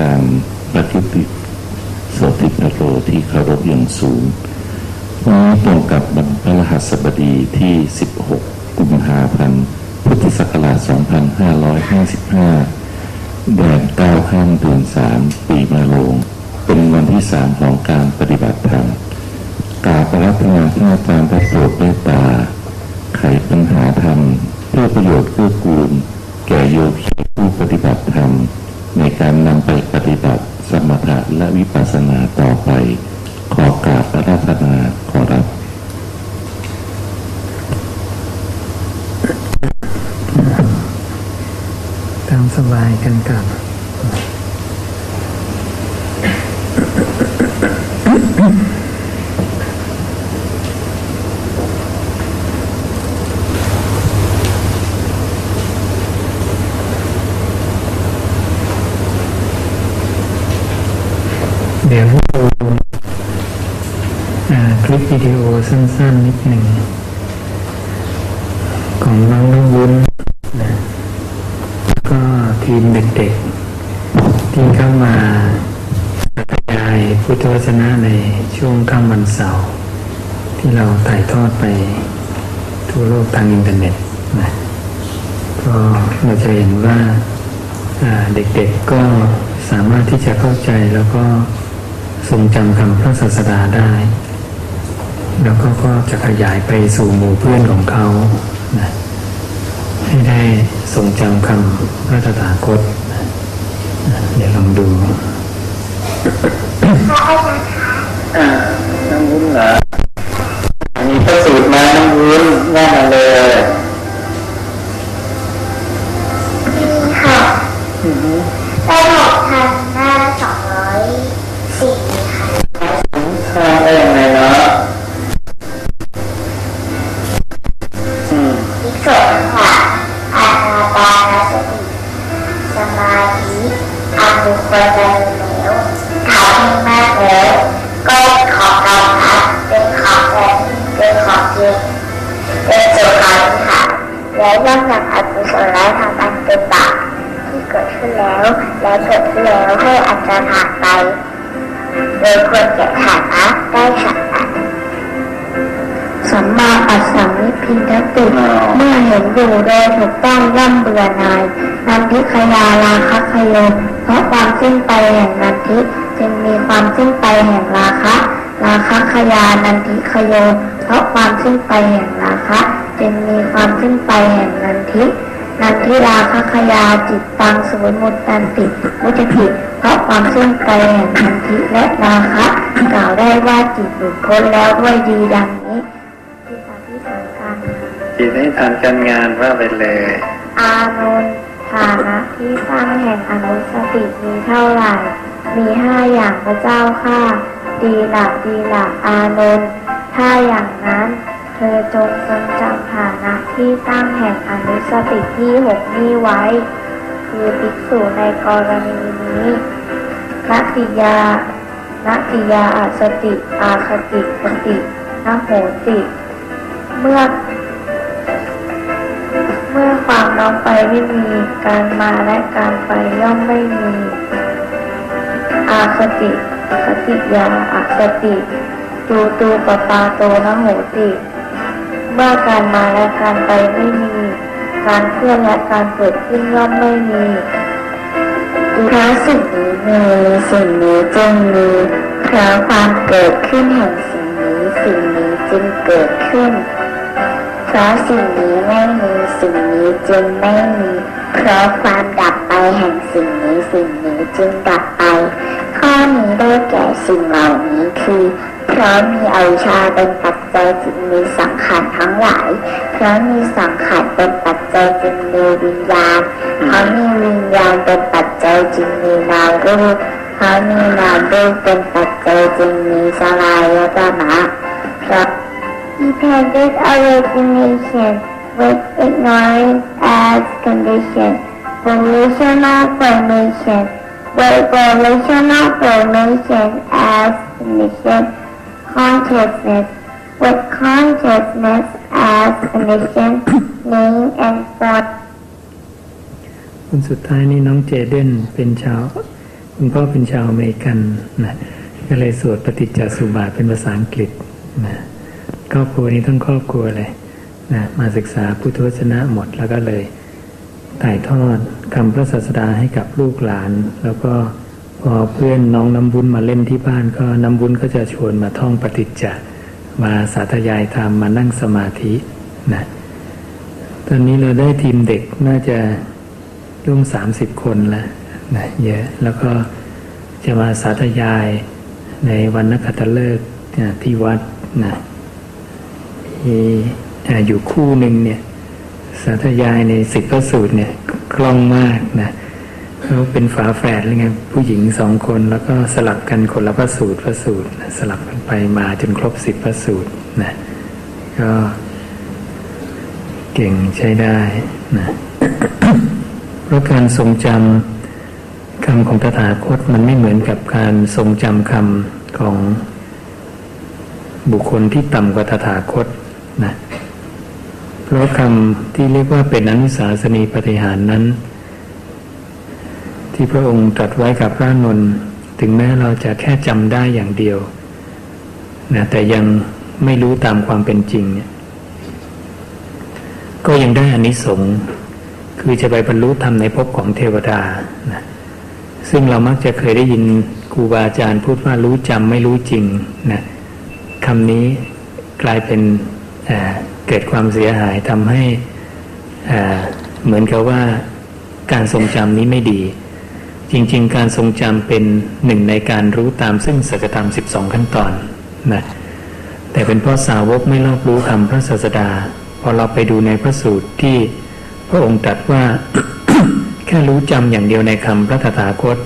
การท่านอาจารย์ปฏิปิโสติปโรที่เคารพอย่างสูงวันนี้ตรงกับวันพระรหัสบดีที่ 16 กุมภาพันธ์ พุทธศักราช 2555 แดน9ข้ามเดือน 3 ปีมะโรงเป็นวันที่ 3 ของการปฏิบัติธรรมกาประรัตนาที่อาจารย์ได้โปรดเมตตา ไขปัญหาธรรม เพื่อประโยชน์เพื่อกูล แก่โยคีผู้ปฏิบัติธรรม ในการนำไป ฏิบัติสมถะและวิปัสสนาต่อไป ขอกราบอาราธนาขอรับตามสบายกันกับ เดี๋ยวดูอ่าคลิปวิดีโอ สั้นๆนิดหนึ่งของน้องน้องวุ้นนะก็ทีมเด็กๆ ที่เข้ามาบรรยายพุทธวจนะในช่วงค่ำวันเสาร์ที่เราถ่ายทอดไปทั่วโลกทางอินเทอร์เน็ตนะก็เราจะเห็นว่าอ่าเด็กๆก็สามารถที่จะเข้าใจแล้วก็ทรงจำคำพระศาสดาได้ แล้วก็ก็จะขยายไปสู่หมู่เพื่อนของเขานะให้ได้ทรงจำคำพระตถาคตนะเดี๋ยวลองดูน้ำวุ้นเหรอมีพระสูตรมาน้ำวุ้นว่ามาเลย ย่อมนำอกุศลและทำอันเป็นบาปที่เกิดขึ้นแล้ว และเกิดขึ้นแล้วให้อันตรธานไป โดยควรแก่ฐานะได้ฉันนั้นสัมมาอัสสังนิพินทติเมื่อเห็นอยู่โดยถูกต้องย่อมเบื่อหน่ายนันทิขยาราคะขยมเพราะความสิ้นไปแห่งนันทิจึงมีความสิ้นไปแห่งราคะ ราคะขยานันทิขโยเพราะความสิ้นไปแห่งราคะ จึงมีความสิ้นไปแห่งนันทิ นันทิราคะขยาจิตตังสมุมุตตันติมุจติเพราะความสิ้นไปแห่งนันทิและราคะกล่าวได้ว่าจิตหลุดพ้นแล้วด้วยดีดังนี้ที่อธิษฐานการจิตให้ทานการงานว่าไปเลย อานนท์ฐานะที่สร้างแห่งอนุสติมีเท่าไหร่ มีห้าอย่างพระเจ้าค่ะ ดีหลักดีหลักอานนท์ถ้าอย่างนั้น เธอจงทรงจำฐานะที่สร้างแห่งอนุสติที่หกนี้ไว้ คือภิกษุในกรณีนี้นัตติยานัตติยาอาสติ อาคติสตินโหติ เมื่อ เมื่อความน้อมไปไม่มี การมาและการไปย่อมไม่มี อาคติคติยาอาสติ ตูตูปปาโตนโหติ เมื่อการมาและการไปไม่มี การเคลื่อนและการเกิดขึ้นย่อมไม่มีพราะสิ่งนี้มีสิ่งนี้จึงมีเพราะความเกิดขึ้นแห่งสิ่งนี้สิ่งนี้จึงเกิดขึ้นเพราะสิ่งนี้ไม่มีสิ่งนี้จึงไม่มีเพราะความดับไปแห่งสิ่งนี้สิ่งนี้จึงดับไป ข้อนี้ได้แก่สิ่งเหล่านี้คือเพราะมีอวิชชาเป็นป จัยจึงมีสังขารทั้งหลาย เพราะมีสังขารเป็นปัจจัยจึงมีวิญญาณ เพราะมีวิญญาณเป็นปัจจัยจึงมีนามรูป เพราะมีนามรูปเป็นปัจจัยจึงมีสลายตนะเพราะ dependent origination with ignorance as condition, volitional formation with volitional formation as condition, consciousness with consciousness as condition, name and form. คนสุดท้ายนี่น้องเจเดนเป็นชาวคุณพ่อเป็นชาวอเมริกันนะก็เลยสวดปฏิจจสุบาทเป็นภาษาอังกฤษนะครอบครัวนี้ทั้งครอบครัวเลยนะมาศึกษาพุทธวจนะหมดแล้วก็เลยถ่ายทอดคำพระศาสดาให้กับลูกหลาน แล้วก็พอเพื่อนน้องน้ำบุญมาเล่นที่บ้านก็น้ำบุญก็จะชวนมาท่องปฏิจจ มาสาธยายธรรมมานั่งสมาธินะตอนนี้เราได้ทีมเด็กน่าจะร่วมสามสิบคนแล้วนะเยอะแล้วก็จะมาสาธยายในวันนักขัตฤกษ์ที่วัดนะที่อยู่คู่หนึ่งเนี่ยสาธยายในสิบพระสูตรเนี่ยคล่องมากนะเขาเป็นฝาแฝดเลยไงผู้หญิงสองคนแล้วก็สลับกันคนละพระสูตรพระสูตรสลับกัน ไปมาจนครบสิบพระสูตรนะก็เก่งใช้ได้นะเพราะการทรงจำคำของตถาคตมันไม่เหมือนกับการทรงจำคำของบุคคลที่ต่ำกว่าตถาคตนะเพราะคำที่เรียกว่าเป็นอนุสาสนีปฏิหารนั้น ที่พระองค์ตรัสไว้กับพระนนท์ถึงแม้เราจะแค่จำได้อย่างเดียว นะแต่ยังไม่รู้ตามความเป็นจริงเนี่ย ก็ยังได้อานิสงส์คือจะไปบรรลุธรรมในภพของเทวดานะซึ่งเรามักจะเคยได้ยินครูบาอาจารย์พูดว่ารู้จำไม่รู้จริงนะคำนี้กลายเป็นเกิดความเสียหายทำให้เหมือนกับว่าการทรงจำนี้ไม่ดี จริง ๆ การทรงจำเป็นหนึ่งในการรู้ตามซึ่งสัจธรรมสิบสองขั้นตอน นะแต่เป็นเพราะสาวกไม่รอบรู้คำพระศาสดา พอเราไปดูในพระสูตรที่พระองค์ตรัสว่า แค่รู้จำอย่างเดียวในคำพระตถาคต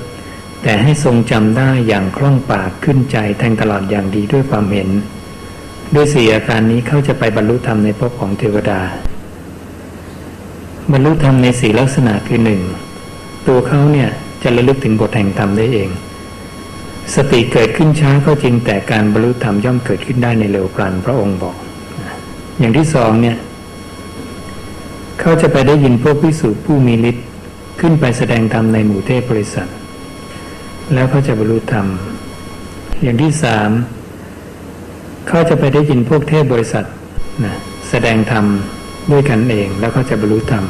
แต่ให้ทรงจำได้อย่างคล่องปากขึ้นใจแทงตลอดอย่างดีด้วยความเห็น ด้วยสี่อาการนี้เขาจะไปบรรลุธรรมในภพของเทวดา บรรลุธรรมในสี่ลักษณะคือหนึ่งตัวเขาเนี่ยจะระลึกถึงบทแห่งธรรมได้เอง สติเกิดขึ้นช้าก็จริงแต่การบรรลุธรรมย่อมเกิดขึ้นได้ในเร็วพลันพระองค์บอก อย่างที่สองเนี่ย เขาจะไปได้ยินพวกพิสูจน์ผู้มีฤทธิ์ขึ้นไปแสดงธรรมในหมู่เทพบริษัท แล้วเขาจะบรรลุธรรม อย่างที่สามเขาจะไปได้ยินพวกเทพบริษัทนะแสดงธรรมด้วยกันเองแล้วเขาจะบรรลุธรรม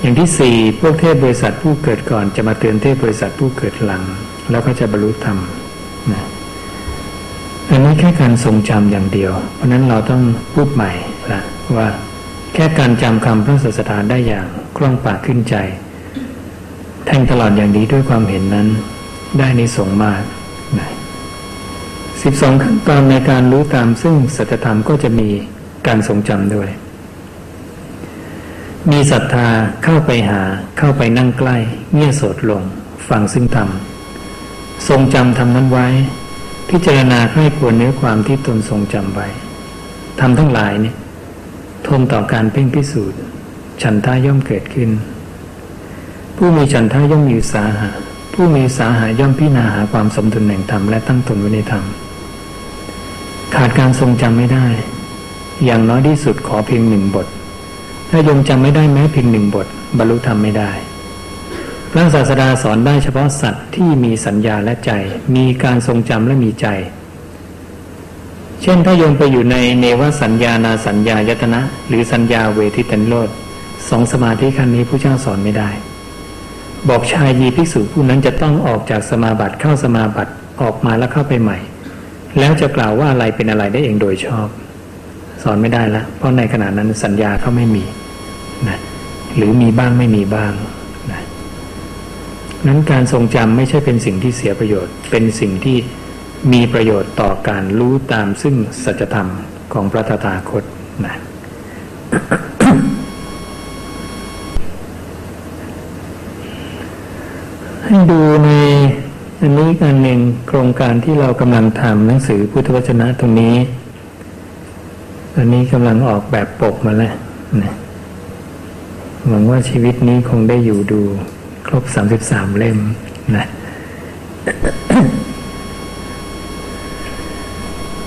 อย่างที่สี่พวกเทพบริษัทผู้เกิดก่อน จะมาเตือนเทพบริษัทผู้เกิดหลัง แล้วก็จะบรรลุธรรมนะอันนี้แค่การทรงจำอย่างเดียว เพราะนั้นเราต้องพูดใหม่ละว่าแค่การจำคำพระศาสดาได้อย่างคล่องปากขึ้นใจ แทงตลอดอย่างดีด้วยความเห็นนั้น ได้ในสงมากนะสิบสองขั้นตอนในการรู้ตามซึ่งสัจธรรมก็จะมีการทรงจำด้วย มีศรัทธาเข้าไปหาเข้าไปนั่งใกล้ เงี่ยโสดลง ฟังซึ่งธรรม ทรงจำทำนั้นไว้ พิจารณาให้ควรเนื้อความที่ตนทรงจำไว้ทำทั้งหลายเนี่ยทนต่อการเพ่งพิสูจน์ ฉันท่าย่อมเกิดขึ้น ผู้มีฉันท่าย่อมมีสาหะผู้มีสาหาย่อมพิจารณาหาความสมดุลแห่งธรรมและตั้งตนไว้ในธรรมขาดการทรงจำไม่ได้ อย่างน้อยที่สุดขอเพียงหนึ่งบท ถ้ายมจำไม่ได้แม้เพียงหนึ่งบท บรรลุธรรมไม่ได้พระศาสดาสอนได้เฉพาะสัตว์ที่มีสัญญาและใจ มีการทรงจำและมีใจ เช่นถ้ายมไปอยู่ในเนวสัญญานาสัญญายตนะ หรือสัญญาเวทิตันโลดสองสมาธิขั้นนี้ผู้เจ้าสอนไม่ได้ บอกชายยีภิกษุผู้นั้นจะต้องออกจากสมาบัติเข้าสมาบัติออกมาแล้วเข้าไปใหม่ แล้วจะกล่าวว่าอะไรเป็นอะไรได้เองโดยชอบ สอนไม่ได้ละเพราะในขณะนั้นสัญญาเขาไม่มีนะหรือมีบ้างไม่มีบ้างนะนั้นการทรงจำไม่ใช่เป็นสิ่งที่เสียประโยชน์ เป็นสิ่งที่มีประโยชน์ต่อการรู้ตามซึ่งสัจธรรมของพระตถาคตนะให้ดูในอันนี้การหนึ่งโครงการที่เรากำลังทำหนังสือพุทธวจนะตรงนี้ อันนี้กำลังออกแบบปกมาแล้วนะหวังว่าชีวิตนี้คงได้อยู่ดูครบสามสิบสามเล่มนะ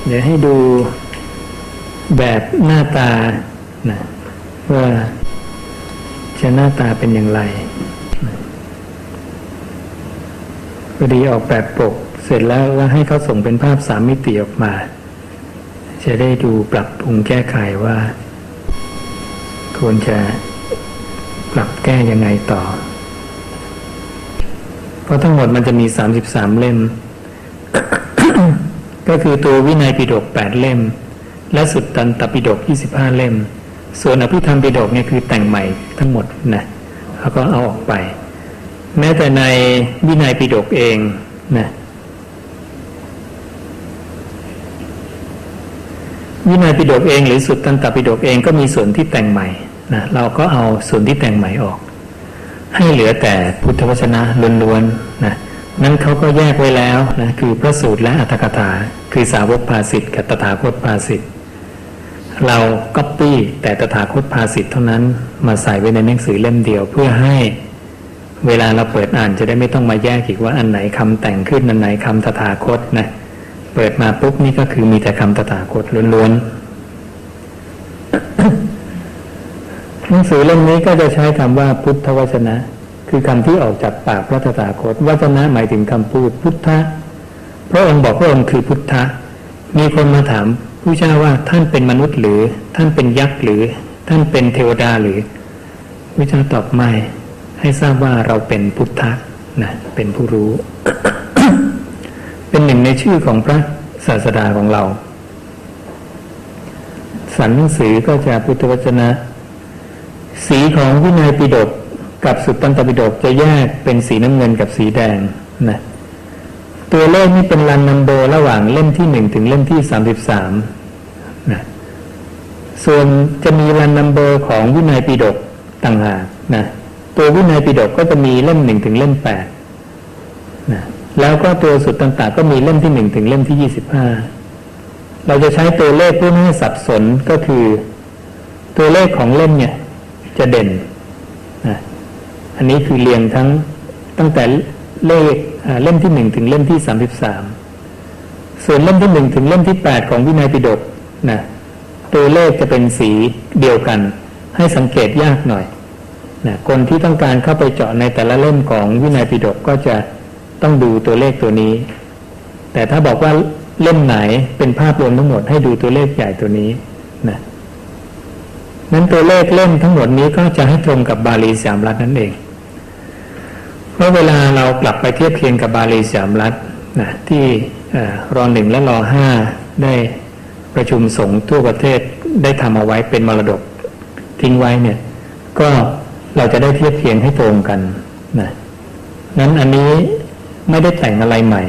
เดี๋ยวให้ดูแบบหน้าตานะว่าจะหน้าตาเป็นอย่างไรพอดีออกแบบปก เสร็จแล้วก็ให้เขาส่งเป็นภาพสามมิติออกมา จะได้ดูปรับปรุงแก้ไขว่า ควรจะปรับแก้ยังไงต่อ เพราะทั้งหมดมันจะมีสามสิบสามเล่ม ก็คือตัววินัยปิฎกแปดเล่ม และสุดตันตปิฎกยี่สิบห้าเล่ม ส่วนอภิธรรมปิฎกเนี่ยคือแต่งใหม่ทั้งหมดนะแล้วก็เอาออกไป แม้แต่ในวินัยปิฎกเองนะ วินัยปิฎกเองหรือสุดตันตปิฎกเองก็มีส่วนที่แต่งใหม่นะเราก็เอาส่วนที่แต่งใหม่ออก ให้เหลือแต่พุทธวจนะล้วนๆนะนั้นเขาก็แยกไว้แล้วนะคือพระสูตรและอัตถกถา คือสาวกภาสิทธิ์กับตถาคตภาสิทธิ์เราก๊อปปี้แต่ตถาคตภาสิทธิ์เท่านั้นมาใส่ไว้ในหนังสือเล่มเดียวเพื่อให้เวลาเราเปิดอ่านจะได้ไม่ต้องมาแยกอีกว่าอันไหนคำแต่งขึ้นอันไหนคำตถาคตนะ เปิดมาปุ๊บนี่ก็คือมีแต่คำตถาคตล้วนๆหนังสือเล่มนี้ก็จะใช้คำว่าพุทธวจนะ คือคำที่ออกจากปากพระตถาคตวจนะหมายถึงคำพูดพุทธะพระองค์บอกพระองค์คือพุทธะมีคนมาถามผู้เจ้าว่าท่านเป็นมนุษย์หรือ ท่านเป็นยักษ์หรือ ท่านเป็นเทวดาหรือผู้เจ้าตอบไม่ให้ทราบว่าเราเป็นพุทธะนะเป็นผู้รู้ เป็นหนึ่งในชื่อของพระศาสดาของเรา สันหนังสือก็จะพุทธวจนะ สีของวินัยปิฎกกับสุตตันตปิฎกจะแยกเป็นสีน้ำเงินกับสีแดงนะตัวเลขนี่เป็นรันนัมเบอร์ระหว่างเล่มที่หนึ่งถึงเล่มที่สามสิบสามนะส่วนจะมีรันนัมเบอร์ของวินัยปิฎกต่างหากนะตัววินัยปิฎกก็จะมีเล่มหนึ่งถึงเล่มแปดนะ แล้วก็ตัวสุดต่างๆก็มีเล่มที่หนึ่งถึงเล่มที่ยี่สิบห้าเราจะใช้ตัวเลขเพื่อไม่ให้สับสนก็คือ ตัวเลขของเล่มเนี่ยจะเด่นนะอันนี้คือเรียงทั้งตั้งแต่เลขเล่มที่หนึ่งถึงเล่มที่สามสิบสามส่วนเล่มที่หนึ่งถึงเล่มที่แปดของวินัยปิฎกนะตัวเลขจะเป็นสีเดียวกัน ให้สังเกตยากหน่อยนะคนที่ต้องการเข้าไปเจาะในแต่ละเล่มของวินัยปิฎกก็จะ ต้องดูตัวเลขตัวนี้ แต่ถ้าบอกว่าเล่มไหนเป็นภาพรวมทั้งหมดให้ดูตัวเลขใหญ่ตัวนี้นะนั้นตัวเลขเล่มทั้งหมดนี้ก็จะให้ตรงกับบาลีสามรัฐนั่นเอง เพราะเวลาเรากลับไปเทียบเคียงกับบาลีสามรัฐนะที่รอหนึ่งและรอห้าได้ประชุมสงฆ์ทั่วประเทศได้ทำเอาไว้เป็นมรดกทิ้งไว้เนี่ย ก็เราจะได้เทียบเคียงให้ตรงกันนะนั้นอันนี้ ไม่ได้แต่งอะไรใหม่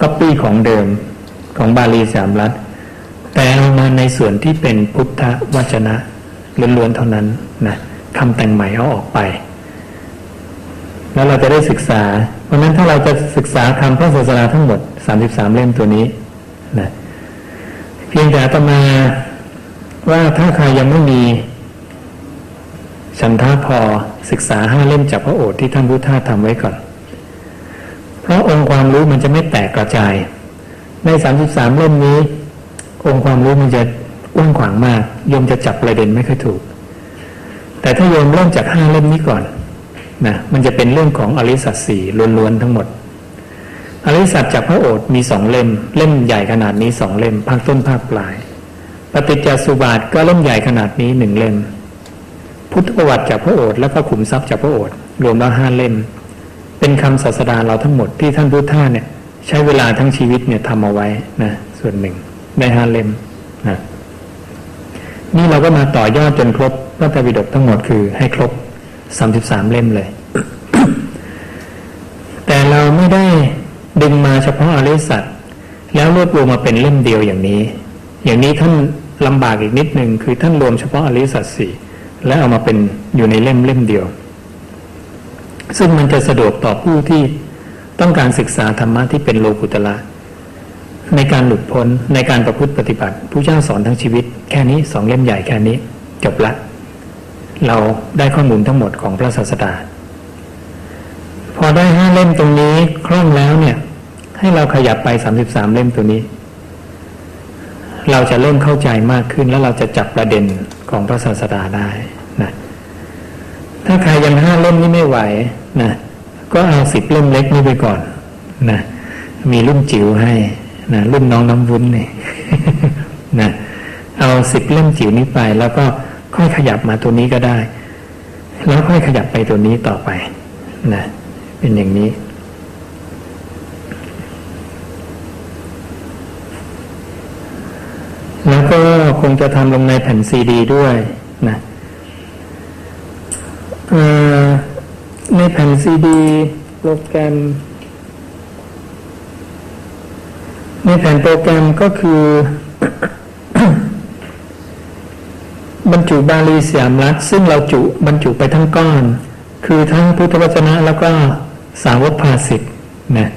ก็ปี้ของเดิมของบาลีสามรัฐ แต่เอามาในส่วนที่เป็นพุทธวจนะล้วนๆเท่านั้นนะคำแต่งใหม่เอาออกไป แล้วเราจะได้ศึกษา เพราะนั้นถ้าเราจะศึกษาคำพระศาสนาทั้งหมดสามสิบสามเล่มตัวนี้นะเพียงแต่ตมาว่าถ้าใครยังไม่มีฉันทาพอศึกษาห้าเล่มจากพระโอษฐ์ที่ท่านพุทธทาทำไว้ก่อน เพราะองค์ความรู้มันจะไม่แตกกระจาย ในสามสิบสามเล่มนี้ องค์ความรู้มันจะกว้างขวางมากโยมจะจับประเด็นไม่ค่อยถูก แต่ถ้าโยมเริ่มจากห้าเล่มนี้ก่อนนะมันจะเป็นเรื่องของอริสัตสี่ล้วนๆทั้งหมด อริสัตจากพระโอษฐ์มีสองเล่ม เล่มใหญ่ขนาดนี้สองเล่มภาคต้นภาคปลาย ปฏิจจสุบาทก็เล่มใหญ่ขนาดนี้หนึ่งเล่ม พุทธประวัติจากพระโอษฐ์แล้วก็ขุมทรัพย์จากพระโอษฐ์รวมแล้วห้าเล่ม เป็นคำศาสดาเราทั้งหมดที่ท่านพุทธาเนี่ย ใช้เวลาทั้งชีวิตเนี่ยทำเอาไว้นะส่วนหนึ่งได้ห้าเลมนะนี่เราก็มาต่อยอดจนครบพระไตรปิฎกทั้งหมดคือให้ครบสามสิบสามเล่มเลย แต่เราไม่ได้ดึงมาเฉพาะอริสัตแล้วรวบรวมมาเป็นเล่มเดียวอย่างนี้ อย่างนี้ท่านลำบากอีกนิดหนึ่งคือท่านรวมเฉพาะอริสัตสี่และเอามาเป็นอยู่ในเล่มเล่มเดียว ซึ่งมันจะสะดวกต่อผู้ที่ต้องการศึกษาธรรมะที่เป็นโลกุตละในการหลุดพ้นในการประพฤติปฏิบัติผู้เจ้าสอนทั้งชีวิต แค่นี้สองเล่มใหญ่แค่นี้ จบละ เราได้ข้อมูลทั้งหมดของพระศาสดาพอได้ห้าเล่มตรงนี้คล่องแล้วเนี่ย ให้เราขยับไปสามสิบสามเล่มตัวนี้ เราจะเริ่มเข้าใจมากขึ้นแล้วเราจะจับประเด็นของพระศาสดาได้นะถ้าใครยังห้าเล่มนี่ไม่ไหว นะก็เอาสิบเล่มเล็กนี่ไปก่อนนะมีรุ่นจิ๋วให้นะรุ่นน้องน้ำวุ้นนี่นะเอาสิบเล่มจิ๋วนี้ไป แล้วก็ค่อยขยับมาตัวนี้ก็ได้ แล้วค่อยขยับไปตัวนี้ต่อไปนะเป็นอย่างนี้แล้วก็คงจะทำลงในแผ่นซีดีด้วยนะ ในแผ่นซีดีโปรแกรม ในแผ่นโปรแกรมก็คือ บรรจุบาลีสยามรัฐ ซึ่งเราจุบรรจุไปทั้งก้อน คือทั้งพุทธวจนะแล้วก็สาวกภาสิทธ์นะ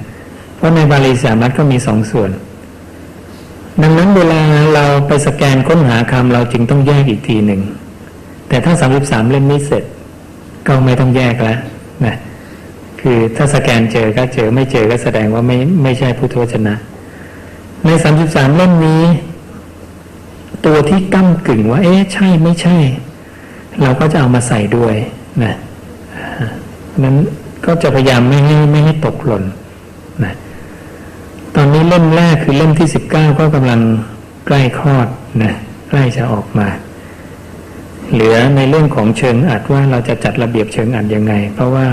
เพราะในบาลีสยามรัฐก็มีสองส่วน ดังนั้นเวลาเราไปสแกนค้นหาคำเราจึงต้องแยกอีกทีหนึ่ง แต่ถ้าสามสิบสามเล่มนี้เสร็จก็ไม่ต้องแยกแล้ว นะคือถ้าสแกนเจอก็เจอไม่เจอก็แสดงว่าไม่ไม่ใช่พุทธวจนะ ในสามสิบสามเล่มนี้ ตัวที่ก้ากึ่งว่า เอ๊ะใช่ไม่ใช่ เราก็จะเอามาใส่ด้วยนะนั้นก็จะพยายามไม่ให้ไม่ให้ตกหล่นนะตอนนี้เล่มแรกคือเล่มที่สิบเก้าก็กำลังใกล้คลอดนะใกล้จะออกมา เหลือในเรื่องของเชิงอัดว่าเราจะจัดระเบียบเชิงอัดยังไง เพราะว่า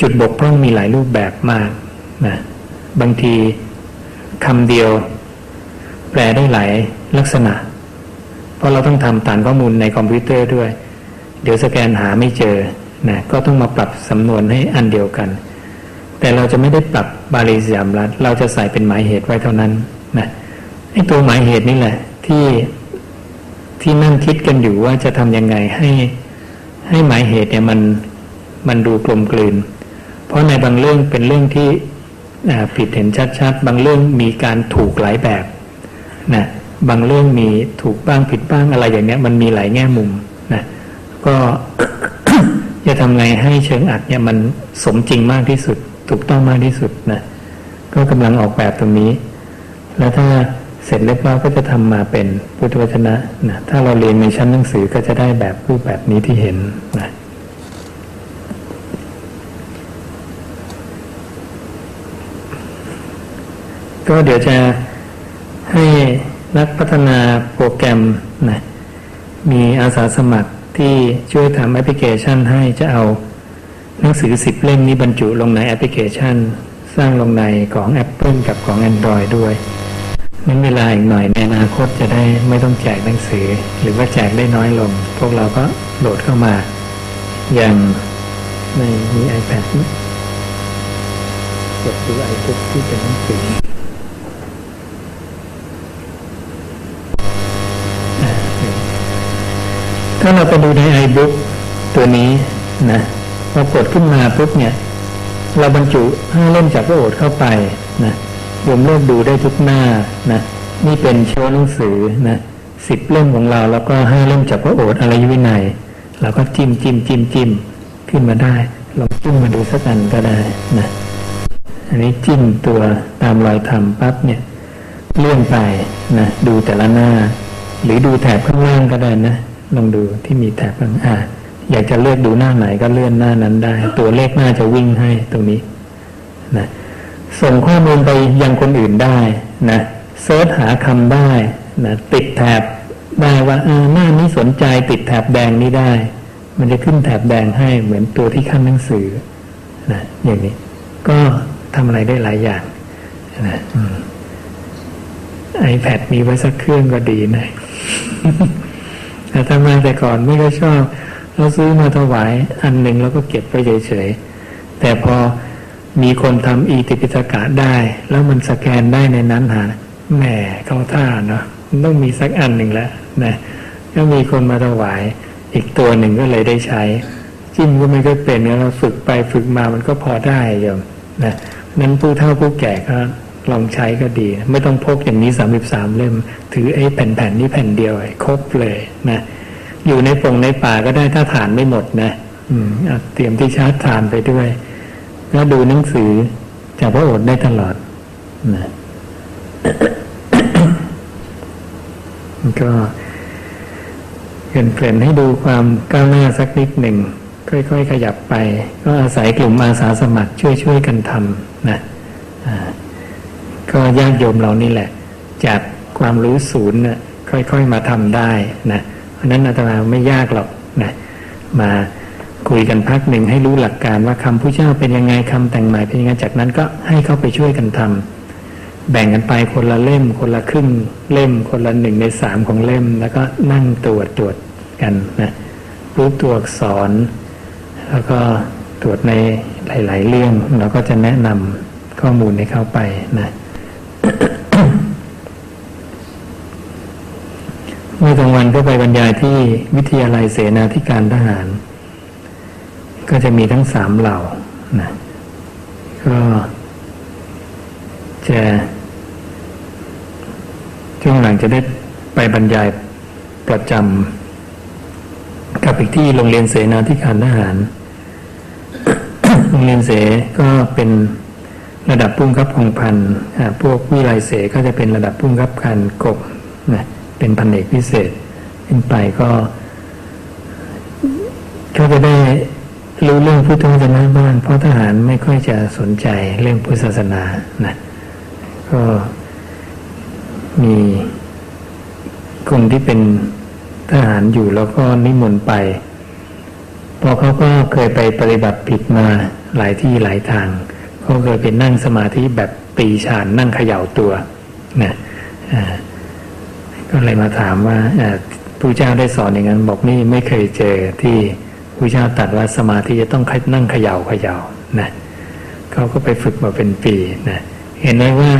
จุดบกพร่องมีหลายรูปแบบมากนะบางทีคำเดียว แปลได้หลายลักษณะ เพราะเราต้องทำฐานข้อมูลในคอมพิวเตอร์ด้วย เดี๋ยวสแกนหาไม่เจอนะก็ต้องมาปรับสำนวนให้อันเดียวกัน แต่เราจะไม่ได้ปรับบาลีสยามรัฐ เราจะใส่เป็นหมายเหตุไว้เท่านั้นนะไอ้ตัวหมายเหตุนี่แหละ ที่ ที่นั่งคิดกันอยู่ว่าจะทำยังไงให้ให้หมายเหตุเนี่ยมันมันดูกลมกลืน เพราะในบางเรื่องเป็นเรื่องที่ผิดเห็นชัดๆ บางเรื่องมีการถูกหลายแบบนะบางเรื่องมีถูกบ้างผิดบ้างอะไรอย่างเนี้ยมันมีหลายแง่มุมนะก็จะทำไงให้เชิงอัดเนี่ยมันสมจริงมากที่สุด ถูกต้องมากที่สุดนะก็กำลังออกแบบตรงนี้ แล้วถ้า เสร็จเรียบร้อยก็จะทำมาเป็นพุทธวจนะนะถ้าเราเรียนในชั้นหนังสือก็จะได้แบบรูปแบบนี้ที่เห็นนะก็เดี๋ยวจะให้นักพัฒนาโปรแกรมนะมีอาสาสมัครที่ช่วยทำแอปพลิเคชันให้จะเอาหนังสือสิบเล่มนี้บรรจุลงในแอปพลิเคชัน สร้างลงในของ Apple กับของ Android ด้วย นั้นเวลาอีกหน่อยในอนาคตจะได้ไม่ต้องแจกหนังสือ หรือว่าแจกได้น้อยลง พวกเราก็โหลดเข้ามา อย่างในมี iPad กดดู iBook ที่เป็นหนังสือถ้าเราไปดูใน iBook ตัวนี้นะพอกดขึ้นมาปุ๊บเนี่ย เราบรรจุห้าเล่มจากพระโอษฐ์เข้าไปนะ รวมเลือกดูได้ทุกหน้านะนี่เป็นโชว์หนังสือนะสิบเล่มของเราแล้วก็ห้าเล่มจากพระโอษฐ์อะไรวินัยเราก็จิ้มจิ้มจิ้มจิ้มขึ้นมาได้ลองจิ้มมาดูสักอันก็ได้นะอันนี้จิ้มตัวตามรอยธรรมปั๊บเนี่ยเลื่อนไปนะดูแต่ละหน้า หรือดูแถบข้างล่างก็ได้นะลองดูที่มีแถบข้างอ่าอยากจะเลือกดูหน้าไหนก็เลื่อนหน้านั้นได้ ตัวเลขหน้าจะวิ่งให้ตรงนี้นะ ส่งข้อมูลไปยังคนอื่นได้นะเซิร์ชหาคำได้นะติดแถบได้ว่าหน้านี้สนใจติดแถบแดงนี้ได้ มันจะขึ้นแถบแดงให้เหมือนตัวที่ขั้นหนังสือนะอย่างนี้ ก็ทำอะไรได้หลายอย่างนะไอแพดมีไว้สักเครื่องก็ดีนะแต่ทำมาแต่ก่อนไม่ก็ชอบ เราซื้อมาถวายอันหนึ่งแล้วก็เก็บไปเฉยๆแต่พอ มีคนทำอีติปิสกะได้ แล้วมันสแกนได้ในนั้นหาแหมเขาท่าเนาะต้องมีสักอันหนึ่งแล้วนะก็มีคนมาถวาย อีกตัวหนึ่งก็เลยได้ใช้ จิ้มก็ไม่ค่อยเป็นเราฝึกไปฝึกมามันก็พอได้โยมนะนั้นผู้เฒ่าผู้แก่ก็ลองใช้ก็ดี ไม่ต้องพกอย่างนี้สามสิบสามเล่ม ถือไอ้แผ่นๆนี้แผ่นเดียวครบเลยนะอยู่ในปงในป่าก็ได้ถ้าฐานไม่หมดนะ อืมเตรียมที่ชาร์จฐานไปด้วย แล้วดูหนังสือจากพระโอษฐ์ได้ตลอดนะก็เกินเกริ่นให้ดูความก้าวหน้าสักนิดหนึ่ง ค่อยๆ ขยับไป ก็อาศัยกลุ่มอาสาสมัครช่วยๆกันทำนะก็ญาติโยมเรานี่แหละ จากความรู้ศูนย์นะค่อยๆมาทำได้นะเพราะนั้นอาตมาไม่ยากหรอกนะมา คุยกันพักหนึ่งให้รู้หลักการว่าคำผู้เจ้าเป็นยังไงคำแต่งหมายเป็นยังไงจากนั้นก็ให้เขาไปช่วยกันทำแบ่งกันไปคนละเล่ม คนละครึ่งเล่ม คนละหนึ่งในสามของเล่ม แล้วก็นั่งตรวจตรวจกันนะรู้ตัวอักษร แล้วก็ตรวจในหลาย ๆ เรื่องเราก็จะแนะนำข้อมูลให้เข้าไปนะเมื่อกลางวันก็ไปบรรยายที่วิทยาลัยเสนาธิการทหาร ก็จะมีทั้งสามเหล่านะก็จะช่วงหลังจะได้ไปบรรยายประจำกับอีกที่โรงเรียนเสนาธิการทหาร โรงเรียนเสก็เป็นระดับพุ่งครับพงพันพวกวิไลเสก็จะเป็นระดับพุ่งครับพันกบนะเป็นพันเอกพิเศษ ขึ้นไปก็ก็จะได้ รู้เรื่องพุทธศาสนาบ้างเพราะทหารไม่ค่อยจะสนใจเรื่องพุทธศาสนานะก็มีคนที่เป็นทหารอยู่แล้วก็นิมนต์ไปพอเขาก็เคยไปปฏิบัติผิดมาหลายที่หลายทางเขาเคยไปนั่งสมาธิแบบปีชานนั่งเขย่าตัวนะก็เลยมาถามว่าผู้เจ้าได้สอนอย่างนั้นบอกนี่ไม่เคยเจอที่ ผู้เจ้าตัดว่าสมาธิจะต้องนั่งเขย่าเขย่านะเขาก็ไปฝึกมาเป็นปีนะเห็นไหมว่า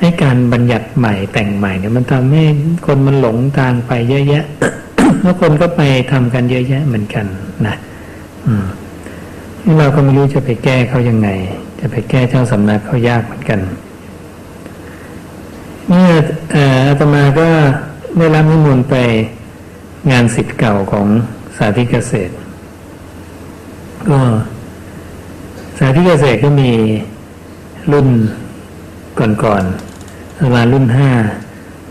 ให้การบัญญัติใหม่แต่งใหม่เนี่ยมันทำให้คนมันหลงทางไปเยอะแยะแล้วคนก็ไปทำกันเยอะแยะเหมือนกันนะอืมเราก็ไม่รู้จะไปแก้เขายังไง จะไปแก้เจ้าสำนักเขายากเหมือนกันเมื่ออาตมาก็ได้รับนิมนต์ไปงานสิทธิ์เก่าของสาธิตเกษตร ก็สาธิตเกษตรก็มีรุ่นก่อนๆประมาณรุ่นห้า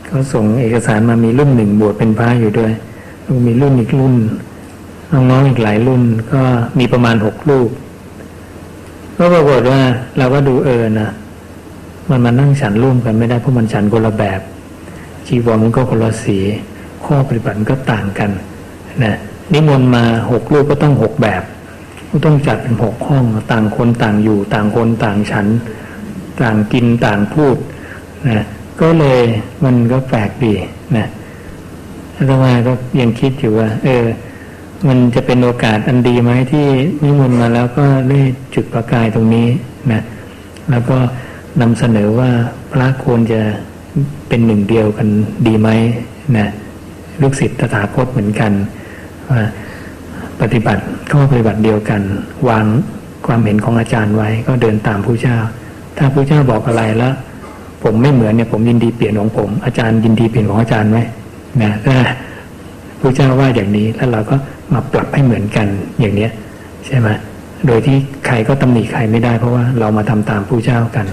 เขาส่งเอกสารมามีรุ่นหนึ่งบวชเป็นพระอยู่ด้วยมีรุ่นอีกรุ่นน้องๆอีกหลายรุ่นก็มีประมาณหกลูกก็ปรากฏว่าเราก็ดูเออนะมันมานั่งฉันร่วมกันไม่ได้เพราะมันฉันคนละแบบจีวรมันก็คนละสี ข้อปฏิบัติก็ต่างกันนะนิมนต์มาหกลูกก็ต้องหกแบบ ก็ต้องจัดเป็นหกห้อง ต่างคนต่างอยู่ ต่างคนต่างฉัน ต่างกินต่างพูดนะก็เลยมันก็แปลกดีนะอาตมาก็ยังคิดอยู่ว่า เออ มันจะเป็นโอกาสอันดีไหมที่นิมนต์มาแล้วก็ได้จุดประกายตรงนี้นะแล้วก็นำเสนอว่าพระควรจะเป็นหนึ่งเดียวกันดีไหมนะลูกศิษย์ตถาคตเหมือนกันว่า ปฏิบัติข้อปฏิบัติเดียวกัน วางความเห็นของอาจารย์ไว้ก็เดินตามผู้เจ้า ถ้าผู้เจ้าบอกอะไรแล้ว ผมไม่เหมือนเนี่ยผมยินดีเปลี่ยนของผม อาจารย์ยินดีเปลี่ยนของอาจารย์ไหมนะถ้าผู้เจ้าว่าอย่างนี้แล้วเราก็มาปรับให้เหมือนกันอย่างเนี้ยใช่ไหมโดยที่ใครก็ตำหนิใครไม่ได้ เพราะว่าเรามาทำตามผู้เจ้ากัน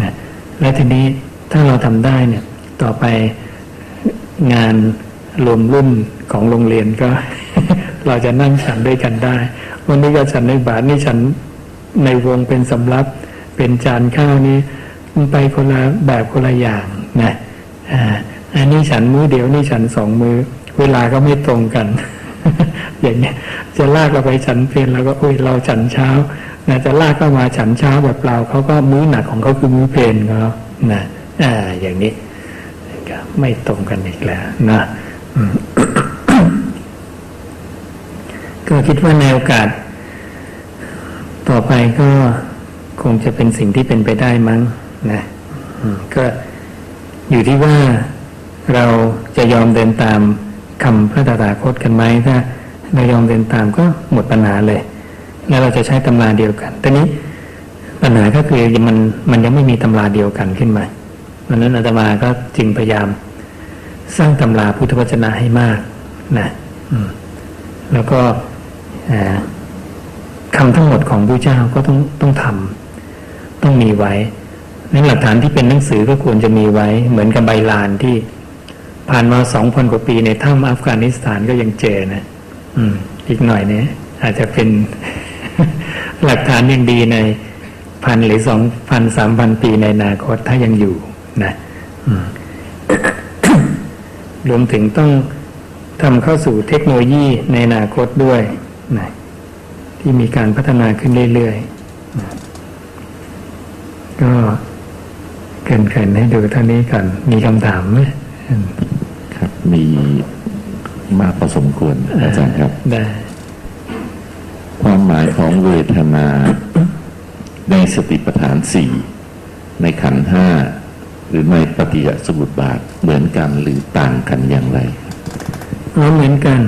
นะและทีนี้ถ้าเราทำได้เนี่ยต่อไปงานรวมรุ่นของโรงเรียนก็ เราจะนั่งฉันด้วยกันได้ วันนี้ก็ฉันในบาทนี่ฉันในวงเป็นสำรับ เป็นจานข้าวนี้มันไปคนละแบบคนละอย่างนะอ่าอันนี้ฉันมือเดียวนี่ฉันสองมือ เวลาก็ไม่ตรงกัน อย่างเนี้ยจะลากเราไปฉันเพลนแล้วก็อุ้ยเราฉันเช้านะจะลากเข้ามาฉันเช้าแบบเปล่าเขาก็มื้อหนักของเขาคือมื้อเพลนเขานะอ่าอย่างนี้ก็ไม่ตรงกันอีกแล้วนะ ก็คิดว่าในโอกาส ต่อไปก็คงจะเป็นสิ่งที่เป็นไปได้มั้งนะก็อยู่ที่ว่าเราจะยอมเดินตามคำพระตถาคตกันไหมถ้าเรายอมเดินตามก็หมดปัญหาเลย แล้วเราจะใช้ตำราเดียวกันต่นี้ปัญหาก็คือมันมันยังไม่มีตำราเดียวกันขึ้นมาเพราะนั้นอาตมาก็จึงพยายาม สร้างตำราพุทธวจนะให้มากนะแล้วก็ คำทั้งหมดของพระเจ้าก็ต้องต้องทำต้องมีไว้นั้นหลักฐานที่เป็นหนังสือก็ควรจะมีไว้ เหมือนกับใบลานที่ผ่านมาสองพันกว่าปีในถ้ำอัฟกานิสถานก็ยังเจอนะอืม อีกหน่อยเนี้ยอาจจะเป็นหลักฐานยังดีในพันหรือสองพันสามพันปีในอนาคตถ้ายังอยู่นะรวมถึงต้องทำเข้าสู่เทคโนโลยีในอนาคตด้วย นะที่มีการพัฒนาขึ้นเรื่อยๆนะก็เกินเกินให้ดูเท่านี้ก่อน มีคำถามไหมอืมครับ มีมากพอสมควรอาจารย์ครับ ได้ ความหมายของเวทนาในสติปัฏฐานสี่ในขันธ์ห้าหรือในปฏิจจสมุปบาทเหมือนกันหรือต่างกันอย่างไรอ๋อเหมือนกัน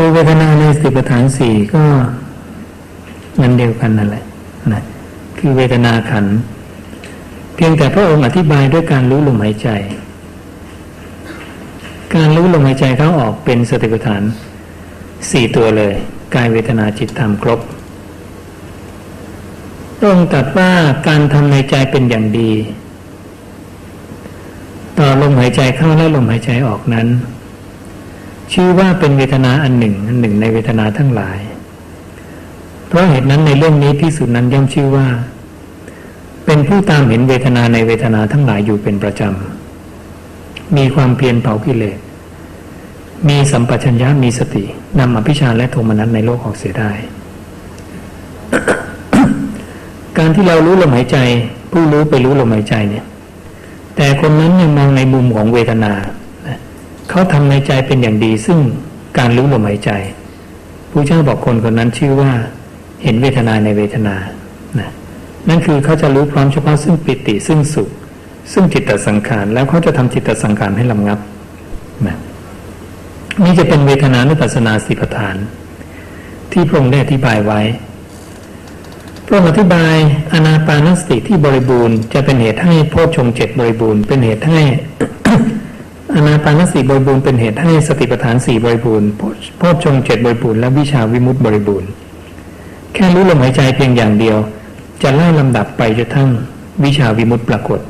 ตัวเวทนาในสติปัฏฐานสี่ก็มันเดียวกันนั่นแหละนะคือเวทนาขัน เพียงแต่พระองค์อธิบายด้วยการรู้ลมหายใจ การรู้ลมหายใจเข้าออกเป็นสติปัฏฐานสี่ตัวเลยกายเวทนาจิตธรรมครบพระองค์ตรัสว่าการทำในใจเป็นอย่างดี ต่อลมหายใจเข้าและลมหายใจออกนั้น ชื่อว่าเป็นเวทนาอันหนึ่งอันหนึ่งในเวทนาทั้งหลาย เพราะเหตุนั้นในเรื่องนี้ที่สุดนั้นย่อมชื่อว่า เป็นผู้ตามเห็นเวทนาในเวทนาทั้งหลายอยู่เป็นประจำ มีความเพียรเผากิเลส มีสัมปชัญญะมีสตินำอภิชาและโทมนัสในโลกออกเสียได้ การที่เรารู้ลมหายใจ ผู้รู้ไปรู้ลมหายใจเนี่ย แต่คนนั้นยังมองในมุมของเวทนา เขาทำในใจเป็นอย่างดีซึ่งการรู้ลมหายใจผู้เจ้าบอกคนคนนั้นชื่อว่าเห็นเวทนาในเวทนานะนั่นคือเขาจะรู้พร้อมเฉพาะซึ่งปิติซึ่งสุข ซึ่งจิตตสังขารแล้วเขาจะทำจิตตสังขารให้ลำงับนะนี่จะเป็นเวทนานุปัสสนาสิปทาน ที่พระองค์ได้อธิบายไว้พระองค์อธิบายอนาปานสติที่บริบูรณ์จะเป็นเหตุให้โพชฌงเจ็ดบริบูรณ์เป็นเหตุให้ อนาปานสติบริบูรณ์เป็นเหตุให้สติปัฏฐานสี่บริบูรณ์โพชโพชฌงเจ็ดบริบูรณ์และวิชาวิมุตติบริบูรณ์ แค่รู้ลมหายใจเพียงอย่างเดียว จะไล่ลำดับไปจนทั้งวิชาวิมุตติปรากฏ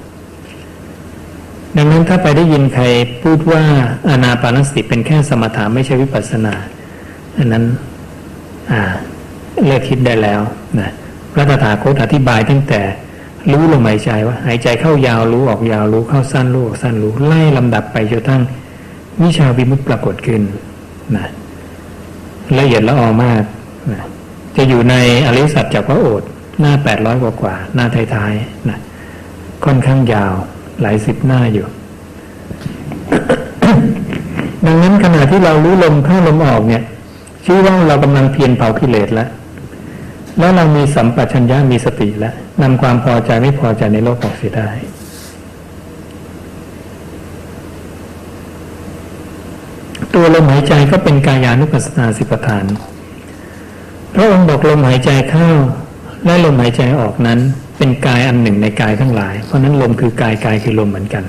ดังนั้นถ้าไปได้ยินใครพูดว่าอนาปานสติเป็นแค่สมถะไม่ใช่วิปัสสนาอันนั้นอ่าเลิกคิดได้แล้วนะพระตถาคตอธิบายตั้งแต่ รู้ลมหายใจว่า หายใจเข้ายาวรู้ออกยาวรู้เข้าสั้นรู้ออกสั้นรู้ไล่ลำดับไปจนทั้งวิชาวิมุตติปรากฏขึ้นนะละเอียดละออมากนะจะอยู่ในอริสัจจากพระโอษฐ์หน้าแปดร้อยกว่ากว่า หน้าท้ายๆนะค่อนข้างยาวหลายสิบหน้าอยู่ ดังนั้นขณะที่เรารู้ลมเข้าลมออกเนี่ยชื่อว่าเรากำลังเพียรเผากิเลสแล้ว แล้วเรามีสัมปชัญญะมีสติแล้วนำความพอใจไม่พอใจในโลกออกเสียได้ตัวลมหายใจก็เป็นกายานุปัสสนาสิปทาน พระองค์บอกลมหายใจเข้าและลมหายใจออกนั้น เป็นกายอันหนึ่งในกายทั้งหลาย เพราะนั้นลมคือกายกายคือลมเหมือนกัน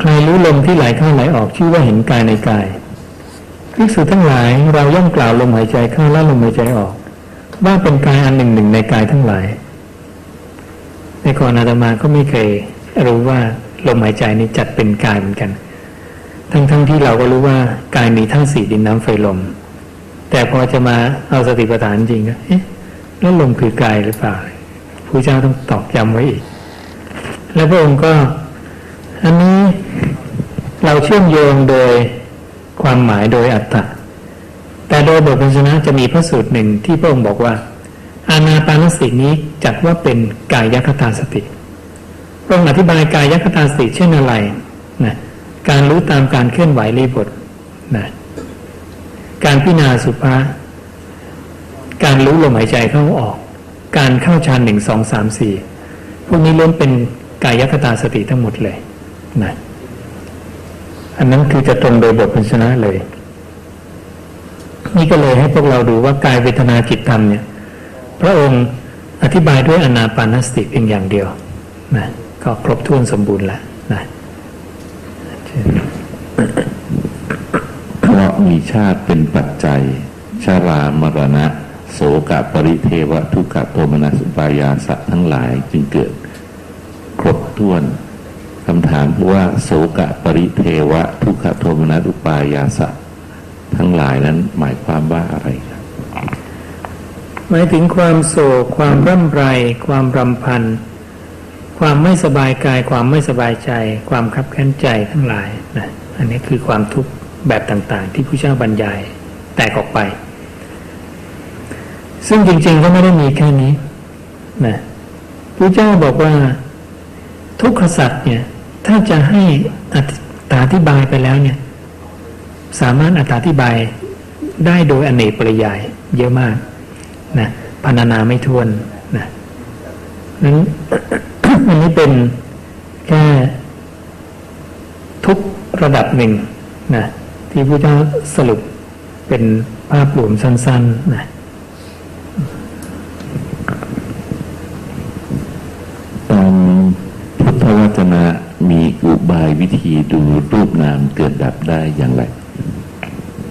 ใครรู้ลมที่ไหลเข้าไหลออกชื่อว่าเห็นกายในกาย ภิกษุทั้งหลายเราย่อมกล่าวลมหายใจเข้าและลมหายใจออก ว่าเป็นกายอันหนึ่งหนึ่งในกายทั้งหลาย ในก่อนอาตมาก็ไม่เคยรู้ว่าลมหายใจนี้จัดเป็นกายเหมือนกัน ทั้งๆทที่เราก็รู้ว่ากายมีทั้งสี่ดินน้ำไฟลม แต่พอจะมาเอาสติปัฏฐานจริงก็เอ๊ะแล้วลมคือกายหรือเปล่าพระเจ้าต้องตอกย้ำไว้อีก แล้วพระองค์ก็ อันนี้เราเชื่อมโยงโดย ความหมายโดยอัตตะแต่โดยบทพันชนะจะมีพระสูตรหนึ่งที่พระองค์บอกว่า อานาปานสตินี้จัดว่าเป็นกายคตาสติพระองค์อธิบายกายคตาสติเช่นอะไรนะการรู้ตามการเคลื่อนไหวรีบทนะการพิจารณาสุภาการรู้ลมหายใจเข้าออก การเข้าฌานหนึ่งสองสามสี่พวกนี้ล้วนเป็นกายคตาสติทั้งหมดเลยนะ อันนั้นคือจะตรงโดยบทพันชนะเลย นี่ก็เลยให้พวกเราดูว่ากายเวทนาจิตธรรมเนี่ย พระองค์อธิบายด้วยอนาปานสติเพียงอย่างเดียวนะก็ครบถ้วนสมบูรณ์แล้วนะเพราะมีชาติเป็นปัจจัยชารามรณะ โสกปริเทวทุกขโทมนัสอุปายาสะทั้งหลายจึงเกิด ครบถ้วน คำถามว่าโสกะปริเทวะ ทุกขโทมนัสอุปายาสะ ทั้งหลายนั้นหมายความว่าอะไรครับ หมายถึงความโศก ความร่ำไร ความรำพัน ความไม่สบายกาย ความไม่สบายใจ ความคับแค้นใจทั้งหลายนะอันนี้คือความทุกข์แบบต่างๆ ที่ผู้เจ้าบรรยายแตกออกไป ซึ่งจริงๆก็ไม่ได้มีแค่นี้นะผู้เจ้าบอกว่าทุกขสัตว์เนี่ย ถ้าจะให้อธิบายไปแล้วเนี่ย สามารถอธิบายได้โดยอเนกปริยาย เยอะมากนะพันานาไม่ทวนนะนั้นอันนี้เป็นแค่ทุกระดับหนึ่งนะที่พระเจ้าสรุปเป็นภาพรวมสั้นๆนะ ตามพุทธวจนะมีอุบาย วิธีดูรูปนามเกิดดับได้อย่างไร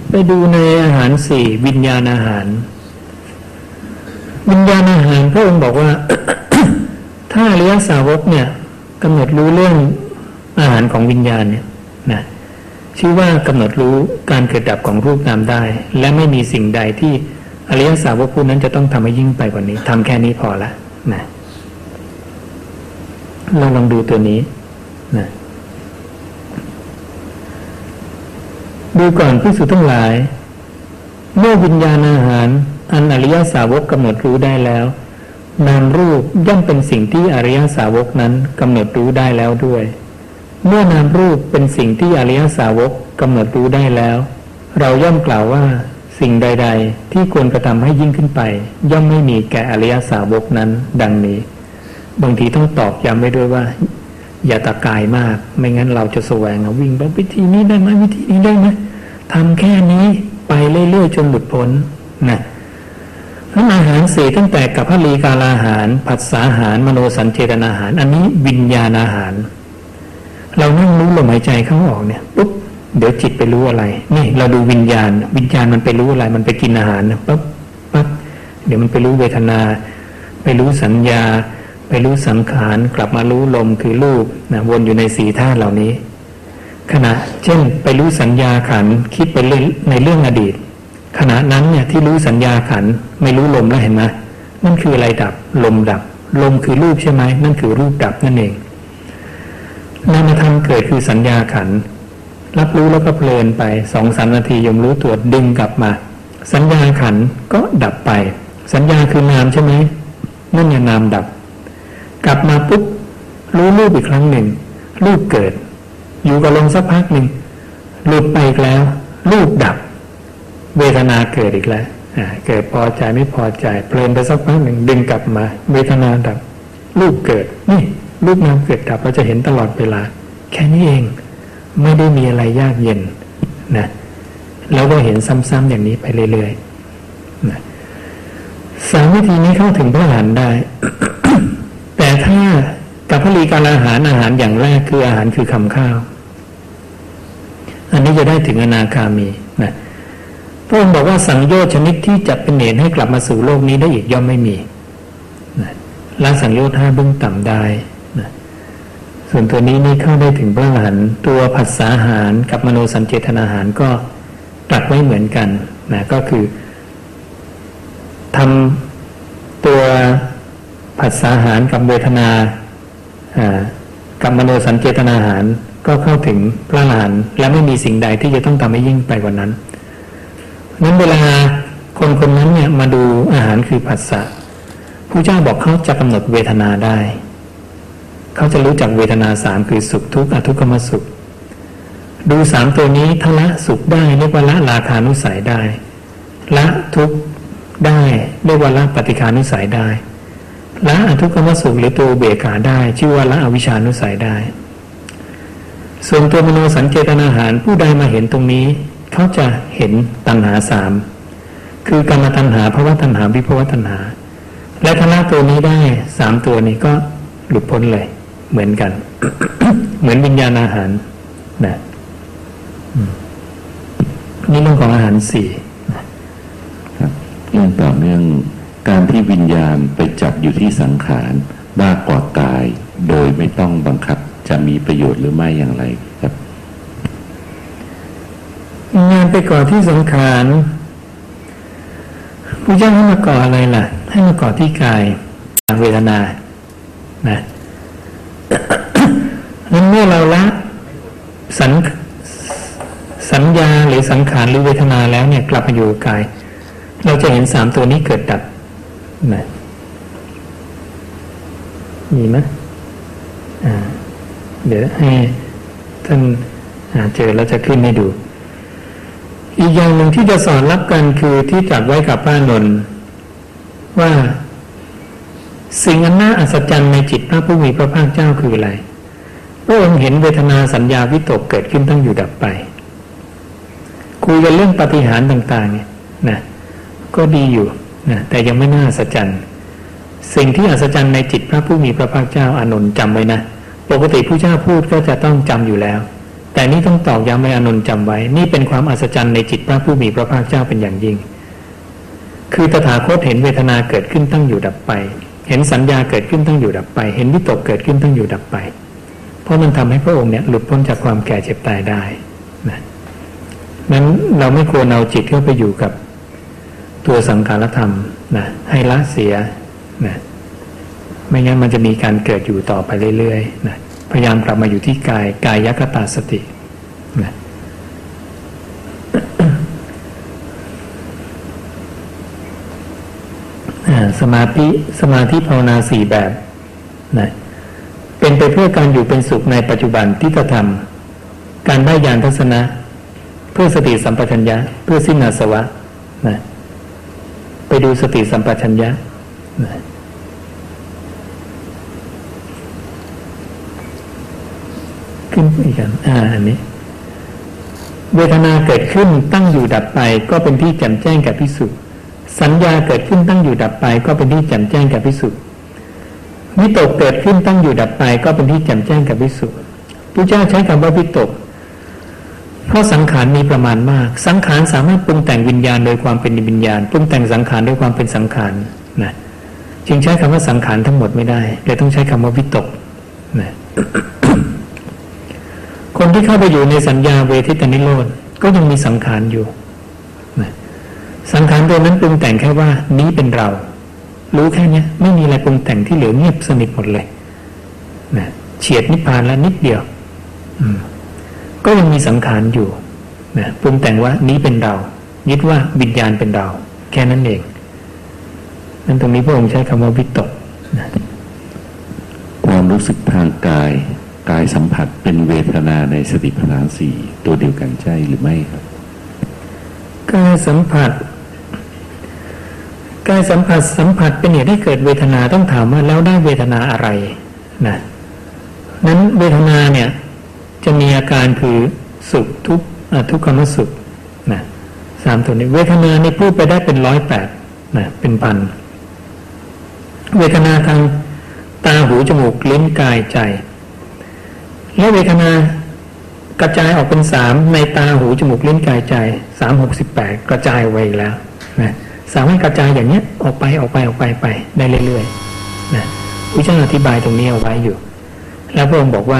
ไปดูในอาหารสี่วิญญาณอาหาร วิญญาณอาหารพระองค์บอกว่า ถ้าอริยสาวกเนี่ยกำหนดรู้เรื่องอาหารของวิญญาณเนี่ยนะชื่อว่ากำหนดรู้การเกิดดับของรูปนามได้ และไม่มีสิ่งใดที่อริยสาวกผู้นั้นจะต้องทำให้ยิ่งไปกว่านี้ทำแค่นี้พอละนะเราลองดูตัวนี้นะ ดูก่อนพิสุทั้งหลาย เมื่อวิญญาณอาหาร อันอริยสาวกกำหนดรู้ได้แล้ว นามรูปย่อมเป็นสิ่งที่อริยสาวกนั้นกำหนดรู้ได้แล้วด้วย เมื่อนามรูปเป็นสิ่งที่อริยสาวกกำหนดรู้ได้แล้ว เราย่อมกล่าวว่าสิ่งใด ๆ ที่ควรกระทำให้ยิ่งขึ้นไป ย่อมไม่มีแก่อริยสาวกนั้น ดังนี้ บางทีต้องตอกย้ำไว้ด้วยว่า อย่าตะกายมาก ไม่งั้นเราจะแสวงวิ่งไปวิธีนี้ได้ไหมวิธีนี้ได้ไหมทำแค่นี้ไปเรื่อยๆจนหลุดพ้นนะทั้นอาหารสี่ตั้งแต่กับพลีกาลอาหาร ผัสสาหาร มโนสัญเจตนาอาหาร อันนี้วิญญาณอาหาร เรานั่งรู้ลมหายใจเข้าออกเนี่ยปุ๊บเดี๋ยวจิตไปรู้อะไร นี่ เราดูวิญญาณ วิญญาณมันไปรู้อะไร มันไปกินอาหารปุ๊บปั๊บเดี๋ยวมันไปรู้เวทนา ไปรู้สัญญา ไปรู้สังขารกลับมารู้ลมคือรูปนะวนอยู่ในสีธาตุเหล่านี้ ขณะเช่นไปรู้สัญญาขันคิดไปในเรื่องอดีต ขณะนั้นเนี่ยที่รู้สัญญาขันไม่รู้ลมแล้วเห็นไหมนั่นคืออะไรดับลมดับ ลมคือรูปใช่ไหมนั่นคือรูปดับนั่นเองนามธรรมเกิดคือสัญญาขันรับรู้แล้วก็เพลินไปสองสามนาทียมรู้ตัวดึงกลับมา สัญญาขันก็ดับไป สัญญาคือนามใช่ไหมนั่นเนี่ยนามดับ กลับมาปุ๊บรู้รูปอีกครั้งหนึ่ง รูปเกิด อยู่กับลมสักพักหนึ่งหลุดไปอีกแล้ว รูปดับ เวทนาเกิดอีกแล้วเกิดพอใจไม่พอใจเพลินไปสักพักหนึ่งดึงกลับมา เวทนาดับ รูปเกิด นี่ รูปนามเกิดดับเราจะเห็นตลอดเวลา แค่นี้เองไม่ได้มีอะไรยากเย็นนะแล้วก็เห็นซ้ำๆอย่างนี้ไปเรื่อยๆนะสามวิธีนี้เข้าถึงพระอรหันต์ได้ พลีการอาหารอาหารอย่างแรกคืออาหารคือคำข้าว อันนี้จะได้ถึงอนาคามีนะพระองค์บอกว่าสังโยชน์ชนิดที่จะเป็นเหตุให้กลับมาสู่โลกนี้ได้อีกย่อมไม่มีนะละสังโยชน์ห้าเบื้องต่ำได้นะส่วนตัวนี้นี่เข้าได้ถึงพระอรหันต์ตัวผัสสาหารกับมโนสัญเจตนาหารก็ตรัสไว้เหมือนกันนะก็คือทำตัวผัสสาหารกับเวทนา กับมโนสัญเจตนาหารก็เข้าถึงพระอรหันต์และไม่มีสิ่งใดที่จะต้องทำให้ยิ่งไปกว่านั้นนั้นเวลาคนคนนั้นเนี่ยมาดูอาหารคือผัสสะผู้เจ้าบอกเขาจะกำหนดเวทนาได้ เขาจะรู้จักเวทนาสามคือสุขทุกข์อทุกขมสุข ดูสามตัวนี้ทละสุขได้เรียกว่าละราคานุสัยได้ละทุกข์ได้เรียกว่าละปฏิคานุสัยได้ ละอทุกขมสุขหรือตัวเบกขาได้ ชื่อว่าละอวิชานุสัยได้ ส่วนตัวมโนสัญเจตนาหารผู้ใดมาเห็นตรงนี้ เขาจะเห็นตัณหาสามคือกรรมตัณหาภาวะตัณหาวิภวตัณหา และทละตัวนี้ได้สามตัวนี้ก็หลุดพ้นเลย เหมือนกัน เหมือนวิญญาณอาหารนะนี่เรื่องของอาหารสี่เรื่องต่อเนื่อง การที่วิญญาณไปจับอยู่ที่สังขารมากกว่ากาย โดยไม่ต้องบังคับจะมีประโยชน์หรือไม่อย่างไรครับ งานไปก่อที่สังขารผู้เจ้าให้มาก่ออะไรล่ะ ให้มาก่อที่กายทางเวทนานะนั้นเมื่อเราละสัญสัญญาหรือสังขารหรือเวทนาแล้วเนี่ยกลับมาอยู่กาย เราจะเห็นสามตัวนี้เกิดดับ นะมีไหมอ่าเดี๋ยวให้ท่านหาเจอแล้วจะขึ้นให้ดู อีกอย่างหนึ่งที่จะสอนรับกันคือที่จัดไว้กับป้านนท์ว่าสิ่งอันน่าอัศจรรย์ในจิตพระผู้มีพระภาคเจ้าคืออะไรพระองค์เห็นเวทนาสัญญาวิตกเกิดขึ้นตั้งอยู่ดับไป คุยกันเรื่องปฏิหารต่าง ๆ เนี่ยนะก็ดีอยู่ นะแต่ยังไม่น่าอัศจรรย์ สิ่งที่อัศจรรย์ในจิตพระผู้มีพระภาคเจ้าอานนท์จำไว้นะ ปกติผู้เจ้าพูดก็จะต้องจำอยู่แล้ว แต่นี่ต้องตอกย้ำให้อานนท์จำไว้ นี่เป็นความอัศจรรย์ในจิตพระผู้มีพระภาคเจ้าเป็นอย่างยิ่ง คือตถาคตเห็นเวทนาเกิดขึ้นตั้งอยู่ดับไป เห็นสัญญาเกิดขึ้นตั้งอยู่ดับไป เห็นวิตกเกิดขึ้นตั้งอยู่ดับไป เพราะมันทำให้พระองค์เนี่ยหลุดพ้นจากความแก่เจ็บตายได้นะนั้นเราไม่ควรเอาจิตเข้าไปอยู่กับ ตัวสังขารธรรมนะให้ละเสียนะไม่งั้นมันจะมีการเกิดอยู่ต่อไปเรื่อยๆนะพยายามกลับมาอยู่ที่กายกายยักตาสตินะสมาธิสมาธิภาวนาสี่แบบนะเป็นไปเพื่อการอยู่เป็นสุขในปัจจุบันที่กระทำการได้ยานทัศนะ เพื่อสติสัมปชัญญะ เพื่อสิ้นอาสวะนะ ดูสติสัมปชัญญะขึ้นอีกกัน อ่า อันนี้ เวทนาเกิดขึ้นตั้งอยู่ดับไป ก็เป็นที่แจ่มแจ้งแก่พิสุสัญญาเกิดขึ้นตั้งอยู่ดับไป ก็เป็นที่แจ่มแจ้งแก่พิสุวิตกเกิดขึ้นตั้งอยู่ดับไป ก็เป็นที่แจ่มแจ้งแก่พิสุพระเจ้าใช้คำว่าวิตก เพราะสังขารมีประมาณมาก สังขารสามารถปรุงแต่งวิญญาณโดยความเป็นวิญญาณ ปรุงแต่งสังขารด้วยความเป็นสังขารนะจึงใช้คำว่าสังขารทั้งหมดไม่ได้เลยต้องใช้คำว่าวิตกนะคนที่เข้าไปอยู่ในสัญญาเวทิตนิโรธก็ยังมีสังขารอยู่นะสังขารตัวนั้นปรุงแต่งแค่ว่านี้เป็นเรา รู้แค่นี้ไม่มีอะไรปรุงแต่งที่เหลือเงียบสนิทหมดเลยนะเฉียดนิพพานแล้วนิดเดียว อืม ก็ยังมีสังขารอยู่นะปรุงแต่งว่านี้เป็นเรา ยึดว่าวิญญาณเป็นเรา แค่นั้นเองนั่นตรงนี้พระองค์ใช้คำว่าวิตกนะความรู้สึกทางกายกายสัมผัสเป็นเวทนาในสติปัฏฐานสี่ตัวเดียวกันใช่หรือไม่ครับกายสัมผัสกายสัมผัสสัมผัสเป็นเหตุให้เกิดเวทนาต้องถามว่าแล้วได้เวทนาอะไรนะนั้นเวทนาเนี่ย จะมีอาการคือสุขทุกทุกขมสุขนะสามตัวนี้เวทนานี่พูดไปได้เป็นร้อยแปดนะเป็นพันเวทนาทางตาหูจมูกลิ้นกายใจ และเวทนากระจายออกเป็นสามในตาหูจมูกลิ้นกายใจสามหกสิบแปดกระจายไว้อีกแล้วนะสามารถกระจายอย่างเนี้ยออกไปออกไปออกไปไปได้เรื่อยๆนะพระเจ้าอธิบายตรงนี้เอาไว้อยู่ แล้วพระองค์บอกว่า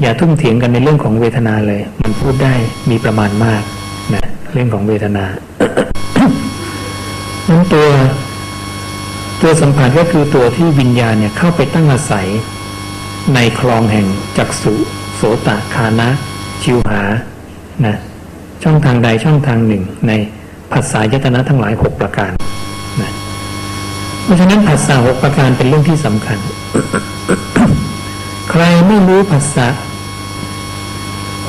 อย่าทุ่มเถียงกันในเรื่องของเวทนาเลย มันพูดได้มีประมาณมากนะเรื่องของเวทนานั้นตัวตัวสัมผัสก็คือตัวที่วิญญาณเนี่ยเข้าไปตั้งอาศัย ในคลองแห่งจักสุโสตคานะชิวหานะช่องทางใดช่องทางหนึ่ง ในภาษายตนะทั้งหลายหกประการนะเพราะฉะนั้นภาษาหกประการเป็นเรื่องที่สำคัญ ใครไม่รู้ภาษา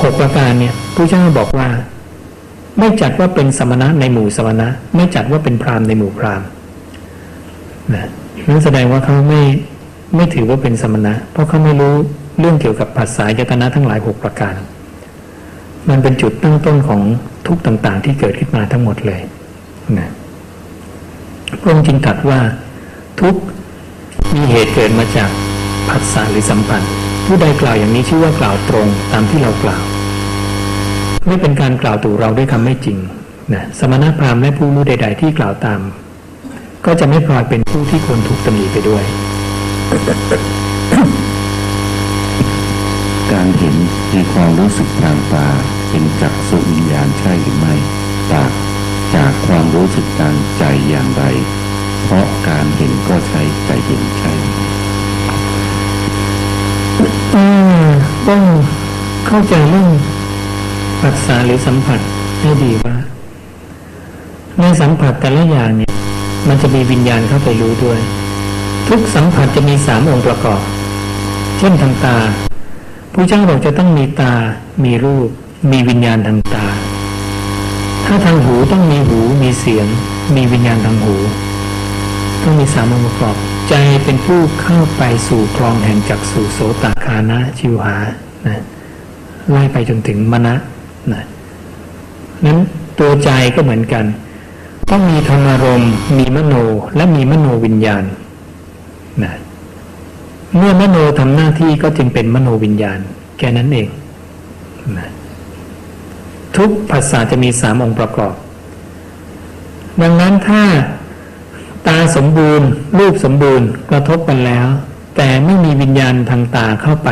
หกประการเนี่ยพระเจ้าบอกว่า ไม่จัดว่าเป็นสมณะในหมู่สมณะ ไม่จัดว่าเป็นพราหมณ์ในหมู่พราหมณ์นะนั่นแสดงว่าเขาไม่ไม่ถือว่าเป็นสมณะ เพราะเขาไม่รู้เรื่องเกี่ยวกับภาษายตนะทั้งหลายหกประการ มันเป็นจุดตั้งต้นของทุกต่างๆ ที่เกิดขึ้นมาทั้งหมดเลยนะพระองค์จึงตรัสว่าทุกมีเหตุเกิดมาจาก ผัสสะหรือสัมพันธ์ผู้ใดกล่าวอย่างนี้ชื่อว่ากล่าวตรงตามที่เรากล่าว ไม่เป็นการกล่าวตู่เราด้วยคำไม่จริงนะสมณพราหมณ์และผู้รู้ใด ๆ ที่กล่าวตาม ก็จะไม่พลอยเป็นผู้ที่ควรถูกตำหนิไปด้วย การเห็นคือความรู้สึกทางตาเป็นจักสุวิญญาณใช่หรือไม่ตากจากความรู้สึกทางใจอย่างไร เพราะการเห็นก็ใช้ใจเห็นใช่ ต้องเข้าใจเรื่องปัสสาหรือสัมผัสให้ดีว่าในสัมผัสแต่ละอย่างเนี่ย มันจะมีวิญญาณเข้าไปรู้ด้วย ทุกสัมผัสจะมีสามองค์ประกอบ เช่นทางตา ผู้เจ้าบอกจะต้องมีตา มีรูป มีวิญญาณทางตา ถ้าทางหูต้องมีหู มีเสียง มีวิญญาณทางหู ต้องมีสามองค์ประกอบ ใจเป็นผู้เข้าไปสู่คลองแห่งจักสู่โสตคานะชิวหานะไล่ไปจนถึงมณะนะนั้นตัวใจก็เหมือนกัน ต้องมีธรรมารมณ์มีมโนและมีมโนวิญญาณนะเมื่อมโนทำหน้าที่ก็จึงเป็นมโนวิญญาณ แค่นั้นเองนะทุกภาษาจะมีสามองค์ประกอบ ดังนั้นถ้าาสมบูรณ์ รูปสมบูรณ์กระทบกันแล้ว แต่ไม่มีวิญญาณทางตาเข้าไป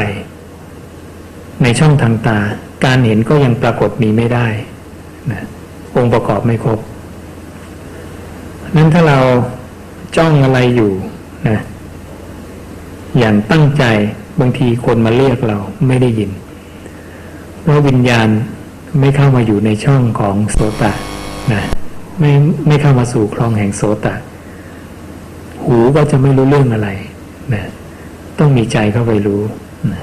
ในช่องทางตา การเห็นก็ยังปรากฏมีไม่ได้นะองค์ประกอบไม่ครบนั้นถ้าเราจ้องอะไรอยู่นะอย่างตั้งใจบางทีคนมาเรียกเราไม่ได้ยิน เพราะวิญญาณไม่เข้ามาอยู่ในช่องของโสตะนะไม่ไม่เข้ามาสู่คลองแห่งโสตะ หูก็จะไม่รู้เรื่องอะไรนะต้องมีใจเข้าไปรู้นะ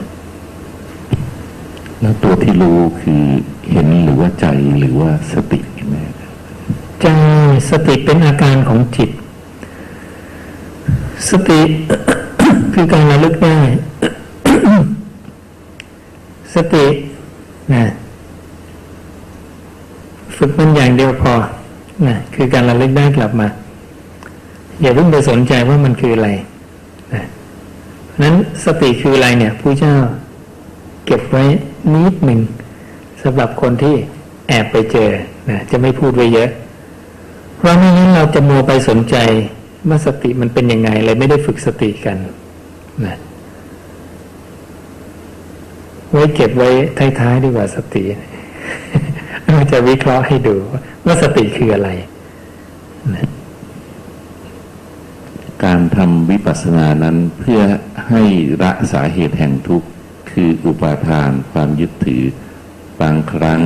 แล้วตัวที่รู้คือเห็นหรือว่าใจหรือว่าสติกันแน่ครับใจสติเป็นอาการของจิต สติคือการระลึกได้ สตินะฝึกมันอย่างเดียวพอนะคือการระลึกได้กลับมา อย่าเพิ่งไปสนใจว่ามันคืออะไรนะนั้นสติคืออะไรเนี่ยผู้เจ้าเก็บไว้นิดหนึ่งสำหรับคนที่แอบไปเจอนะจะไม่พูดไว้เยอะ เพราะไม่งั้นเราจะมัวไปสนใจว่าสติมันเป็นยังไงเลยไม่ได้ฝึกสติกันนะไว้เก็บไว้ท้ายๆดีกว่าสติเราจะวิเคราะห์ให้ดูว่าสติคืออะไรนะ การทำวิปัสสนานั้นเพื่อให้ละสาเหตุแห่งทุกข์คืออุปาทานความยึดถือ บางครั้ง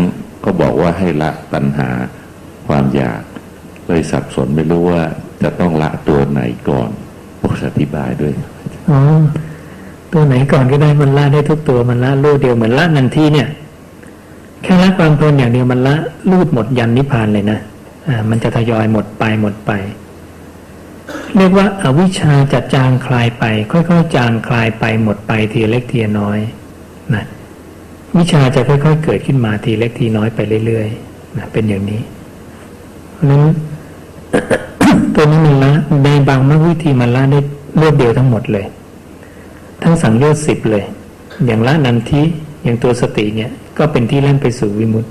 ก็บอกว่าให้ละตัณหาความอยากเลยสับสนไม่รู้ว่าจะต้องละตัวไหนก่อนพวกอธิบายด้วยอ๋อตัวไหนก่อนก็ได้มันละได้ทุกตัวมันละรูดเดียวเหมือนละนันทีเนี่ยแค่ละความเพลินอย่างเดียวมันละรูดหมดยันนิพพานเลยนะอ่ามันจะทยอยหมดไปหมดไป เรียกว่าอาวิชชาจะจางคลายไป ค่อยๆจางคลายไปหมดไปทีเล็กทีน้อยนะวิชาจะค่อยๆเกิดขึ้นมาทีเล็กทีน้อยไปเรื่อยๆนะเป็นอย่างนี้เพราะนั้นตัวนี้มันละในบางมรรควิธีมันละได้รวดเดียวทั้งหมดเลย ทั้งสังโยชน์สิบเลย อย่างละนันทิอย่างตัวสติเนี่ย ก็เป็นที่เล่นไปสู่วิมุตติ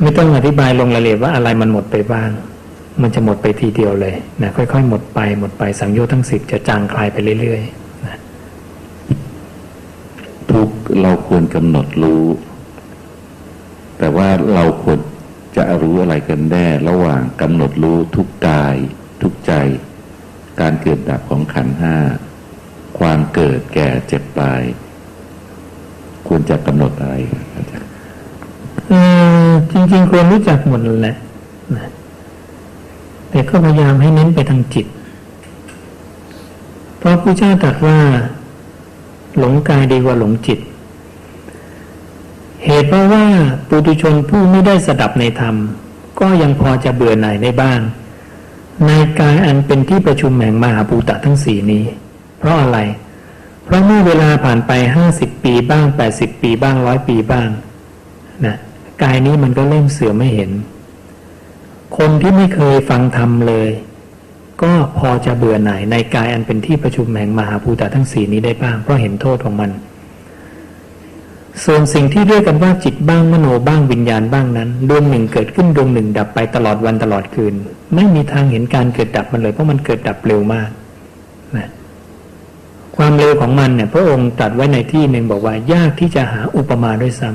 ไม่ต้องอธิบายลงรายละเอียดว่าอะไรมันหมดไปบ้าง มันจะหมดไปทีเดียวเลยนะค่อยๆ หมดไปหมดไปสังโยชน์ทั้งสิบจะจางคลายไปเรื่อยๆนะทุกข์เราควรกำหนดรู้ แต่ว่าเราควรจะรู้อะไรกันแน่ ระหว่างกำหนดรู้ทุกกาย ทุกใจ การเกิดดับของขันธ์ห้าความเกิดแก่เจ็บตาย ควรจะกำหนดอะไรครับอาจารย์เออจริงๆควรรู้จักหมดนั่นแหละนะ แต่ก็พยายามให้เน้นไปทางจิต เพราะพระเจ้าตรัสว่า หลงกายดีกว่าหลงจิต เหตุเพราะว่าปุถุชนผู้ไม่ได้สดับในธรรม ก็ยังพอจะเบื่อหน่ายได้บ้าง ในกายอันเป็นที่ประชุมแห่งมหาภูตะทั้งสี่นี้ เพราะอะไร เพราะเมื่อเวลาผ่านไปห้าสิบปีบ้างแปดสิบปีบ้างร้อยปีบ้างนะกายนี้มันก็เริ่มเสื่อมไม่เห็น คนที่ไม่เคยฟังธรรมเลย ก็พอจะเบื่อหน่ายในกายอันเป็นที่ประชุมแห่งมหาภูตะทั้งสี่นี้ได้บ้างเพราะเห็นโทษของมัน ส่วนสิ่งที่เรียกกันว่าจิตบ้างมโนบ้างวิญญาณบ้างนั้นดวงหนึ่งเกิดขึ้นดวงหนึ่ง ดับไปตลอดวันตลอดคืน ไม่มีทางเห็นการเกิดดับมันเลยเพราะมันเกิดดับเร็วมากนะความเร็วของมันเนี่ยพระองค์ตรัสไว้ในที่หนึ่งบอกว่ายากที่จะหาอุปมาด้วยซ้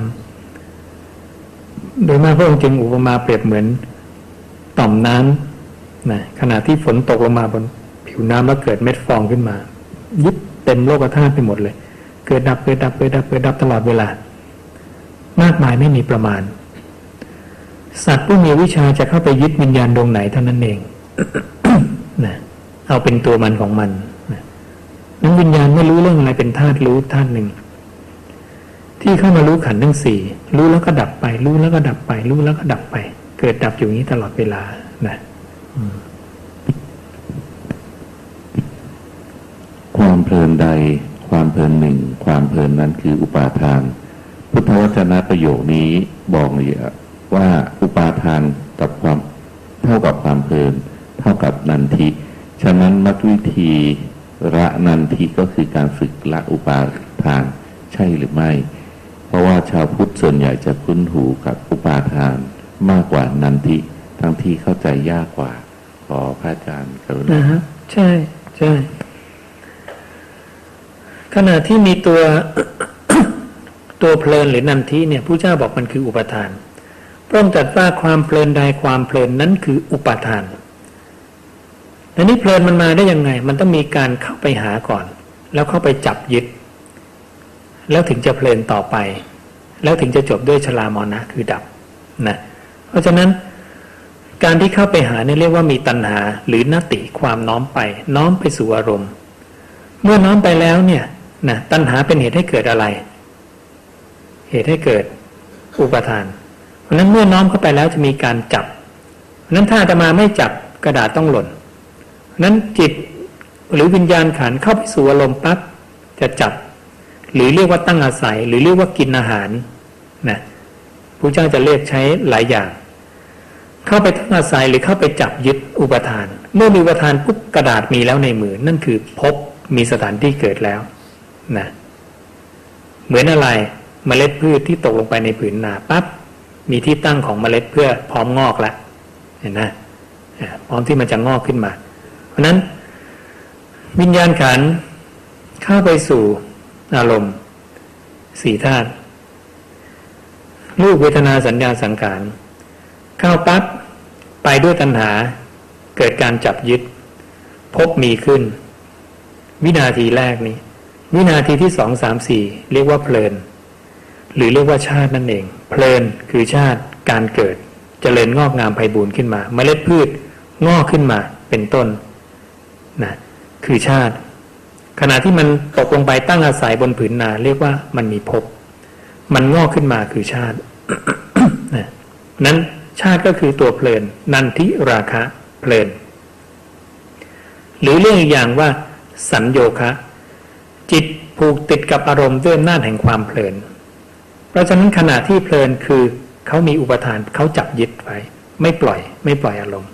ำโดยมากพระองค์จึงอุปมาเปรียบเหมือน ต่อมน้ำนะขณะที่ฝนตกลงมาบนผิวน้ำแล้วเกิดเม็ดฟองขึ้นมา ยิบเต็มโลกธาตุไปหมดเลย เกิดดับเกิดดับเกิดดับเกิดดับตลอดเวลา มากมายไม่มีประมาณ สัตว์ผู้มีวิชาจะเข้าไปยึดวิญญาณดวงไหนเท่านั้นเองนะเอาเป็นตัวมันของมันนะนั้นวิญญาณไม่รู้เรื่องอะไรเป็นธาตุรู้ธาตุหนึ่งที่เข้ามารู้ขันทั้งสี่รู้แล้วก็ดับไป รู้แล้วก็ดับไป รู้แล้วก็ดับไป เกิดดับอยู่นี้ตลอดเวลานะความเพลินใด ความเพลินหนึ่ง ความเพลินนั้นคืออุปาทาน พุทธวจนะประโยคนี้บอกเลยว่าอุปาทานกับความเท่ากับความเพลิน เท่ากับนันทิฉะนั้นมรรควิธีละนันทิก็คือการฝึกละอุปาทานใช่หรือไม่ เพราะว่าชาวพุทธส่วนใหญ่จะคุ้นหูกับอุปาทาน มากกว่านันทิทั้งที่เข้าใจยากกว่า ขอพระอาจารย์กรุณานะฮะใช่ใช่ขณะที่มีตัวตัวเพลินหรือนันทิเนี่ยผู้เจ้าบอกมันคืออุปทานพระองค์ตรัสว่าความเพลินใดความเพลินนั้นคืออุปทานอันนี้เพลินมันมาได้ยังไง มันต้องมีการเข้าไปหาก่อน แล้วเข้าไปจับยึด แล้วถึงจะเพลินต่อไป แล้วถึงจะจบด้วยชลามรณะคือดับนะ เพราะฉะนั้นการที่เข้าไปหาเนี่ยเรียกว่ามีตัณหาหรือนติความน้อมไป น้อมไปสู่อารมณ์ เมื่อน้อมไปแล้วเนี่ยนะตัณหาเป็นเหตุให้เกิดอะไร เหตุให้เกิดอุปทาน เพราะนั้นเมื่อน้อมเข้าไปแล้วจะมีการจับเพราะนั้นถ้าอาตมาไม่จับกระดาษต้องหล่นเพราะนั้นจิตหรือวิญญาณขันเข้าไปสู่อารมณ์ปั๊บจะจับ หรือเรียกว่าตั้งอาศัย หรือเรียกว่ากินอาหารนะ พระเจ้าจะเรียกใช้หลายอย่าง เข้าไปตั้งอาศัยหรือเข้าไปจับยึดอุปทาน เมื่อมีอุปทานปุ๊บกระดาษมีแล้วในมือ นั่นคือพบมีสถานที่เกิดแล้วนะเหมือนอะไรเมล็ดพืชที่ตกลงไปในผืนนาปั๊บมีที่ตั้งของเมล็ดเพื่อพร้อมงอกแล้วเห็นนะอ่าพร้อมที่มันจะงอกขึ้นมา เพราะนั้นวิญญาณขันเข้าไปสู่อารมณ์สี่ธาตุ รูปเวทนาสัญญาสังขารเข้าปั๊บไปด้วยตัณหา เกิดการจับยึด พบมีขึ้น วินาทีแรกนี้ วินาทีที่สองสามสี่เรียกว่าเพลิน หรือเรียกว่าชาตินั่นเอง เพลินคือชาติการเกิดจเจริญงอกงามไพบูรณ์ขึ้นมา เมล็ดพืชงอกขึ้นมาเป็นต้นนะคือชาติ ขณะที่มันตกลงไปตั้งอาศัยบนผืนนา เรียกว่ามันมีภพมันงอกขึ้นมาคือชาติ นั้นชาติก็คือตัวเพลิน นันทิราคะเพลิน หรือเรื่องอีกอย่างว่า สัญโยคะ จิตผูกติดกับอารมณ์ด้วยอำนาจแห่งความเพลิน เพราะฉะนั้นขณะที่เพลินคือเขามีอุปทานเขาจับยึดไว้ไม่ปล่อย ไม่ปล่อยอารมณ์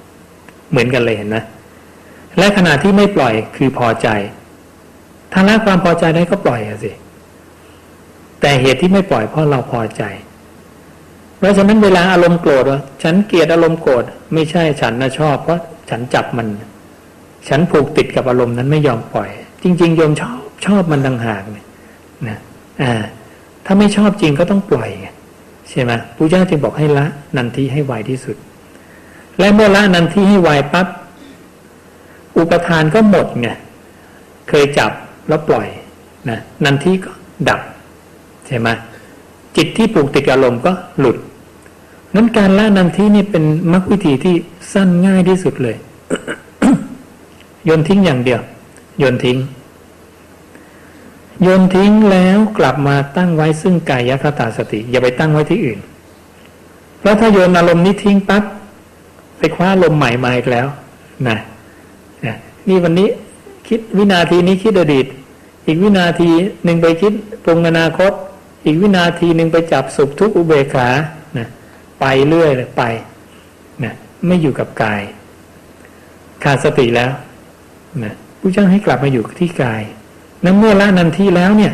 เหมือนกันเลยเห็นไหมและขณะที่ไม่ปล่อยคือพอใจถ้าละความพอใจได้ก็ปล่อยอสิแต่เหตุที่ไม่ปล่อยเพราะเราพอใจ ราะฉะนั้นเวลาอารมณ์โกรธว่าฉันเกลียดอารมณ์โกรธไม่ใช่ฉันนะชอบเพราะฉันจับมัน ฉันผูกติดกับอารมณ์นั้นไม่ยอมปล่อย จริง ๆ โยมชอบชอบมันต่างหากเนี่ยนะอ่า ถ้าไม่ชอบจริงก็ต้องปล่อยไงใช่ไหมพระเจ้าจึงบอกให้ละนันทีให้ไวที่สุด และเมื่อละนันทีให้ไวปั๊บอุปทานก็หมดไงเคยจับแล้วปล่อยนะนันทีก็ดับใช่ไหมจิตที่ผูกติดอารมณ์ก็หลุด นั้นการละนันทีนี่เป็นมรรควิธีที่สั้นง่ายที่สุดเลยโยนทิ้งอย่างเดียวโยนทิ้งโยนทิ้งแล้วกลับมาตั้งไว้ซึ่งกายคตาสติ อย่าไปตั้งไว้ที่อื่น เพราะถ้าโยนอารมณ์นี้ทิ้งปั๊บไปคว้าลมใหม่มาอีกแล้วนะนะนี่วันนี้คิดวินาทีนี้คิดอดีต อีกวินาทีหนึ่งไปคิดปรุงอนาคต อีกวินาทีหนึ่งไปจับสุขทุกข์อุเบกขา ไปเรื่อยเลยไปนะไม่อยู่กับกาย ขาดสติแล้วนะผู้เจ้าให้กลับมาอยู่ที่กายนั้นเมื่อละนันที่แล้วเนี่ย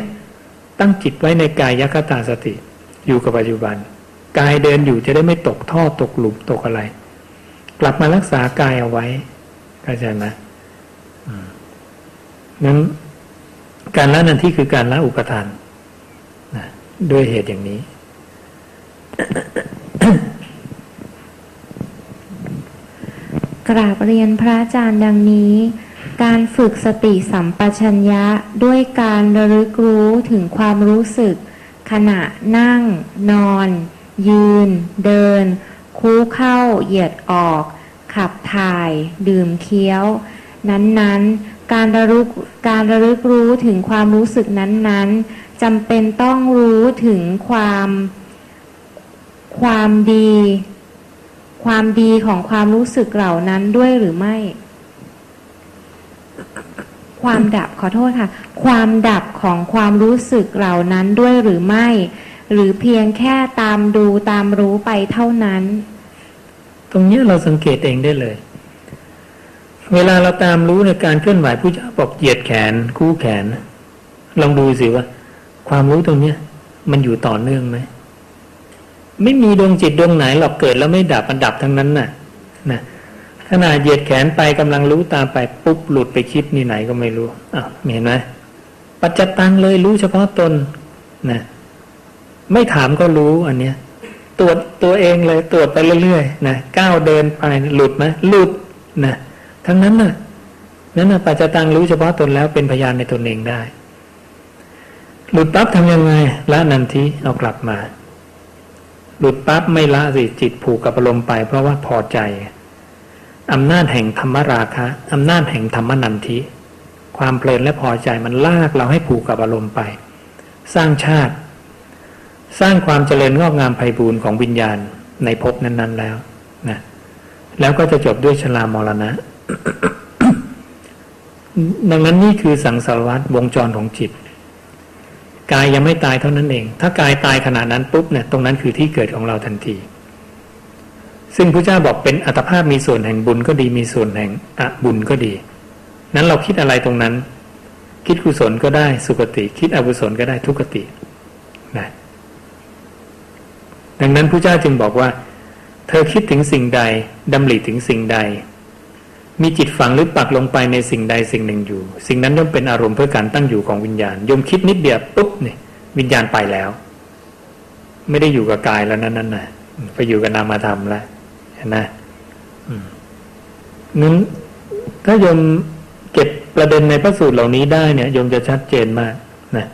ตั้งจิตไว้ในกายยัคตาสติ อยู่กับปัจจุบัน กายเดินอยู่จะได้ไม่ตกท่อตกหลุมตกอะไร กลับมารักษากายเอาไว้เข้าใจไหมนั้นการละนันที่คือการละอุปทานนะด้วยเหตุอย่างนี้ กราบเรียนพระอาจารย์ดังนี้ การฝึกสติสัมปชัญญะด้วยการระลึกรู้ถึงความรู้สึก ขณะนั่ง นอน ยืน เดิน คู่เข้า เหยียดออก ขับถ่าย ดื่มเคี้ยว นั้นๆ การระลึกการระลึกรู้ถึงความรู้สึกนั้นๆจำเป็นต้องรู้ถึงความ ความดี ความดีของความรู้สึกเหล่านั้นด้วยหรือไม่ ความดับขอโทษค่ะ ความดับของความรู้สึกเหล่านั้นด้วยหรือไม่ หรือเพียงแค่ตามดูตามรู้ไปเท่านั้น ตรงนี้เราสังเกตเองได้เลย เวลาเราตามรู้ในการเคลื่อนไหวผู้เจ้าบอกเหยียดแขน คู่แขน ลองดูสิว่า ความรู้ตรงเนี้ย มันอยู่ต่อเนื่องไหม ไม่มีดวงจิตดวงไหนหรอกเกิดแล้วไม่ดับมันดับทั้งนั้นน่ะนะขณะเหยียดแขนไปกำลังรู้ตาไปปุ๊บหลุดไปคิดนี่ไหนก็ไม่รู้อะเห็นไหมปัจจตังเลยรู้เฉพาะตนนะไม่ถามก็รู้อันเนี้ยตรวจตัวเองเลยตรวจไปเรื่อยๆนะก้าวเดินไปหลุดไหมหลุดนะทั้งนั้นน่ะนั้นน่ะปัจจตังรู้เฉพาะตนแล้วเป็นพยานในตนเองได้ หลุดปั๊บทำยังไงละนันทีเอากลับมา หลุดปั๊บไม่ละสิจิตผูกกับอารมณ์ไป เพราะว่าพอใจอำนาจแห่งธรรมราคะอำนาจแห่งธรรมนันทิ ความเพลินและพอใจมันลากเราให้ผูกกับอารมณ์ไป สร้างชาติ สร้างความเจริญงอกงามไพบูรณ์ของวิญญาณในภพนั้น ๆ แล้วนะแล้วก็จะจบด้วยชรามรณะ ดังนั้นนี่คือสังสารวัตรวงจรของจิต กายยังไม่ตายเท่านั้นเอง ถ้ากายตายขนาดนั้นปุ๊บเนี่ยตรงนั้นคือที่เกิดของเราทันที ซึ่งพระเจ้าบอกเป็นอัตภาพมีส่วนแห่งบุญก็ดีมีส่วนแห่งอบุญก็ดี นั้นเราคิดอะไรตรงนั้น คิดกุศลก็ได้สุคติ คิดอกุศลก็ได้ทุกตินะดังนั้นพระเจ้าจึงบอกว่า เธอคิดถึงสิ่งใดดำริถึงสิ่งใด มีจิตฝังหรือปักลงไปในสิ่งใดสิ่งหนึ่งอยู่ สิ่งนั้นย่อมเป็นอารมณ์เพื่อการตั้งอยู่ของวิญญาณยมคิดนิดเดียวปุ๊บเนี่ยวิญญาณไปแล้ว ไม่ได้อยู่กับกายแล้วนั่นนั่นนะไปอยู่กับนามธรรมแล้วเห็นไหมนั้นถ้าโยมเก็บประเด็นในพระสูตรเหล่านี้ได้เนี่ยโยมจะชัดเจนมากนะ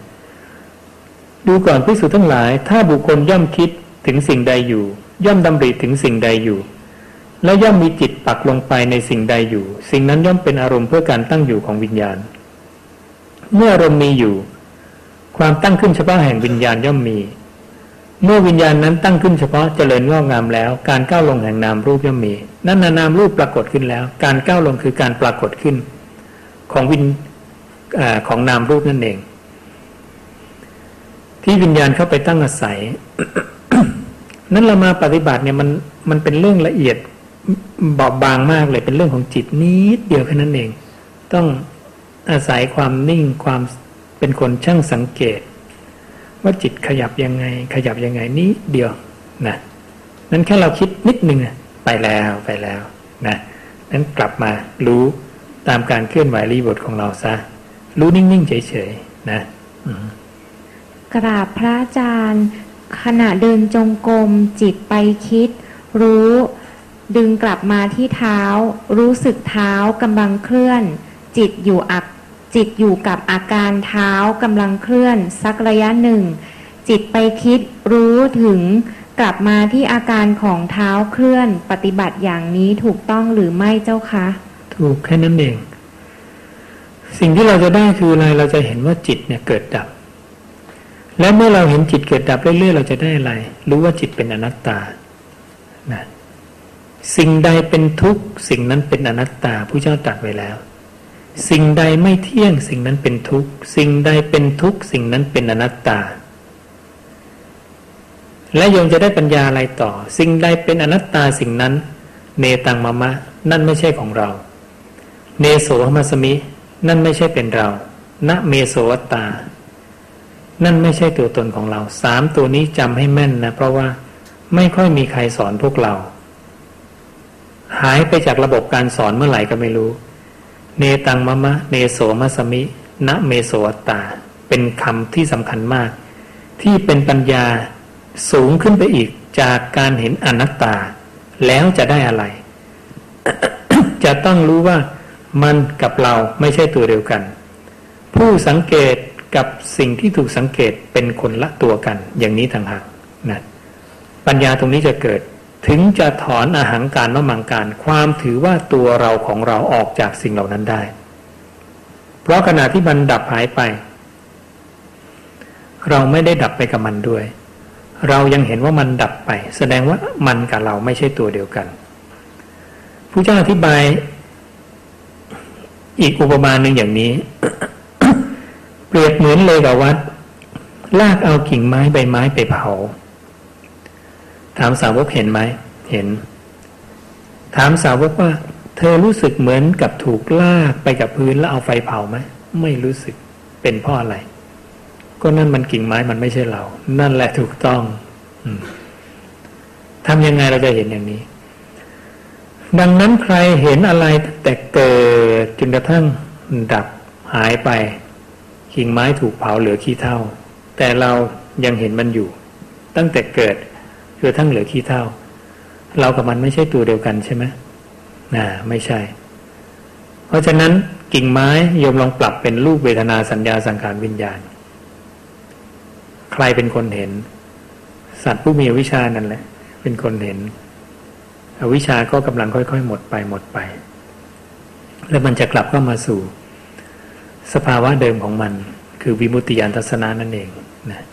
ดูก่อนพิสูจน์ทั้งหลาย ถ้าบุคคลย่อมคิดถึงสิ่งใดอยู่ ย่อมดำริถึงสิ่งใดอยู่ และย่อมมีจิตปักลงไปในสิ่งใดอยู่ สิ่งนั้นย่อมเป็นอารมณ์เพื่อการตั้งอยู่ของวิญญาณ เมื่ออารมณ์มีอยู่ ความตั้งขึ้นเฉพาะแห่งวิญญาณย่อมมี เมื่อวิญญาณนั้นตั้งขึ้นเฉพาะเจริญงอกงามแล้ว การก้าวลงแห่งนามรูปย่อมมี นั่นนามรูปปรากฏขึ้นแล้ว การก้าวลงคือการปรากฏขึ้น ของวิญอของนามรูปนั่นเอง ที่วิญญาณเข้าไปตั้งอาศัย นั้นเรามาปฏิบัติเนี่ยมันมันเป็นเรื่องละเอียด บอบบางมากเลยเป็นเรื่องของจิตนิดเดียวแค่นั้นเอง ต้องอาศัยความนิ่งความเป็นคนช่างสังเกต ว่าจิตขยับยังไง ขยับยังไงนี้เดียวนะนั้นแค่เราคิดนิดนึงไปแล้วไปแล้วนะนั้นกลับมารู้ตามการเคลื่อนไหวรีบทของเราซะ รู้นิ่งๆเฉยๆนะกราบพระอาจารย์ ขณะเดินจงกรมจิตไปคิด รู้ ดึงกลับมาที่เท้า รู้สึกเท้ากำลังเคลื่อน จิตอยู่อักจิตอยู่กับอาการเท้ากำลังเคลื่อน สักระยะหนึ่ง จิตไปคิดรู้ถึงกลับมาที่อาการของเท้าเคลื่อน ปฏิบัติอย่างนี้ถูกต้องหรือไม่เจ้าคะ ถูกแค่นั้นเอง สิ่งที่เราจะได้คืออะไรเราจะเห็นว่าจิตเนี่ยเกิดดับ และเมื่อเราเห็นจิตเกิดดับเรื่อยๆเราจะได้อะไร รู้ว่าจิตเป็นอนัตตานะ สิ่งใดเป็นทุกข์ สิ่งนั้นเป็นอนัตตาผู้เจ้าตรัสไว้แล้ว สิ่งใดไม่เที่ยง สิ่งนั้นเป็นทุกข์ สิ่งใดเป็นทุกข์ สิ่งนั้นเป็นอนัตตา และโยมจะได้ปัญญาอะไรต่อ สิ่งใดเป็นอนัตตาสิ่งนั้น เนตังมะมะ นั่นไม่ใช่ของเรา เนโสมัสมิ นั่นไม่ใช่เป็นเราณเมโสวตา นั่นไม่ใช่ตัวตนของเรา สามตัวนี้จำให้แม่นนะ เพราะว่าไม่ค่อยมีใครสอนพวกเรา หายไปจากระบบการสอนเมื่อไหร่ก็ไม่รู้ เนตังมะมะ เนโสมัสมิณเมโสอัตตา เป็นคำที่สำคัญมาก ที่เป็นปัญญาสูงขึ้นไปอีกจากการเห็นอนัตตา แล้วจะได้อะไร จะต้องรู้ว่ามันกับเราไม่ใช่ตัวเดียวกัน ผู้สังเกตกับสิ่งที่ถูกสังเกตเป็นคนละตัวกัน อย่างนี้ต่างหากนะปัญญาตรงนี้จะเกิด ถึงจะถอนอาหางการนมังการ ความถือว่าตัวเราของเราออกจากสิ่งเหล่านั้นได้ เพราะขณะที่มันดับหายไป เราไม่ได้ดับไปกับมันด้วย เรายังเห็นว่ามันดับไป แสดงว่ามันกับเราไม่ใช่ตัวเดียวกันผู้เจ้าอธิบาย อีกอุปมาหนึ่งอย่างนี้ เปรียบเหมือนเลยกับวัดลากเอากิ่งไม้ใบไม้ไปเผา ถามสาวกเห็นไหม เห็น ถามสาวกว่า เธอรู้สึกเหมือนกับถูกลากไปกับพื้นแล้วเอาไฟเผาไหม ไม่รู้สึก เป็นเพราะอะไร ก็นั่นมันกิ่งไม้มันไม่ใช่เรา นั่นแหละถูกต้องทำยังไงเราจะเห็นอย่างนี้ ดังนั้นใครเห็นอะไรแต่เกิดจนกระทั่งดับหายไป กิ่งไม้ถูกเผาเหลือขี้เท่า แต่เรายังเห็นมันอยู่ ตั้งแต่เกิด จนกระทั่งเหลือขี้เท่า เรากับมันไม่ใช่ตัวเดียวกันใช่ไหมน่าไม่ใช่ เพราะฉะนั้นกิ่งไม้โยมลองปรับเป็นรูปเวทนาสัญญาสังขารวิญญาณ ใครเป็นคนเห็น สัตว์ผู้มีวิชานั่นแหละ เป็นคนเห็นอวิชาก็กำลังค่อยๆ หมดไปหมดไป แล้วมันจะกลับเข้ามาสู่ สภาวะเดิมของมัน คือวิมุตติยานทัศนะนั่นเองนะ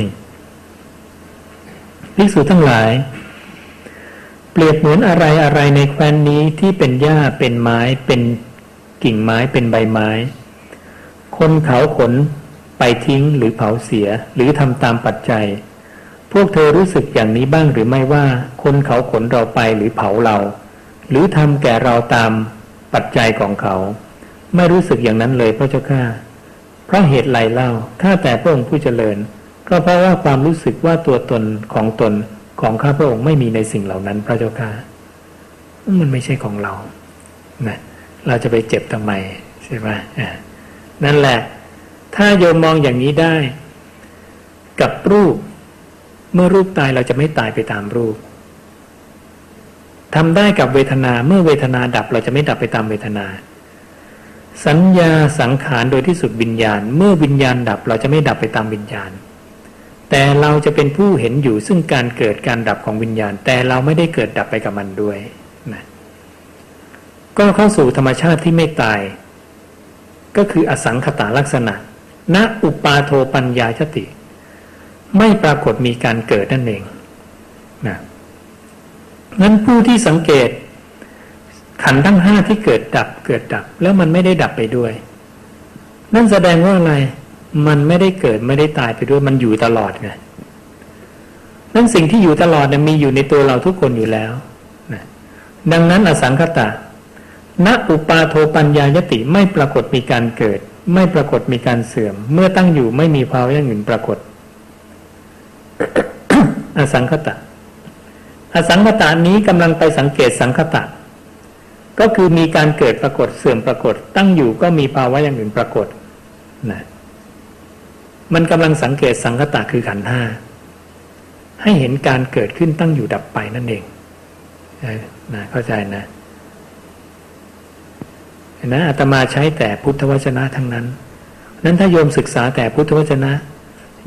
นี่ภิกษุทั้งหลาย เปรียบเหมือนอะไรอะไรในแคว้นนี้ที่เป็นหญ้าเป็นไม้เป็นกิ่งไม้เป็นใบไม้ คนเขาขนไปทิ้งหรือเผาเสียหรือทำตามปัจจัย พวกเธอรู้สึกอย่างนี้บ้างหรือไม่ว่า คนเขาขนเราไปหรือเผาเรา หรือทำแก่เราตามปัจจัยของเขา ไม่รู้สึกอย่างนั้นเลยพระเจ้าข้าเพราะเหตุไรเล่าข้าแต่พระองค์ผู้เจริญ ก็เพราะว่าความรู้สึกว่าตัวตนของตนของข้าพระองค์ไม่มีในสิ่งเหล่านั้น พระเจ้าข้ามันไม่ใช่ของเรานะเราจะไปเจ็บทำไมใช่ไหมนั่นแหละ ถ้าโยมมองอย่างนี้ได้ กับรูป เมื่อรูปตายเราจะไม่ตายไปตามรูปทำได้กับเวทนาเมื่อเวทนาดับเราจะไม่ดับไปตามเวทนา สัญญาสังขารโดยที่สุดวิญญาณ เมื่อวิญญาณดับเราจะไม่ดับไปตามวิญญาณ แต่เราจะเป็นผู้เห็นอยู่ซึ่งการเกิดการดับของวิญญาณ แต่เราไม่ได้เกิดดับไปกับมันด้วยนะก็เข้าสู่ธรรมชาติที่ไม่ตาย ก็คืออสังขตาลักษณะณอุปาโทปัญญาชติ ไม่ปรากฏมีการเกิดนั่นเองนะงั้นผู้ที่สังเกต ขันทั้งห้าที่เกิดดับเกิดดับ แล้วมันไม่ได้ดับไปด้วย นั่นแสดงว่าอะไร มันไม่ได้เกิดไม่ได้ตายไปด้วยมันอยู่ตลอดไงนั่นสิ่งที่อยู่ตลอดนี่ยมีอยู่ในตัวเราทุกคนอยู่แล้วนะดังนั้นอสังคตะณอุปาโทปัญญายติไม่ปรากฏมีการเกิด ไม่ปรากฏมีการเสื่อม เมื่อตั้งอยู่ไม่มีภาวะอย่างอื่นปรากฏ อสังคตะ อสังคตานี้กำลังไปสังเกตสังคตะ ก็คือมีการเกิดปรากฏเสื่อมปรากฏ ตั้งอยู่ก็มีภาวะอย่างอื่นปรากฏนะ มันกำลังสังเกตสังคตะคือขันห้าให้เห็นการเกิดขึ้นตั้งอยู่ดับไปนั่นเองนะเข้าใจนะนะอาตมาใช้แต่พุทธวจนะทั้งนั้น นั้นถ้าโยมศึกษาแต่พุทธวจนะ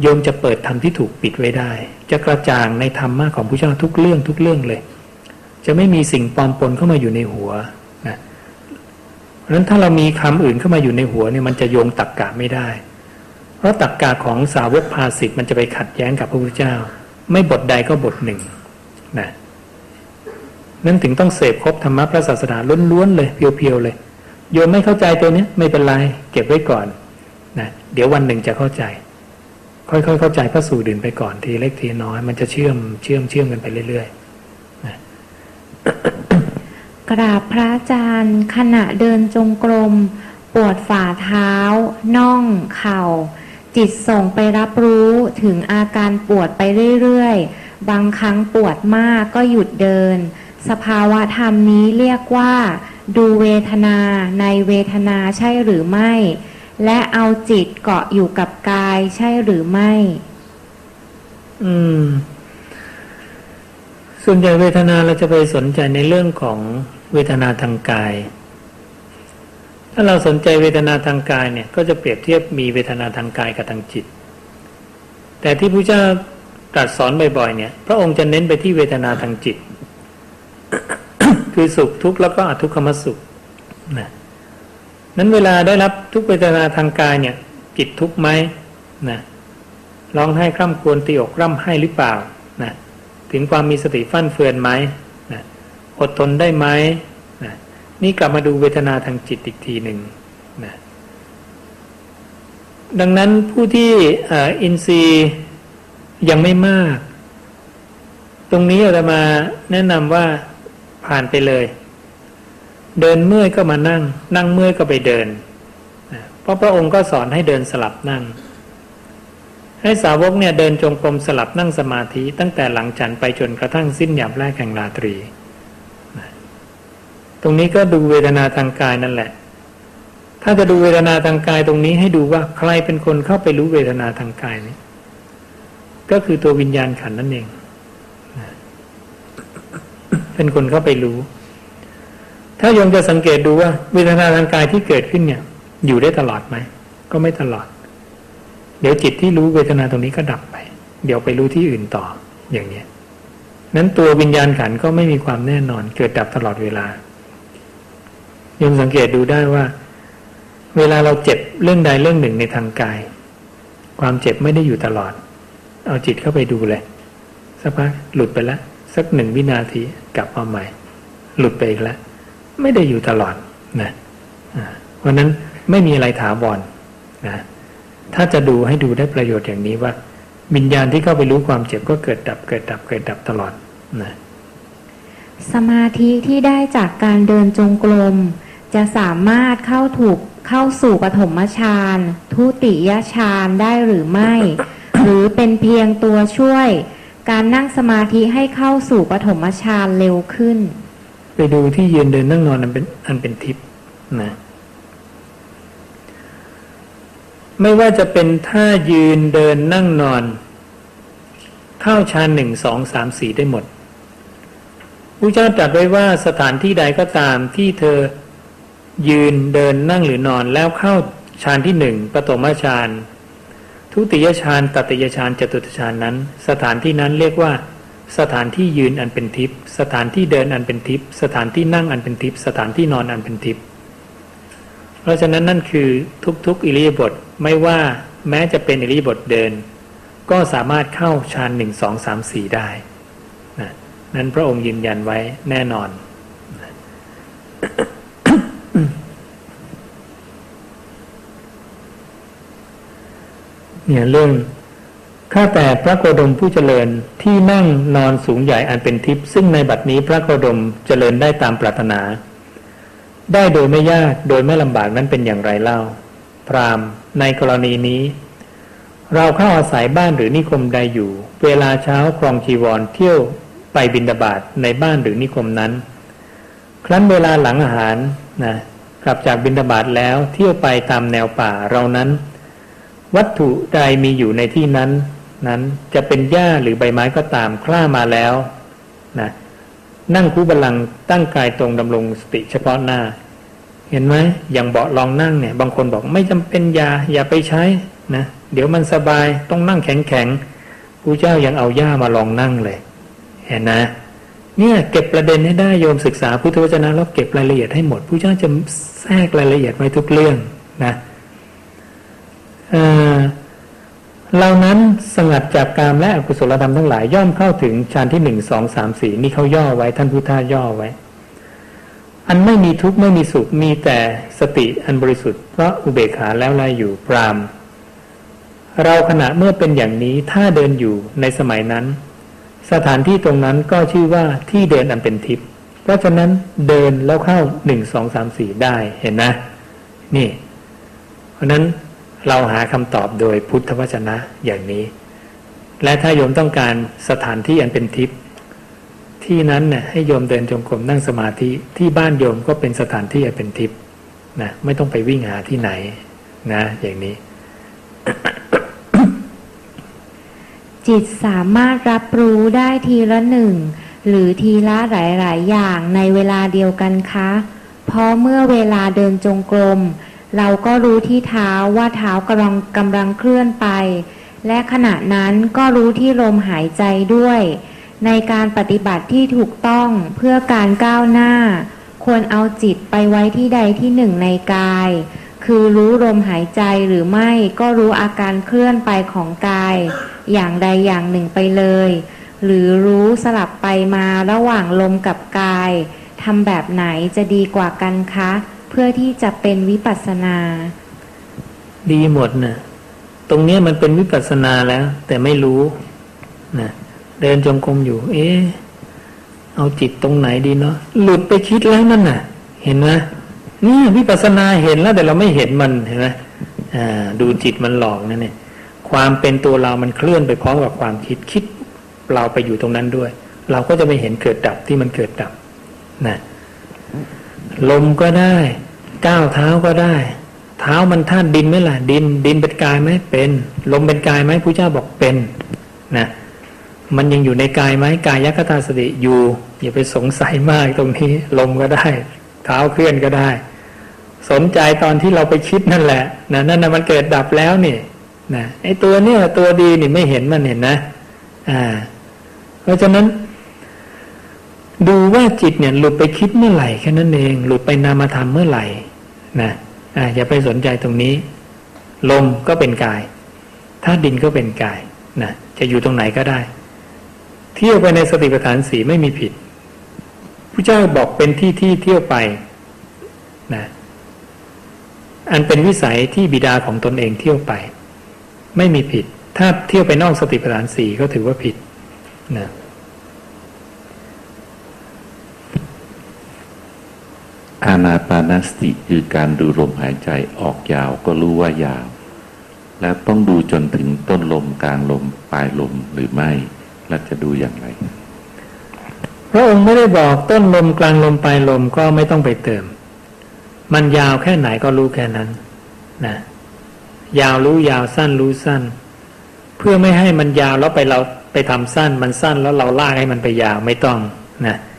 โยมจะเปิดธรรมที่ถูกปิดไว้ได้ จะกระจ่างในธรรมะของพระเจ้าทุกเรื่องทุกเรื่องเลย จะไม่มีสิ่งปลอมปนเข้ามาอยู่ในหัวนะเพราะนั้นถ้าเรามีคำอื่นเข้ามาอยู่ในหัวเนี่ยมันจะโยงตักกะไม่ได้ เพราะตักกะของสาวกภาสิทธ์มันจะไปขัดแย้งกับพระพุทธเจ้า ไม่บทใดก็บทหนึ่งนะนั้นถึงต้องเสพครบธรรมะพระศาสนาล้วนๆเลยเพียวๆเลย โยมไม่เข้าใจตัวนี้ไม่เป็นไรเก็บไว้ก่อนนะเดี๋ยววันหนึ่งจะเข้าใจ ค่อยๆเข้าใจพระสูตรอื่นไปก่อนทีเล็กทีน้อย มันจะเชื่อมเชื่อมเชื่อมกันไปเรื่อยๆกราบพระอาจารย์ ขณะเดินจงกรม ปวดฝ่าเท้า น่อง เข่า จิตส่งไปรับรู้ถึงอาการปวดไปเรื่อยๆ บางครั้งปวดมากก็หยุดเดิน สภาวะธรรมนี้เรียกว่า ดูเวทนาในเวทนาใช่หรือไม่ และเอาจิตเกาะอยู่กับกายใช่หรือไม่ อืม ส่วนใหญ่เวทนาเราจะไปสนใจในเรื่องของเวทนาทางกาย ถ้าเราสนใจเวทนาทางกายเนี่ยก็จะเปรียบเทียบมีเวทนาทางกายกับทางจิต แต่ที่พระเจ้าตรัสสอนบ่อยๆเนี่ย พระองค์จะเน้นไปที่เวทนาทางจิต คือสุขทุกข์แล้วก็อทุกขมสุขนะนั้นเวลาได้รับทุกเวทนาทางกายเนี่ย จิตทุกข์ไหมนะร้องไห้คร่ำครวญตีอกร่ำไห้หรือเปล่านะถึงความมีสติฟั่นเฟือนไหมนะอดทนได้ไหมนะ นี่กลับมาดูเวทนาทางจิตอีกทีหนึ่งนะดังนั้นผู้ที่อินทรีย์ยังไม่มาก ตรงนี้เราจะมาแนะนำว่าผ่านไปเลย เดินเมื่อยก็มานั่ง นั่งเมื่อยก็ไปเดินนะเพราะพระองค์ก็สอนให้เดินสลับนั่ง ให้สาวกเนี่ยเดินจงกรมสลับนั่งสมาธิตั้งแต่หลังฉันไปจนกระทั่งสิ้นหยามแรกแห่งราตรี รงนี้ก็ดูเวทนาทางกายนั่นแหละ ถ้าจะดูเวทนาทางกายตรงนี้ให้ดูว่าใครเป็นคนเข้าไปรู้เวทนาทางกายนี้ ก็คือตัววิญญาณขันนั่นเอง เป็นคนเข้าไปรู้ ถ้าโยมจะสังเกตดูว่าเวทนาทางกายที่เกิดขึ้นเนี่ย อยู่ได้ตลอดไหม ก็ไม่ตลอด เดี๋ยวจิตที่รู้เวทนาตรงนี้ก็ดับไป เดี๋ยวไปรู้ที่อื่นต่ออย่างเนี้ยนั้นตัววิญญาณขันก็ไม่มีความแน่นอนเกิดดับตลอดเวลา ยมสังเกตดูได้ว่า เวลาเราเจ็บเรื่องใดเรื่องหนึ่งในทางกาย ความเจ็บไม่ได้อยู่ตลอด เอาจิตเข้าไปดูเลยสักพักหลุดไปแล้วสักหนึ่งวินาทีกลับมาใหม่ หลุดไปอีกแล้วไม่ได้อยู่ตลอดนะเพราะนั้นไม่มีอะไรถาวรนะถ้าจะดูให้ดูได้ประโยชน์อย่างนี้ว่าวิญญาณที่เข้าไปรู้ความเจ็บก็เกิดดับเกิดดับเกิดดับตลอดนะสมาธิที่ได้จากการเดินจงกรม จะสามารถเข้าถูกเข้าสู่ปฐมฌานทุติยฌานได้หรือไม่ หรือเป็นเพียงตัวช่วย การนั่งสมาธิให้เข้าสู่ปฐมฌานเร็วขึ้น ไปดูที่ยืนเดินนั่งนอนอันเป็นอันเป็นทิพย์นะไม่ว่าจะเป็นท่ายืนเดินนั่งนอน เข้าฌานหนึ่งสองสามสี่ได้หมดพระเจ้าตรัสไว้ว่าสถานที่ใดก็ตามที่เธอ ยืนเดินนั่งหรือนอนแล้วเข้าฌานที่หนึ่งปฐมฌานทุติยฌานตติยฌานจตุตฌานนั้น สถานที่นั้นเรียกว่า สถานที่ยืนอันเป็นทิพย์สถานที่เดินอันเป็นทิพย์สถานที่นั่งอันเป็นทิพย์สถานที่นอนอันเป็นทิพย์เพราะฉะนั้นนั่นคือทุกๆ อิริยาบถไม่ว่าแม้จะเป็นอิริยาบถเดิน ก็สามารถเข้าฌานหนึ่งสองสามสี่ได้นะนั้นพระองค์ยืนยันไว้แน่นอน เนี่ยเรื่องข้าแต่พระโคดมผู้เจริญที่นั่งนอนสูงใหญ่อันเป็นทิพย์ซึ่งในบัดนี้พระโคดมเจริญได้ตามปรารถนา ได้โดยไม่ยากโดยไม่ลำบากนั้นเป็นอย่างไรเล่า พรามในกรณีนี้ เราเข้าอาศัยบ้านหรือนิคมใดอยู่ เวลาเช้าครองจีวรเที่ยวไปบินดาบาดในบ้านหรือนิคมนั้น ครั้นเวลาหลังอาหารนะกลับจากบินดาบาดแล้วเที่ยวไปตามแนวป่าเรานั้น วัตถุใดมีอยู่ในที่นั้น นั้นจะเป็นหญ้าหรือใบไม้ก็ตามคล้ามาแล้วนะนั่งคู่บัลลังตั้งกายตรงดำรงสติเฉพาะหน้า เห็นไหมอย่างเบาะลองนั่งเนี่ย บางคนบอกไม่จำเป็นยาอย่าไปใช้นะเดี๋ยวมันสบายต้องนั่งแข็งแข็งผู้เจ้ายังเอาหญ้ามาลองนั่งเลย เห็นนะ เนี่ยเก็บประเด็นให้ได้โยมศึกษาพุทธวจนะแล้วเก็บรายละเอียดให้หมดผู้เจ้าจะแทรกรายละเอียดไว้ทุกเรื่องนะ เหล่านั้นสงัดจากกามและอกุศลธรรมทั้งหลายย่อมเข้าถึงฌานที่หนึ่งสองสามสี่นี่เขาย่อไว้ท่านพุทธาย่อไว้ อันไม่มีทุกข์ไม่มีสุขมีแต่สติอันบริสุทธิ์เพราะอุเบกขาแล้วลายอยู่ปรามเราขณะเมื่อเป็นอย่างนี้ถ้าเดินอยู่ในสมัยนั้น สถานที่ตรงนั้นก็ชื่อว่าที่เดินอันเป็นทิพย์เพราะฉะนั้นเดินแล้วเข้าหนึ่งสองสามสี่ได้เห็นนะ นี่ เพราะนั้น เราหาคำตอบโดยพุทธวจนะอย่างนี้ และถ้าโยมต้องการสถานที่อันเป็นทิพย์ที่นั้นเนี่ยให้โยมเดินจงกรมนั่งสมาธิที่บ้านโยมก็เป็นสถานที่อันเป็นทิพย์นะไม่ต้องไปวิ่งหาที่ไหนนะ อย่างนี้ จิตสามารถรับรู้ได้ทีละหนึ่งหรือทีละหลาย ๆ อย่างในเวลาเดียวกันคะ เพราะเมื่อเวลาเดินจงกรม เราก็รู้ที่เท้าว่าเท้ากำลังกำลังเคลื่อนไป และขณะนั้นก็รู้ที่ลมหายใจด้วย ในการปฏิบัติที่ถูกต้องเพื่อการก้าวหน้า ควรเอาจิตไปไว้ที่ใดที่หนึ่งในกาย คือรู้ลมหายใจหรือไม่ก็รู้อาการเคลื่อนไปของกาย อย่างใดอย่างหนึ่งไปเลย หรือรู้สลับไปมาระหว่างลมกับกายทำแบบไหนจะดีกว่ากันคะ พื่อที่จะเป็นวิปัสสนา ดีหมดนะตรงเนี้ยมันเป็นวิปัสสนาแล้ว แต่ไม่รู้นะเดินจงกรมอยู่ เอ๊ะเอาจิตตรงไหนดีเนาะหลุดไปคิดแล้วนั่นน่ะ เห็นไหมนี่วิปัสสนาเห็นแล้ว แต่เราไม่เห็นมันเห็นไหมอ่าดูจิตมันหลอกนั่นเนี่ยความเป็นตัวเรามันเคลื่อนไปพร้อมกับความคิดคิดเราไปอยู่ตรงนั้นด้วย เราก็จะไม่เห็นเกิดดับที่มันเกิดดับนะลมก็ได้ ก้าวเท้าก็ได้ เท้ามันท่าดินไหมล่ะดิน ดินเป็นกายไหมเป็น ลมเป็นกายไหมพระเจ้าบอกเป็นนะมันยังอยู่ในกายไหมกายยัคตาสติอยู่อย่าไปสงสัยมากตรงนี้ ลมก็ได้ เท้าเคลื่อนก็ได้ สนใจตอนที่เราไปคิดนั่นแหละนะนั่นนะมันเกิดดับแล้วนี่นะไอ้ตัวเนี้ยตัวดีนี่ไม่เห็นมันเห็นนะ อ่า เพราะฉะนั้น ดูว่าจิตเนี่ย หลุดไปคิดเมื่อไหร่แค่นั้นเอง หลุดไปนามธรรมเมื่อไหร่ นะอย่าไปสนใจตรงนี้ ลมก็เป็นกายธาตุดินก็เป็นกายนะจะอยู่ตรงไหนก็ได้ เที่ยวไปในสติปัฏฐานสีไม่มีผิดพระเจ้าบอกเป็นที่ที่เที่ยวไปนะอันเป็นวิสัยที่บิดาของตนเองเที่ยวไป ไม่มีผิด ถ้าเที่ยวไปนอกสติปัฏฐานสี่ก็ถือว่าผิดนะ อานาปานสติคือการดูลมหายใจออกยาวก็รู้ว่ายาว แล้วต้องดูจนถึงต้นลมกลางลมปลายลมหรือไม่และจะดูอย่างไร พระองค์ไม่ได้บอกต้นลมกลางลมปลายลมก็ไม่ต้องไปเติม มันยาวแค่ไหนก็รู้แค่นั้นนะยาวรู้ยาวสั้นรู้สั้น เพื่อไม่ให้มันยาวแล้วไปเราไปทำสั้นมันสั้นแล้วเราลากให้มันไปยาวไม่ต้องนะเ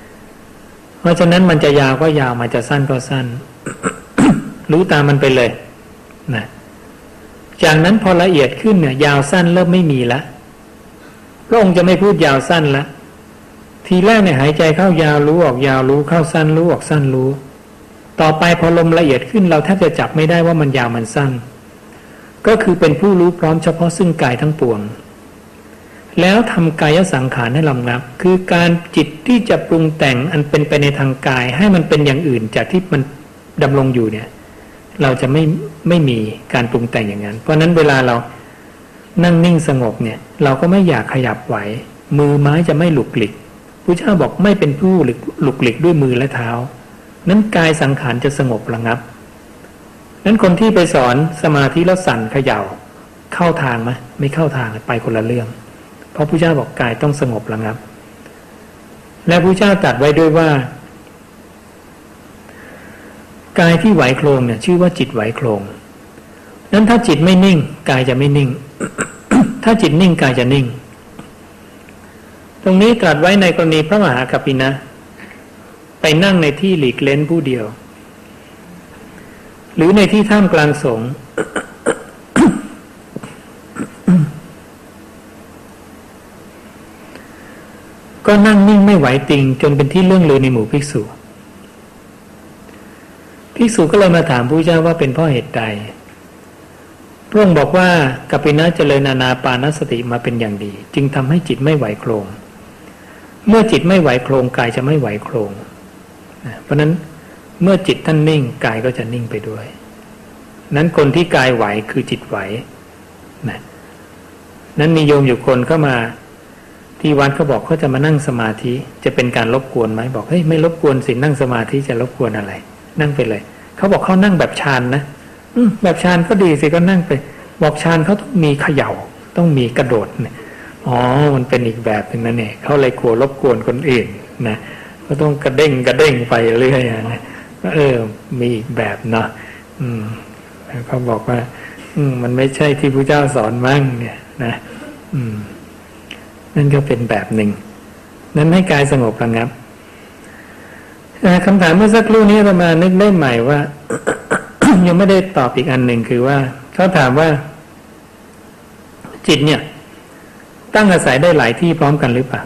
พราะฉะนั้นมันจะยาวก็ยาวมันจะสั้นก็สั้น รู้ตามมันไปเลยนะจากนั้นพอละเอียดขึ้นเนี่ย ยาวสั้นเริ่มไม่มีละพระองค์จะไม่พูดยาวสั้นละทีแรกเนี่ยหายใจเข้ายาวรู้ออกยาวรู้เข้าสั้นรู้ออกสั้นรู้ ต่อไปพอลมละเอียดขึ้นเราแทบจะจับไม่ได้ว่ามันยาวมันสั้น ก็คือเป็นผู้รู้พร้อมเฉพาะซึ่งกายทั้งปวง แล้วทำกายสังขารให้ลำงับ คือการจิตที่จะปรุงแต่งอันเป็นไปในทางกาย ให้มันเป็นอย่างอื่นจากที่มันดำรงอยู่เนี่ย เราจะไม่ไม่มีการปรุงแต่งอย่างนั้น เพราะนั้นเวลาเรานั่งนิ่งสงบเนี่ย เราก็ไม่อยากขยับไหว มือไม้จะไม่หลุกหลิกพระเจ้าบอกไม่เป็นผู้หลุกหลิกด้วยมือและเท้า นั้นกายสังขารจะสงบระงับ นั้นคนที่ไปสอนสมาธิแล้วสั่นเขย่าเข้าทางไหมไม่เข้าทางไปคนละเรื่อง เพราะพระเจ้าบอกกายต้องสงบระงับ และพระเจ้าตรัสไว้ด้วยว่ากายที่ไหวโครงเนี่ย ชื่อว่าจิตไหวโครงนั้นถ้าจิตไม่นิ่ง กายจะไม่นิ่ง ถ้าจิตนิ่งกายจะนิ่ง ตรงนี้ตรัสไว้ในกรณีพระมหากัปปินะ ไปนั่งในที่หลีกเล้นผู้เดียว หรือในที่ท่ามกลางสงฆ์ ก็นั่งนิ่งไม่ไหวติง จนเป็นที่เรื่องลือในหมู่ภิกษุภิกษุก็เลยมาถามพระเจ้าว่าเป็นเพราะเหตุใดพระองค์บอกว่ากัปปินะเจริญนานาปานสติมาเป็นอย่างดี จึงทำให้จิตไม่ไหวโครง เมื่อจิตไม่ไหวโครงกายจะไม่ไหวโครง เพราะนั้นเมื่อจิตท่านนิ่งกายก็จะนิ่งไปด้วย นั้นคนที่กายไหวคือจิตไหวนะนั้นมีโยมอยู่คนเข้ามา ที่วัดเขาบอกเขาจะมานั่งสมาธิจะเป็นการรบกวนไหมบอกเฮ้ยไม่รบกวนสินั่งสมาธิจะรบกวนอะไร นั่งไปเลยเขาบอกเขานั่งแบบฌานนะแบบฌานก็ดีสิก็นั่งไป บอกฌานเขาต้องมีเขย่า ต้องมีกระโดดเนี่ยอ๋อมันเป็นอีกแบบหนึ่งนั่นเองเขาเลยกลัวรบกวนคนอื่นนะก็ต้องกระเด้งกระเด้งไปเรื่อยนะเออ มีอีกแบบเนาะอืมเขาบอกว่า อืมมันไม่ใช่ที่พระเจ้าสอนมั่งเนี่ย นะ อืม นั่นก็เป็นแบบหนึ่ง นั้นให้กายสงบระงับคำถามเมื่อสักครู่นี้เรามานึกได้ใหม่ว่า ยังไม่ได้ตอบอีกอันหนึ่งคือว่าเขาถามว่า จิตเนี่ย ตั้งอาศัยได้หลายที่พร้อมกันหรือเปล่า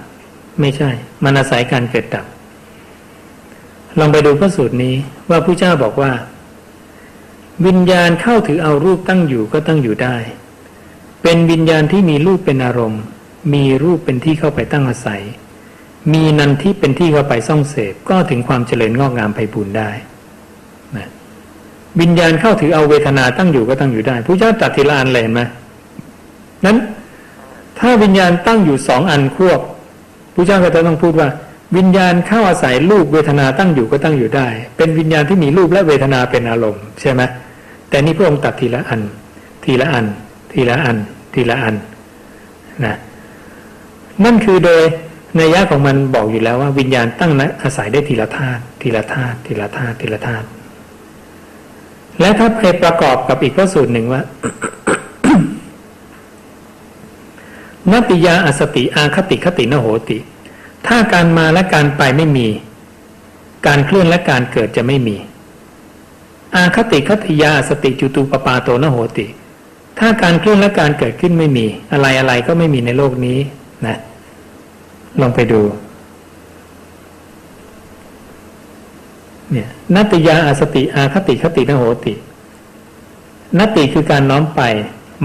ไม่ใช่ มันอาศัยการเกิดดับ ลองไปดูพระสูตรนี้ว่าผู้เจ้าบอกว่า วิญญาณเข้าถือเอารูปตั้งอยู่ก็ตั้งอยู่ได้ เป็นวิญญาณที่มีรูปเป็นอารมณ์ มีรูปเป็นที่เข้าไปตั้งอาศัย มีนันที่เป็นที่เข้าไปซ่องเสพก็ถึงความเจริญงอกงามไปบูรได้นะวิญญาณเข้าถือเอาเวทนาตั้งอยู่ก็ตั้งอยู่ได้ผู้เจ้าตัดทีละอันเลยไหมนั้น ถ้าวิญญาณตั้งอยู่สองอันควบผู้เจ้าก็จะต้องพูดว่า วิญญาณเข้าอาศัยรูปเวทนาตั้งอยู่ก็ตั้งอยู่ได้ เป็นวิญญาณที่มีรูปและเวทนาเป็นอารมณ์ใช่ไหมแต่นี่พระองค์ตัดทีละอัน ทีละอัน ทีละอัน ทีละอันนะ นั่นคือโดยในยะของมันบอกอยู่แล้วว่าวิญญาณตั้งนะอาศัยได้ทีละธาตุทีละธาตุทีละธาตุทีละธาตุและถ้าไปประกอบกับอีกพระสูตรหนึ่งว่านติยาอสติอาคติคตินโหติ ถ้าการมาและการไปไม่มี การเคลื่อนและการเกิดจะไม่มี อาคติคติยาสติจุตูปปาโตนโหติ ถ้าการเคลื่อนและการเกิดขึ้นไม่มี อะไรอะไรก็ไม่มีในโลกนี้ นะลองไปดู เนี่ยนัติยาอสติ อาคติคตินโหตินติคือการน้อมไป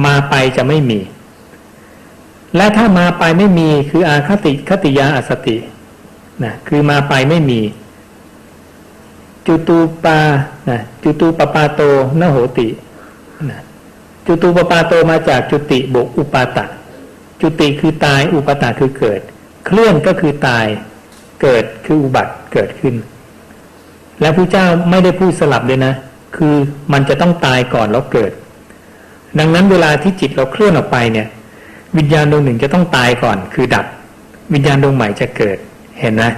มาไปจะไม่มี และถ้ามาไปไม่มีคืออาคติคติยาอสตินะคือมาไปไม่มี จุตูปานะจุตูปปาโตนโหตินะจุตูปปาโตมาจากจุติบกอุปาตะ จุติคือตายอุปตะคือเกิด เคลื่อนก็คือตายเกิดคืออุบัติเกิดขึ้น และพระเจ้าไม่ได้พูดสลับเลยนะ คือมันจะต้องตายก่อนแล้วเกิด ดังนั้นเวลาที่จิตเราเคลื่อนออกไปเนี่ย วิญญาณดวงหนึ่งจะต้องตายก่อน คือดับ วิญญาณดวงใหม่จะเกิดเห็นนะ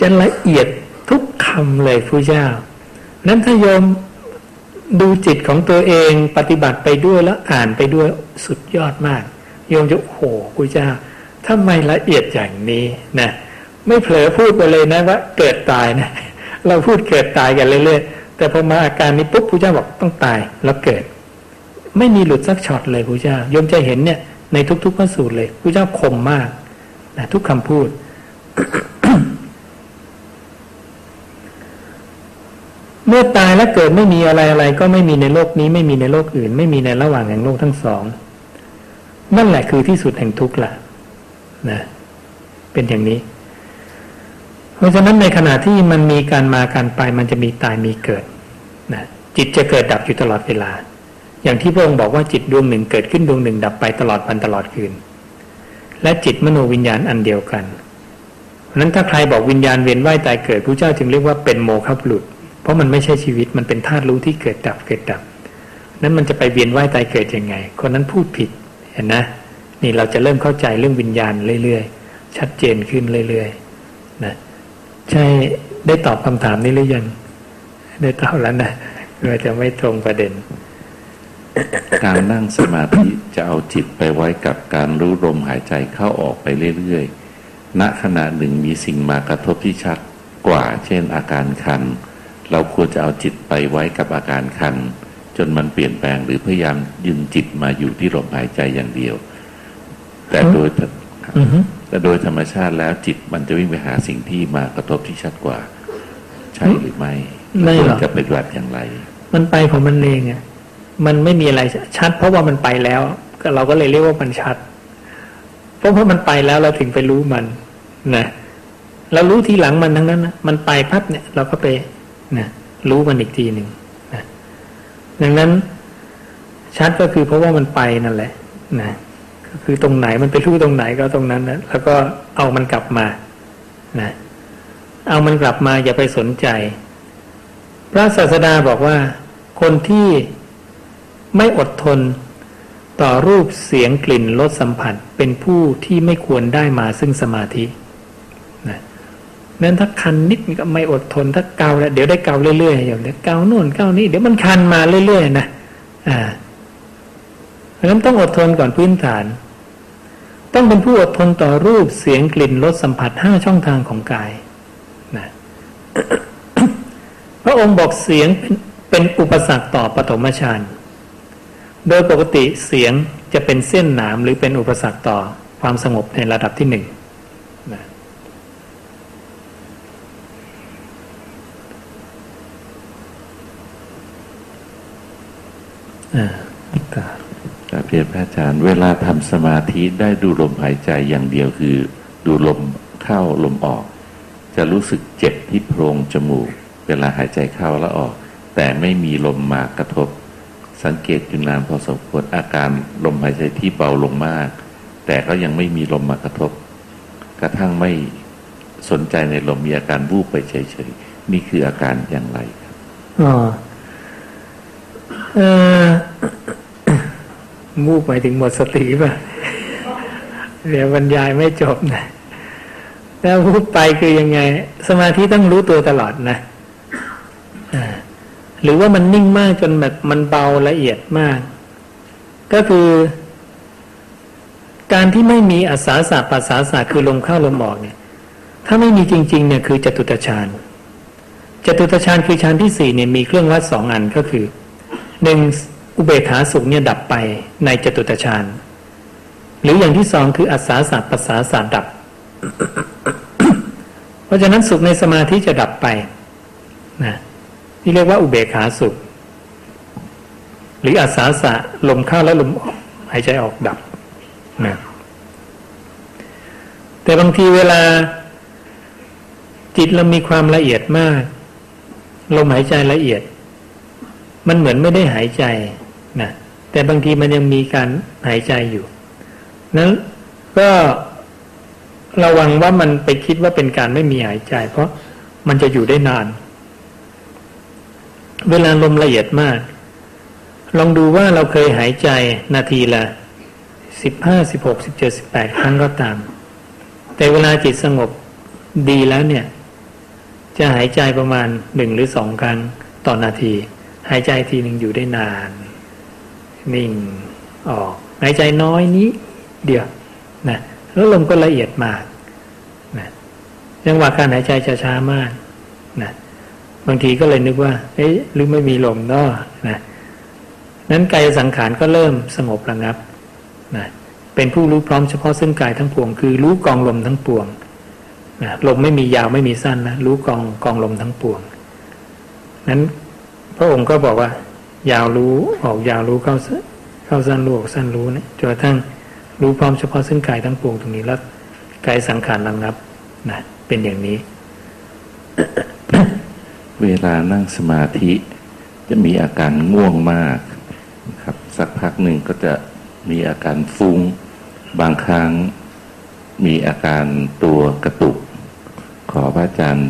จะละเอียดทุกคำเลยผู้เจ้า นั้นถ้าโยมดูจิตของตัวเองปฏิบัติไปด้วยแล้วอ่านไปด้วยสุดยอดมาก โยมจะโอ้โหผู้เจ้าทำไมละเอียดอย่างนี้นะไม่เผลอพูดไปเลยนะว่าเกิดตายนะ เราพูดเกิดตายกันเรื่อยๆแต่พอมาอาการนี้ปุ๊บผู้เจ้าบอกต้องตายแล้วเกิด ไม่มีหลุดสักช็อตเลยผู้เจ้าโยมจะเห็นเนี่ย ในทุกๆพระสูตรเลยพระเจ้าคมมากนะทุกคำพูดเมื่อตายแล้วเกิดไม่มีอะไรอะไรก็ไม่มีในโลกนี้ ไม่มีในโลกอื่น ไม่มีในระหว่างแห่งโลกทั้งสอง นั่นแหละคือที่สุดแห่งทุกข์ละนะเป็นอย่างนี้ เพราะฉะนั้นในขณะที่มันมีการมาการไป มันจะมีตายมีเกิดนะจิตจะเกิดดับอยู่ตลอดเวลา อย่างที่พระองค์บอกว่าจิตดวงหนึ่งเกิดขึ้นดวงหนึ่ง ดับไปตลอดวันตลอดคืน และจิตมโนวิญญาณอันเดียวกันเพราะนั้นถ้าใครบอกวิญญาณเวียนว่ายตายเกิดพระเจ้าจึงเรียกว่าเป็นโมฆะบุรุษ เพราะมันไม่ใช่ชีวิตมันเป็นธาตุรู้ที่เกิดดับเกิดดับ นั้นมันจะไปเวียนว่ายตายเกิดยังไง คนนั้นพูดผิด เห็นนะนี่เราจะเริ่มเข้าใจเรื่องวิญญาณเรื่อยๆ ชัดเจนขึ้นเรื่อยๆนะใช่ได้ตอบคำถามนี้หรือยัง ได้ตอบแล้วนะเราจะไม่ตรงประเด็น การนั่งสมาธิจะเอาจิตไปไว้กับการรู้ลมหายใจเข้าออกไปเรื่อยๆณขณะหนึ่งมีสิ่งมากระทบที่ชัดกว่า เช่นอาการคัน เราควรจะเอาจิตไปไว้กับอาการคัน จนมันเปลี่ยนแปลงหรือพยายามยึงจิตมาอยู่ที่ลมหายใจอย่างเดียว แต่โดยแต่โดยธรรมชาติแล้วจิตมันจะวิ่งไปหาสิ่งที่มากระทบที่ชัดกว่า ใช่หรือไม่ไม่หรอกจะปฏิบัติอย่างไร มันไปของมันเองไงมันไม่มีอะไรชัด เพราะว่ามันไปแล้วเราก็เลยเรียกว่ามันชัด เพราะเพราะมันไปแล้วเราถึงไปรู้มันนะเรารู้ทีหลังมันทั้งนั้นนะมันไปพับเนี่ย เราก็ไปนะรู้มันอีกทีหนึ่งนะ ดังนั้นชัดก็คือเพราะว่ามันไปนั่นแหละนะก็คือตรงไหนมันไปรู้ตรงไหนก็ตรงนั้นนะแล้วก็เอามันกลับมานะเอามันกลับมาอย่าไปสนใจ พระศาสดาบอกว่า คนที่ไม่อดทนต่อรูปเสียงกลิ่นรสสัมผัสเป็นผู้ที่ไม่ควรได้มาซึ่งสมาธิ นั้นถ้าคันนิดก็ไม่อดทนถ้าเกาแล้วเดี๋ยวได้เกาเรื่อยๆอย่างเดี๋ยวเกาโน่นเกานี่เดี๋ยวมันคันมาเรื่อยๆนะอ่าเพราะฉะนั้นต้องอดทนก่อนพื้นฐาน ต้องเป็นผู้อดทนต่อรูปเสียงกลิ่นรสสัมผัสห้าช่องทางของกายนะพระองค์บอกเสียงเป็นเป็นอุปสรรคต่อปฐมฌานโดยปกติเสียงจะเป็นเส้นหนามหรือเป็นอุปสรรคต่อความสงบในระดับที่หนึ่งนะ อ่า ก็กราบเรียนพระอาจารย์ เวลาทำสมาธิได้ดูลมหายใจอย่างเดียวคือ ดูลมเข้าลมออก จะรู้สึกเจ็บที่โพรงจมูก เวลาหายใจเข้าและออก แต่ไม่มีลมมากระทบ สังเกตอยู่นานพอสมควรอาการลมหายใจที่เบาลงมาก แต่ก็ยังไม่มีลมมากระทบ กระทั่งไม่สนใจในลมมีอาการวูบไปเฉยๆนี่คืออาการอย่างไรครับอ๋อเออ มูกหมายถึงหมดสติป่ะเดี๋ยวบรรยายไม่จบนะแล้วพูดไปคือยังไง สมาธิต้องรู้ตัวตลอดนะหรือว่ามันนิ่งมากจนแบบมันเบาละเอียดมาก ก็คือ การที่ไม่มีอาสาสะปัสสาสะคือลมเข้าลมออกเนี่ย ถ้าไม่มีจริง ๆ เนี่ยคือจตุตฌานจตุตฌานคือฌานที่สี่เนี่ยมีเครื่องวัดสองอันก็คือ หนึ่งอุเบกขาสุขเนี่ยดับไปในจตุตฌานหรืออย่างที่สองคืออัศาสะปัสสาสะดับ เพราะฉะนั้นสุขในสมาธิจะดับไปนะที่เรียกว่าอุเบกขาสุข หรืออัศาสะลมเข้าแล้วลมออกหายใจออกดับนะแต่บางทีเวลาจิตเรามีความละเอียดมาก ลมหายใจละเอียด มันเหมือนไม่ได้หายใจนะแต่บางทีมันยังมีการหายใจอยู่นั้นก็ระวังว่ามันไปคิดว่าเป็นการไม่มีหายใจ เพราะมันจะอยู่ได้นาน เวลาลมละเอียดมาก ลองดูว่าเราเคยหายใจนาทีละสิบห้าสิบหกสิบเจ็ดสิบแปดครั้งก็ตาม แต่เวลาจิตสงบดีแล้วเนี่ย จะหายใจประมาณหนึ่งหรือสองครั้งต่อนาที หายใจทีหนึ่งอยู่ได้นาน นิ่งออก หายใจน้อยนี้ เดียวนะแล้วลมก็ละเอียดมากนะจังหวะการหายใจจะช้ามากนะบางทีก็เลยนึกว่า เอ๊ะหรือไม่มีลมเนาะนะนั้นกายสังขารก็เริ่มสงบระงับนะเป็นผู้รู้พร้อมเฉพาะซึ่งกายทั้งปวง คือรู้กองลมทั้งปวงนะลมไม่มียาวไม่มีสั้นนะรู้กองกองลมทั้งปวง นั้น พระองค์ก็บอกว่า ยาวรู้ออกยาวรู้เข้าเข้าสั้นรู้ออกสั้นรู้นะจนกระทั่งรู้พร้อมเฉพาะซึ่งกายทั้งปวงตรงนี้แล้วกายสังขารระงับนะเป็นอย่างนี้ เวลานั่งสมาธิ จะมีอาการง่วงมากนะครับ สักพักหนึ่งก็จะมีอาการฟุง้ง บางครั้งมีอาการตัวกระตุก ขอพระอาจารย์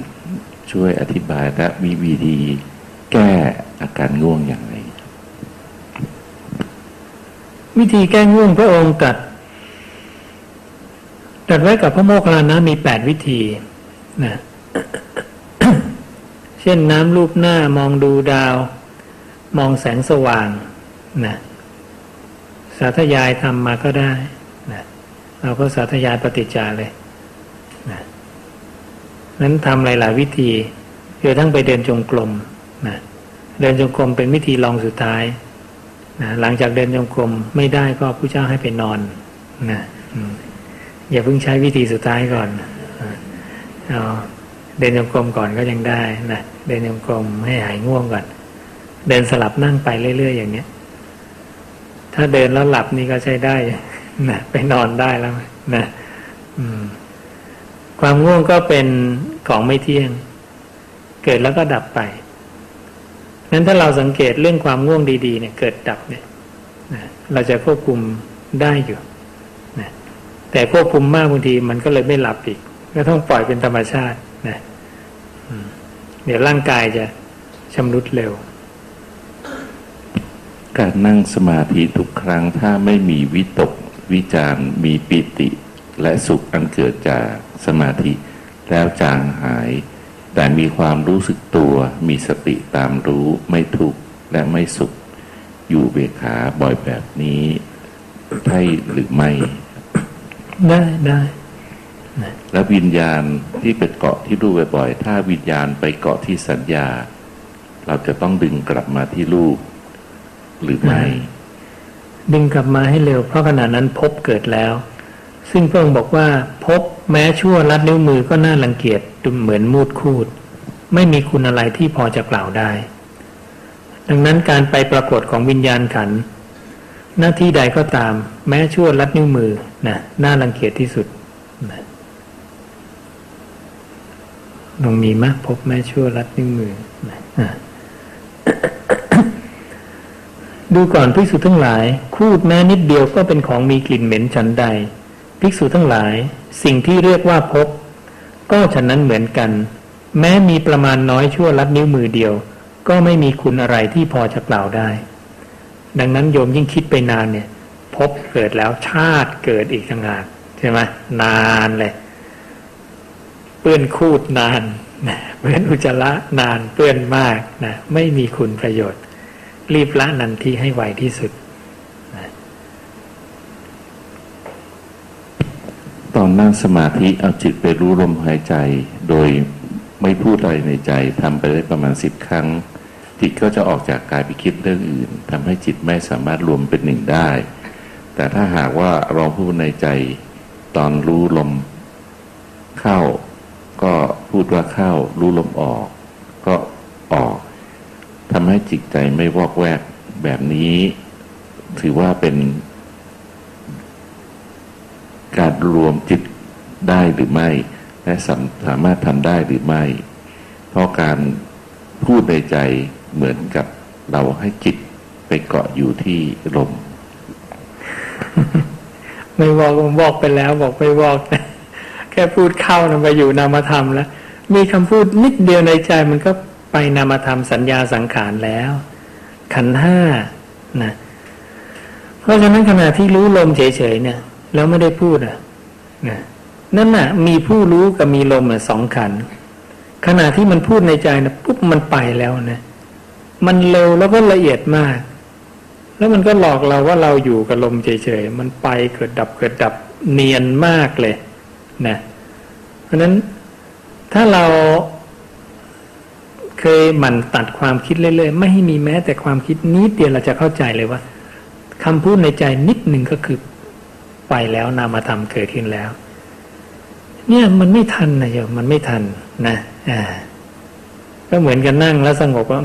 ช่วยอธิบายและมีวิธี แก้อาการง่วงอย่างไร วิธีแก้ง่วงพระองค์ตัดตัดไว้กับพระโมคคัลลานะมีแปดวิธีนะเช่นน้ำรูปหน้ามองดูดาว มองแสงสว่างนะสาธยายทำมาก็ได้นะเราก็สาธยายปฏิจจาเลยนะนั้นทำหลาย ๆ วิธีจนทั้งไปเดินจงกรม นะเดินจงกรมเป็นวิธีลองสุดท้ายนะหลังจากเดินจงกรมไม่ได้ก็ผู้เจ้าให้ไปนอนนะอย่าเพิ่งใช้วิธีสุดท้ายก่อนเอาเดินจงกรมก่อนก็ยังได้นะเดินจงกรมให้หายง่วงก่อน เดินสลับนั่งไปเรื่อย ๆ อย่างเนี้ย ถ้าเดินแล้วหลับนี่ก็ใช้ได้นะไปนอนได้แล้วนะอืมความง่วงก็เป็นของไม่เที่ยง เกิดแล้วก็ดับไป นั้นถ้าเราสังเกตเรื่องความง่วงดีๆ เนี่ยเกิดดับเนี่ยเราจะควบคุมได้อยู่นะแต่ควบคุมมากบางทีมันก็เลยไม่หลับอีกก็ต้องปล่อยเป็นธรรมชาตินะเดี๋ยวร่างกายจะชำรุดเร็ว การนั่งสมาธิทุกครั้งถ้าไม่มีวิตกวิจารมีปิติ และสุขอันเกิดจากสมาธิ แล้วจางหาย แต่มีความรู้สึกตัว มีสติตามรู้ไม่ทุกข์และไม่สุข อยู่เบกขาบ่อยแบบนี้ใช่หรือไม่ ได้ได้แล้ววิญญาณที่ไปเกาะที่รูปบ่อยๆ ถ้าวิญญาณไปเกาะที่สัญญา เราจะต้องดึงกลับมาที่รูป หรือไม่ ดึงกลับมาให้เร็ว เพราะขณะนั้นพบเกิดแล้ว ซึ่งพระองค์บอกว่าพบแม้ชั่วลัดนิ้วมือก็น่ารังเกียจดูเหมือนมูดคูด ไม่มีคุณอะไรที่พอจะกล่าวได้ ดังนั้นการไปปรากฏของวิญญาณขัน หน้าที่ใดก็ตาม แม้ชั่วลัดนิ้วมือนะน่ารังเกียจที่สุดนะลองมีมากพบแม่ชั่วลัดนิ้วมือนะดูก่อนภิกษุทั้งหลาย คูดแม้นิดเดียวก็เป็นของมีกลิ่นเหม็นฉันใด ภิกษุทั้งหลาย สิ่งที่เรียกว่าพบ ก็ฉะนั้นเหมือนกัน แม้มีประมาณน้อยชั่วลัดนิ้วมือเดียว ก็ไม่มีคุณอะไรที่พอจะกล่าวได้ ดังนั้นโยมยิ่งคิดไปนานเนี่ย พบเกิดแล้วชาติเกิดอีกต่างหากใช่ไหมนานเลยเปื้อนคูดนานนะเปื้อนอุจจาระนานเปื้อนมากนะไม่มีคุณประโยชน์ รีบละนันทีให้ไวที่สุด ตอนนั่งสมาธิเอาจิตไปรู้ลมหายใจ โดยไม่พูดอะไรในใจทำไปได้ประมาณสิบครั้ง จิตก็จะออกจากกายไปคิดเรื่องอื่นทำให้จิตไม่สามารถรวมเป็นหนึ่งได้ แต่ถ้าหากว่าเราพูดในใจตอนรู้ลมเข้า ก็พูดว่าเข้า รู้ลมออก ก็ออกทำให้จิตใจไม่วอกแวกแบบนี้ ถือว่าเป็น การรวมจิตได้หรือไม่ และสามสามารถทำได้หรือไม่ เพราะการพูดในใจเหมือนกับเราให้จิตไปเกาะอยู่ที่ลม ไม่บอกบอกไปแล้ว บอกไม่บอกแต่แค่พูดเข้านะไปอยู่นามธรรมแล้ว มีคำพูดนิดเดียวในใจมันก็ไปนามธรรมสัญญาสังขารแล้ว ขันห้านะเพราะฉะนั้นขณะที่รู้ลมเฉยๆเนี่ย แล้วไม่ได้พูดอะนะนั่นน่ะ มีผู้รู้กับมีลมอะสองขัน ขณะที่มันพูดในใจนะปุ๊บมันไปแล้วนะมันเร็วแล้วก็ละเอียดมาก แล้วมันก็หลอกเราว่าเราอยู่กับลมเฉยๆมันไปเกิดดับเกิดดับเนียนมากเลยนะเพราะนั้นถ้าเราเคยหมั่นตัดความคิดเรื่อยๆไม่ให้มีแม้แต่ความคิดนิดเดียวเราจะเข้าใจเลยว่าคำพูดในใจนิดหนึ่งก็คือ ไปแล้วนามธรรมเกิดขึ้นแล้ว เนี่ยมันไม่ทันนะโยมมันไม่ทันนะอ่าก็เหมือนกันนั่งแล้วสงบว่า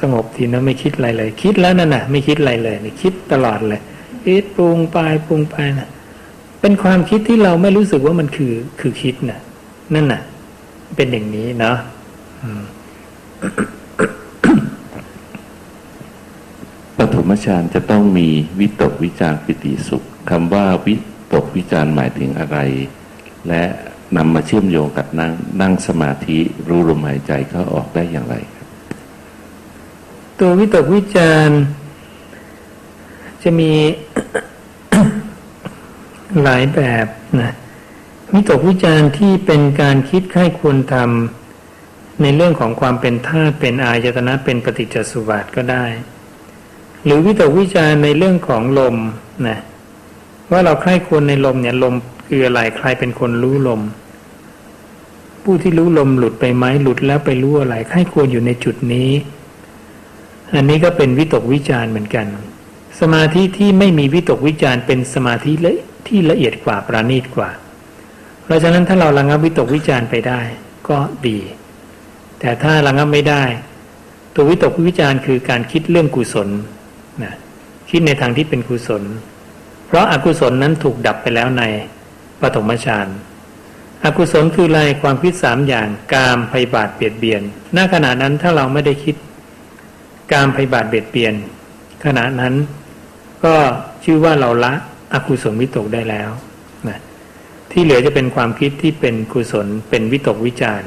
สงบทีนะไม่คิดอะไรเลย คิดแล้วนั่นน่ะ ไม่คิดอะไรเลยนี่คิดตลอดเลยคิดปรุงไปปรุงไปนะเป็นความคิดที่เราไม่รู้สึกว่ามันคือคือคิดนะ่ะ นั่นน่ะ เป็นอย่างนี้เนาะอืม ปฐมฌานจะต้องมีวิตกวิจารปิติสุขคำว่าวิตกวิจารหมายถึงอะไร และนำมาเชื่อมโยงกับนั่งนั่งสมาธิรู้ลมหายใจเข้าออกได้อย่างไรครับ ตัววิตกวิจารจะมีหลายแบบนะวิตกวิจารณ์ที่เป็นการคิดใคร่ควรทำในเรื่องของความเป็นธาตุเป็นอายตนะเป็นปฏิจจสุบาทก็ได้ หรือวิตกวิจารในเรื่องของลมนะว่าเราใคร่ควรในลมเนี่ยลมคืออะไรใครเป็นคนรู้ลม ผู้ที่รู้ลมหลุดไปไหมหลุดแล้วไปรู้อะไรใคร่ควรอยู่ในจุดนี้ อันนี้ก็เป็นวิตกวิจารเหมือนกัน สมาธิที่ไม่มีวิตกวิจารเป็นสมาธิละที่ละเอียดกว่าประณีตกว่า เพราะฉะนั้นถ้าเราระงับวิตกวิจารไปได้ก็ดี แต่ถ้าระงับไม่ได้ ตัววิตกวิจารคือการคิดเรื่องกุศล นะคิดในทางที่เป็นกุศล เพราะอากุศลนั้นถูกดับไปแล้วในปฐมฌานอกุศลคืออะไรความคิดสามอย่างกามพยาบาทเบียดเบียนหน้าขณะนั้นถ้าเราไม่ได้คิดกามพยาบาทเบียดเบียน ขณะนั้นก็ชื่อว่าเราละอกุศลวิตกได้แล้วนะที่เหลือจะเป็นความคิดที่เป็นกุศลเป็นวิตกวิจาร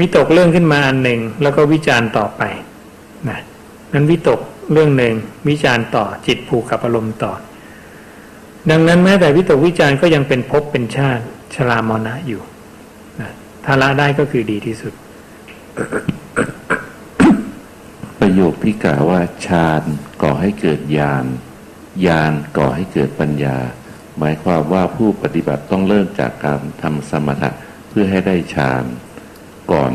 วิตกเรื่องขึ้นมาอันหนึ่งแล้วก็วิจารต่อไปนะนั้นวิตก เรื่องหนึ่งวิจารณ์ต่อจิตผูกกับอารมณ์ต่อ ดังนั้นแม้แต่วิตกวิจารณ์ก็ยังเป็นภพเป็นชาติชรามรณะอยู่นะถ้าละได้ก็คือดีที่สุด ประโยคที่กล่าวว่าฌานก่อให้เกิดญาณญาณก่อให้เกิดปัญญา หมายความว่าผู้ปฏิบัติต้องเริ่มจากการทำสมถะเพื่อให้ได้ฌานก่อน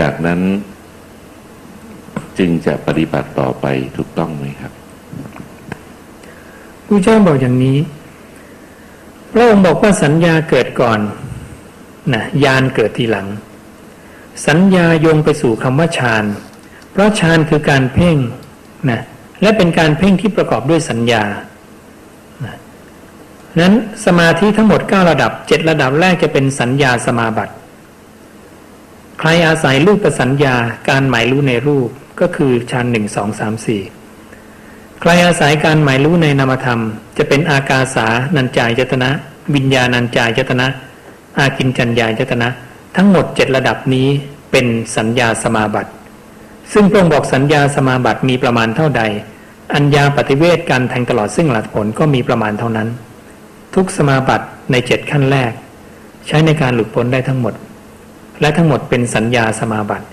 จากนั้น จึงจะปฏิบัติต่อไปถูกต้องไหมครับผู้เจ้าบอกอย่างนี้พระองค์บอกว่าสัญญาเกิดก่อนนะญาณเกิดทีหลัง สัญญาโยงไปสู่คำว่าฌานเพราะฌานคือการเพ่งนะและเป็นการเพ่งที่ประกอบด้วยสัญญานะนั้นสมาธิทั้งหมด 9 ระดับ 7 ระดับแรกจะเป็นสัญญาสมาบัติ ใครอาศัยรูปประสัญญาการหมายรู้ในรูป ก็คือฌานหนึ่งสองสามสี่ใครอาศัยการหมายรู้ในนามธรรม จะเป็นอากาสานัญจายตนะ วิญญาณัญจายตนะ อากินจัญญายตนะ ทั้งหมดเจ็ดระดับนี้เป็นสัญญาสมาบัติ ซึ่งพระองค์บอกสัญญาสมาบัติมีประมาณเท่าใด อัญญาปฏิเวทการแทงตลอดซึ่งหลักผลก็มีประมาณเท่านั้น ทุกสมาบัติในเจ็ดขั้นแรก ใช้ในการหลุดพ้นได้ทั้งหมด และทั้งหมดเป็นสัญญาสมาบัติ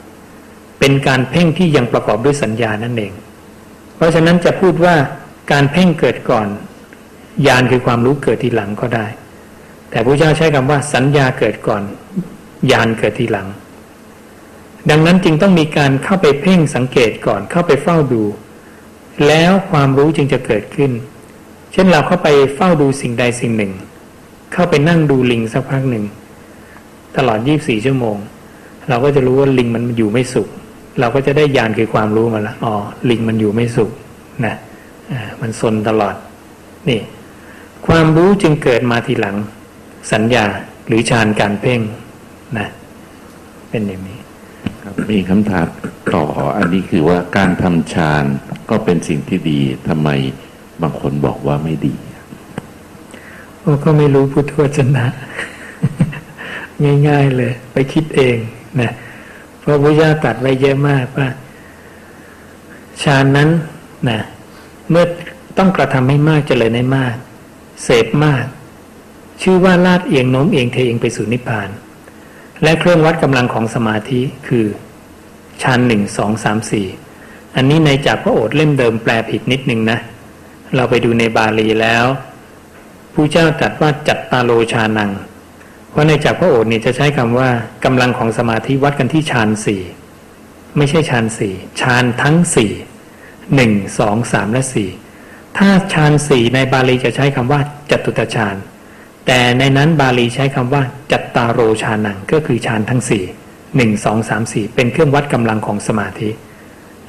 เป็นการเพ่งที่ยังประกอบด้วยสัญญานั่นเอง เพราะฉะนั้นจะพูดว่าการเพ่งเกิดก่อนญาณคือความรู้เกิดทีหลังก็ได้ แต่พระเจ้าใช้คำว่าสัญญาเกิดก่อนญาณเกิดทีหลัง ดังนั้นจึงต้องมีการเข้าไปเพ่งสังเกตก่อนเข้าไปเฝ้าดู แล้วความรู้จึงจะเกิดขึ้น เช่นเราเข้าไปเฝ้าดูสิ่งใดสิ่งหนึ่ง เข้าไปนั่งดูลิงสักพักหนึ่ง ตลอด 24 ชั่วโมง เราก็จะรู้ว่าลิงมันอยู่ไม่สุข เราก็จะได้ยานคือความรู้มาละอ๋อลิงมันอยู่ไม่สุขนะอ่ามันซนตลอดนี่ความรู้จึงเกิดมาทีหลัง สัญญาหรือฌานการเพ่งนะเป็นอย่างนี้ครับมีคำถามต่ออันนี้คือว่าการทำฌานก็เป็นสิ่งที่ดีทำไมบางคนบอกว่าไม่ดีโอ้ก็ไม่รู้พุทธวจนะ ง่ายๆเลย ไปคิดเองนะเพราะพระเจ้าตัดไว้เยอะมากว่าฌานนั้นนะเมื่อต้องกระทำให้มากเจริญให้มาก เสพมาก ชื่อว่าลาดเอียงโน้มเอียงเทเองไปสู่นิพพาน และเครื่องวัดกำลังของสมาธิคือฌานหนึ่งสองสามสี่อันนี้ในจากพระโอษฐ์เล่มเดิมแปลผิดนิดนึงนะ เราไปดูในบาลีแล้วผู้เจ้าตรัสว่าจัตตาโลชานัง เพราะในจากพระโอษฐ์นี่จะใช้คำว่ากำลังของสมาธิวัดกันที่ฌานสี่ไม่ใช่ฌานสี่ฌานทั้งสี่หนึ่งสองสามและสี่ถ้าฌานสี่ในบาลีจะใช้คำว่าจตุตฌานแต่ในนั้นบาลีใช้คำว่าจัตตาโรชานังก็คือฌานทั้งสี่หนึ่งสองสามสี่เป็นเครื่องวัดกำลังของสมาธิ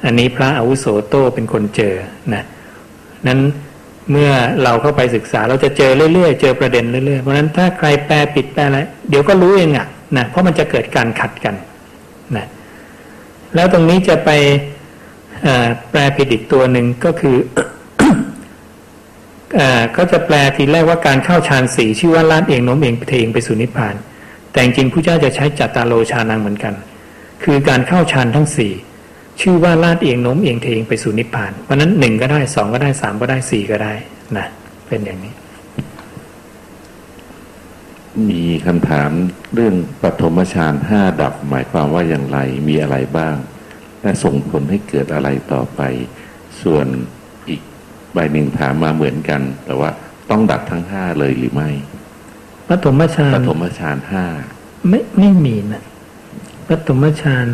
อันนี้พระอาวุโสโตเป็นคนเจอนะนั้น เมื่อเราเข้าไปศึกษาเราจะเจอเรื่อยๆ เจอประเด็นเรื่อยๆ เพราะฉะนั้นถ้าใครแปลปิดแปลอะไรเดี๋ยวก็รู้เองอะนะเพราะมันจะเกิดการขัดกันนะแล้วตรงนี้จะไปแปลผิดอีกตัวหนึ่งก็คือก็จะแปลทีแรกว่าการเข้าฌานสี่ชื่อว่าลาดเองโน้มเองเทเองไปสู่นิพพาน แต่จริงผู้เจ้าจะใช้จัตตาโลชานังเหมือนกัน คือการเข้าฌานทั้งสี่ ชื่อว่าลาดเอียงโน้มเอียงเทเองไปสู่นิพพานเพราะนั้นหนึ่งก็ได้สองก็ได้สามก็ได้สี่ก็ได้นะเป็นอย่างนี้ มีคำถามเรื่องปฐมฌานห้าดับหมายความว่าอย่างไรมีอะไรบ้าง และส่งผลให้เกิดอะไรต่อไป ส่วนอีกใบหนึ่งถามมาเหมือนกัน แต่ว่าต้องดับทั้งห้าเลยหรือไม่ปฐมฌานปฐมฌานห้าไม่ไม่มีนะปฐมฌาน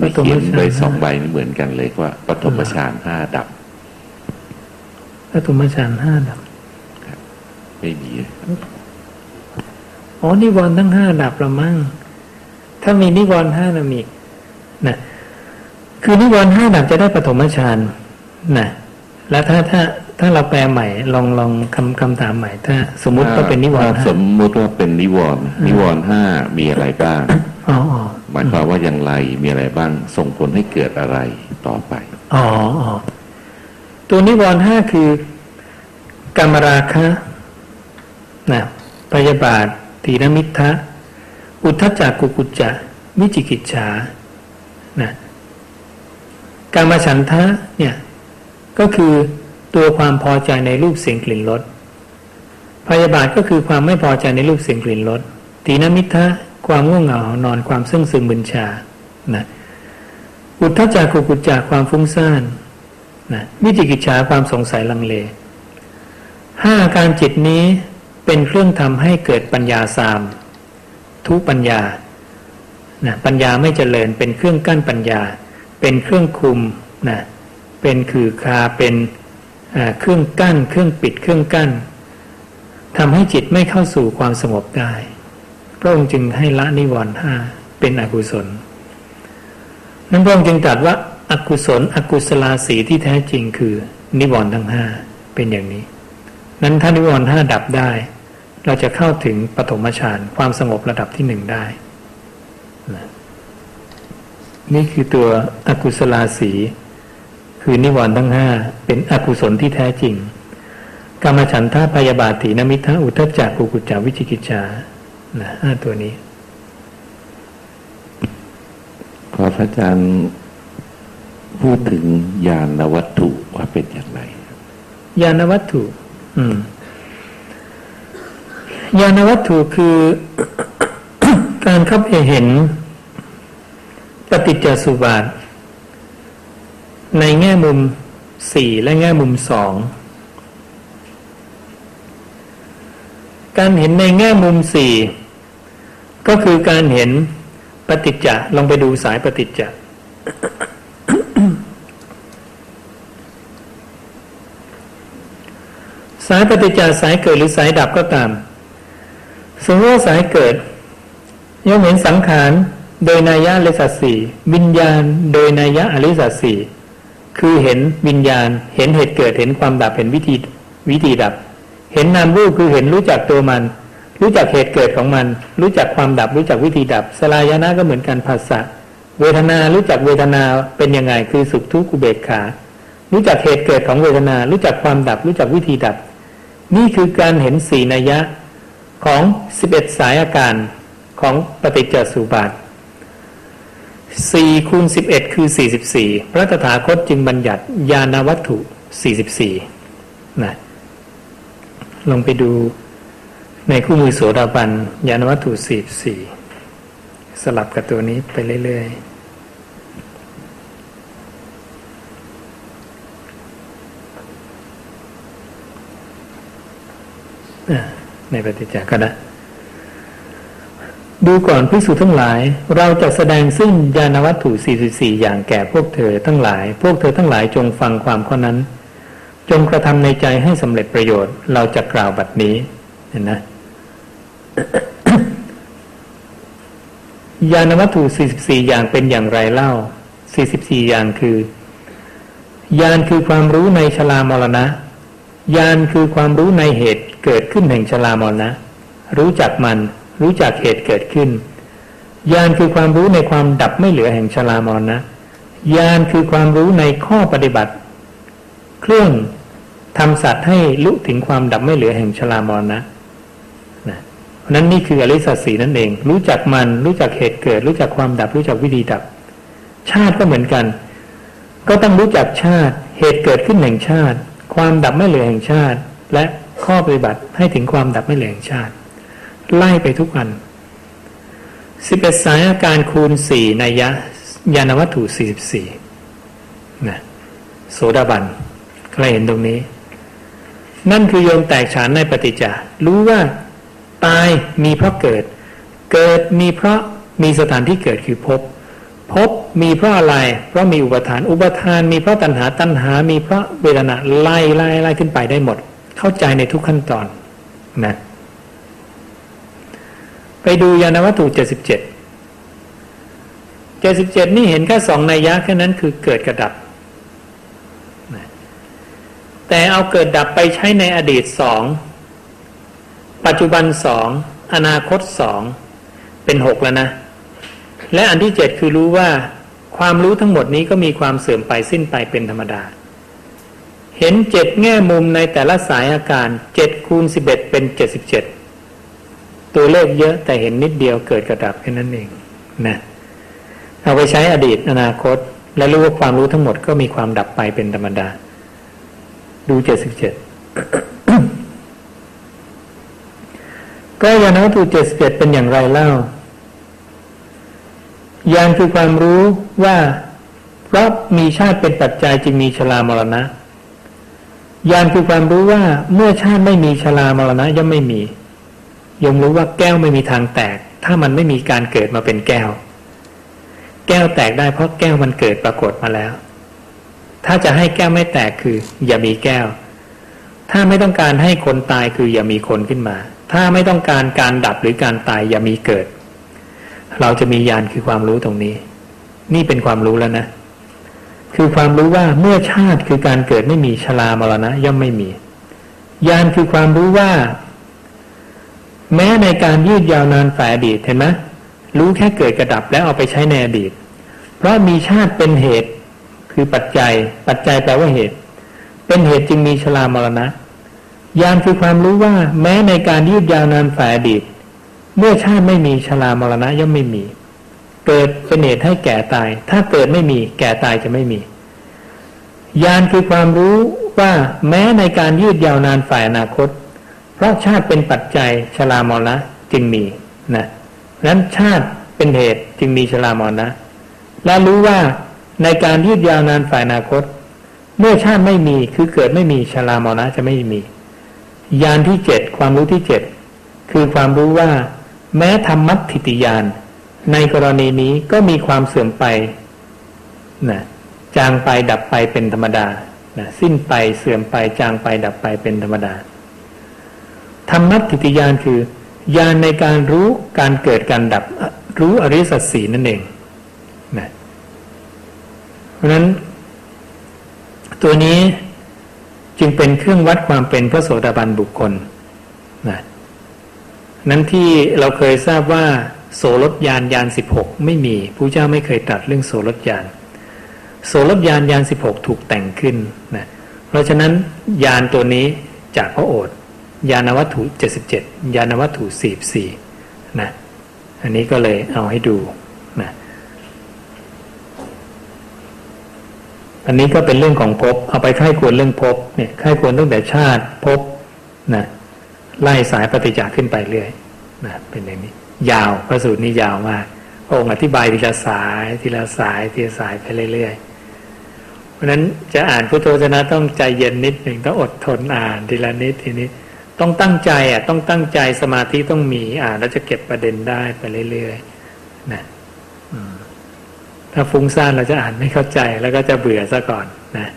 ครับอันนี้เขียนใบสองใบนี่เหมือนกันเลยว่าปฐมฌานห้าดับปฐมฌานห้าดับไม่มีอ๋อนิวรณ์ทั้งห้าดับละมั่งถ้ามีนิวรณ์ห้านะมีนะคือนิวรณ์ห้าดับจะได้ปฐมฌานนะแล้วถ้าถ้าถ้าเราแปลใหม่ลองลองคำคำถามใหม่ถ้า สมมุติว่าเป็นนิวรณ์ถ้าห้าสมมุติว่าเป็นนิวรณ์นิวรณ์ห้ามีอะไรบ้างอ๋ออ๋อ หมายความว่าอย่างไรมีอะไรบ้างส่งผลให้เกิดอะไรต่อไปอ๋อตัวนิวรณ์ห้าคือกามราคะนะพยาบาททีนมิทะอุทธจักกุกุจจะวิจิกิจฉานะกามฉันทะเนี่ยก็คือตัวความพอใจในรูปเสียงกลิ่นรสพยาบาทก็คือความไม่พอใจในรูปเสียงกลิ่นรสตีนมิทะ ความง่วงเหงานอนความซึ่งซึมบึนชานะอุทธจักกุกุจจากความฟุ้งซ่านนะวิจิกิจฉาความสงสัยลังเลห้าอาการจิตนี้เป็นเครื่องทำให้เกิดปัญญาสาม ทุปัญญานะปัญญาไม่เจริญเป็นเครื่องกั้นปัญญา เป็นเครื่องคุมนะเป็นคือคาเป็นเครื่องกั้น เครื่องปิดเครื่องกั้นทำให้จิตไม่เข้าสู่ความสงบได้ พระองค์จึงให้ละนิวรณ์ห้าเป็นอกุศล นั้นพระองค์จึงตรัสว่าอากุศลอกุศลาสีที่แท้จริงคือ นิวรณ์ทั้งห้าเป็นอย่างนี้ นั้นถ้านิวรณ์ห้าดับได้ เราจะเข้าถึงปฐมฌานความสงบระดับที่หนึ่งได้ นี่คือตัวอกุศลาสี คือนิวรณ์ทั้งห้าเป็นอกุศลที่แท้จริงกรรมฉันทาพยาบาตีนมิทะอุทจักกุกุจจาวิจิกิจจา นะห้าตัวนี้ ขอพระอาจารย์พูดถึงยานวัตถุว่าเป็นอย่างไรยานวัตถุ อืมยานวัตถุคือการเข้าไปเห็นปฏิจจสุบาท ในแง่มุมสี่และแง่มุมสองการเห็นในแง่มุมสี่ ก็คือการเห็นปฏิจจะลองไปดูสายปฏิจจะสายปฏิจจสายเกิดหรือสายดับก็ตามสมมติว่าสายเกิดย่อมเห็นสังขารโดยนัยยะอริสัตสีวิญญาณโดยนัยยะอริสัตสีคือเห็นวิญญาณ เห็นเหตุเกิดเห็นความดับเห็นวิธีวิธีดับ เห็นนามรูปคือเห็นรู้จักตัวมัน รู้จักเหตุเกิดของมัน รู้จักความดับ รู้จักวิธีดับ สลายนะก็เหมือนกันภาษะเวทนารู้จักเวทนาเป็นยังไงคือสุขทุกข์อุเบกขา รู้จักเหตุเกิดของเวทนา รู้จักความดับ รู้จักวิธีดับ นี่คือการเห็นสีนัยยะของสิบเอ็ดสายอาการของปฏิจจสุบาทสี่คูณสิบเอ็ดคือสี่สิบสี่พระตถาคตจึงบัญญัติญาณวัตถุสี่สิบสี่นะลงไปดู ในคู่มือโสดาบันยานวัตถุสี่สี่สลับกับตัวนี้ไปเรื่อยๆในปฏิจจก็ได้ดูก่อนพิสูจทั้งหลาย เราจะแสดงซึ่งยานวัตถุ 44 อย่างแก่พวกเธอทั้งหลาย พวกเธอทั้งหลายจงฟังความข้อนั้น จงกระทำในใจให้สำเร็จประโยชน์ เราจะกล่าวบัดนี้ เห็นนะ ยานวัตถุ 44 อย่างเป็นอย่างไรเล่า 44 อย่างคือ ยานคือความรู้ในชลามรณะ ยานคือความรู้ในเหตุเกิดขึ้นแห่งชลามรณะ รู้จักมัน รู้จักเหตุเกิดขึ้น ยานคือความรู้ในความดับไม่เหลือแห่งชลามรณะ ยานคือความรู้ในข้อปฏิบัติ เครื่องทำสัตว์ให้ลุถึงความดับไม่เหลือแห่งชรามรณะ นะนั้นนี่คืออริสัตสีนั่นเอง รู้จักมันรู้จักเหตุเกิด รู้จักความดับ รู้จักวิธีดับ ชาติก็เหมือนกัน ก็ต้องรู้จักชาติ เหตุเกิดขึ้นแห่งชาติ ความดับไม่เหลือแห่งชาติ และข้อปฏิบัติให้ถึงความดับไม่เหลือแห่งชาติ ไล่ไปทุกอันสิบเอ็ดสายอาการคูณสี่ในยะยานวัตถุสี่สิบสี่นะโสดาบันใครเห็นตรงนี้ นั่นคือโยมแตกฉานในปฏิจจารู้ว่า ตายมีเพราะเกิด เกิดมีเพราะมีสถานที่เกิดคือพบพบมีเพราะอะไร เพราะมีอุปทาน อุปทานมีเพราะตัณหา ตัณหา มีเพราะเวทนาไล่ไล่ไล่ขึ้นไปได้หมด เข้าใจในทุกขั้นตอนนะไปดูยานวัตถุเจ็ดสิบเจ็ดเจ็ดสิบเจ็ดนี่เห็นแค่สองนัยยะแค่นั้นคือเกิดกระดับ แต่เอาเกิดดับไปใช้ในอดีตสอง ปัจจุบันสองอนาคตสองเป็นหกแล้วนะ และอันที่เจ็ดคือรู้ว่าความรู้ทั้งหมดนี้ก็มีความเสื่อมไปสิ้นไปเป็นธรรมดา เห็นเจ็ดแง่มุมในแต่ละสายอาการเจ็ดคูณสิบเอ็ดเป็นเจ็ดสิบเจ็ดตัวเลขเยอะแต่เห็นนิดเดียวเกิดกระดับแค่นั้นเองนะเอาไปใช้อดีตอนาคต และรู้ว่าความรู้ทั้งหมดก็มีความดับไปเป็นธรรมดา ดูเจ็ดสิบเจ็ด ก็ยานวัตถุเจ็ดสิบเอ็ดเป็นอย่างไรเล่ายานคือความรู้ว่าเพราะมีชาติเป็นปัจจัยจึงมีชรามรณะ ยานคือความรู้ว่าเมื่อชาติไม่มีชรามรณะย่อมไม่มียมรู้ว่าแก้วไม่มีทางแตก ถ้ามันไม่มีการเกิดมาเป็นแก้ว แก้วแตกได้เพราะแก้วมันเกิดปรากฏมาแล้ว ถ้าจะให้แก้วไม่แตกคือ อย่ามีแก้ว ถ้าไม่ต้องการให้คนตายคืออย่ามีคนขึ้นมา ถ้าไม่ต้องการการดับหรือการตายอย่ามีเกิด เราจะมียานคือความรู้ตรงนี้ นี่เป็นความรู้แล้วนะ คือความรู้ว่าเมื่อชาติคือการเกิดไม่มีชรามรณะ ย่อมไม่มียานคือความรู้ว่า แม้ในการยืดยาวนานฝ่ายอดีตเห็นไหมรู้แค่เกิดกระดับแล้วเอาไปใช้ในอดีต เพราะมีชาติเป็นเหตุคือปัจจัย ปัจจัยแปลว่าเหตุ เป็นเหตุจึงมีชรามรณะ ยานคือความรู้ว่า แม้ในการยืดยาวนานฝ่ายอดีต เมื่อชาติไม่มีชรามรณะย่อมไม่มี เกิดเป็นเหตุให้แก่ตาย ถ้าเกิดไม่มี แก่ตายจะไม่มียานคือความรู้ว่าแม้ในการยืดยาวนานฝ่ายอนาคต เพราะชาติเป็นปัจจัยชรามรณะจึงมีนะนั้นชาติเป็นเหตุจึงมีชรามรณะและรู้ว่าในการยืดยาวนานฝ่ายอนาคต เมื่อชาติไม่มีคือเกิดไม่มีชรามรณะจะไม่มี ยานที่เจ็ดความรู้ที่เจ็ดคือความรู้ว่า แม้ธรรมัตถิติยาน ในกรณีนี้ก็มีความเสื่อมไปนะจางไปดับไปเป็นธรรมดานะสิ้นไปเสื่อมไปจางไปดับไปเป็นธรรมดาธรรมัตถิติยานคือญาณในการรู้การเกิดการดับรู้อริสัตสีนั่นเองนะเพราะนั้นตัวนี้ จึงเป็นเครื่องวัดความเป็นพระโสดาบันบุคคลนะนั้นที่เราเคยทราบว่า โสรถยานยานสิบหกไม่มีพระเจ้าไม่เคยตรัสเรื่องโสรถยาน โสรถยานยานสิบหกถูกแต่งขึ้นนะเพราะฉะนั้นยานตัวนี้จากพระโอษฐ์ยานวัตถุเจ็ดสิบเจ็ดยานวัตถุสี่สี่นะอันนี้ก็เลยเอาให้ดูนะ อันนี้ก็เป็นเรื่องของภพเอาไปค่ายควรเรื่องภพเนี่ยค่ายควรตั้งแต่ชาติภพนะไล่สายปฏิจจ์ขึ้นไปเรื่อยนะเป็นอย่างนี้ ยาวพระสูตรนี้ยาวมากพระองค์อธิบายทีละสายทีละสายทีละสายไปเรื่อยๆ เพราะนั้นจะอ่านพุทโธชนะต้องใจเย็นนิดหนึ่งต้องอดทนอ่านทีละนิดทีนี้ต้องตั้งใจอะต้องตั้งใจสมาธิต้องมีอ่านแล้วจะเก็บประเด็นได้ไปเรื่อยๆ ถ้าฟุ้งซ่านเราจะอ่านไม่เข้าใจแล้วก็จะเบื่อซะก่อนนะ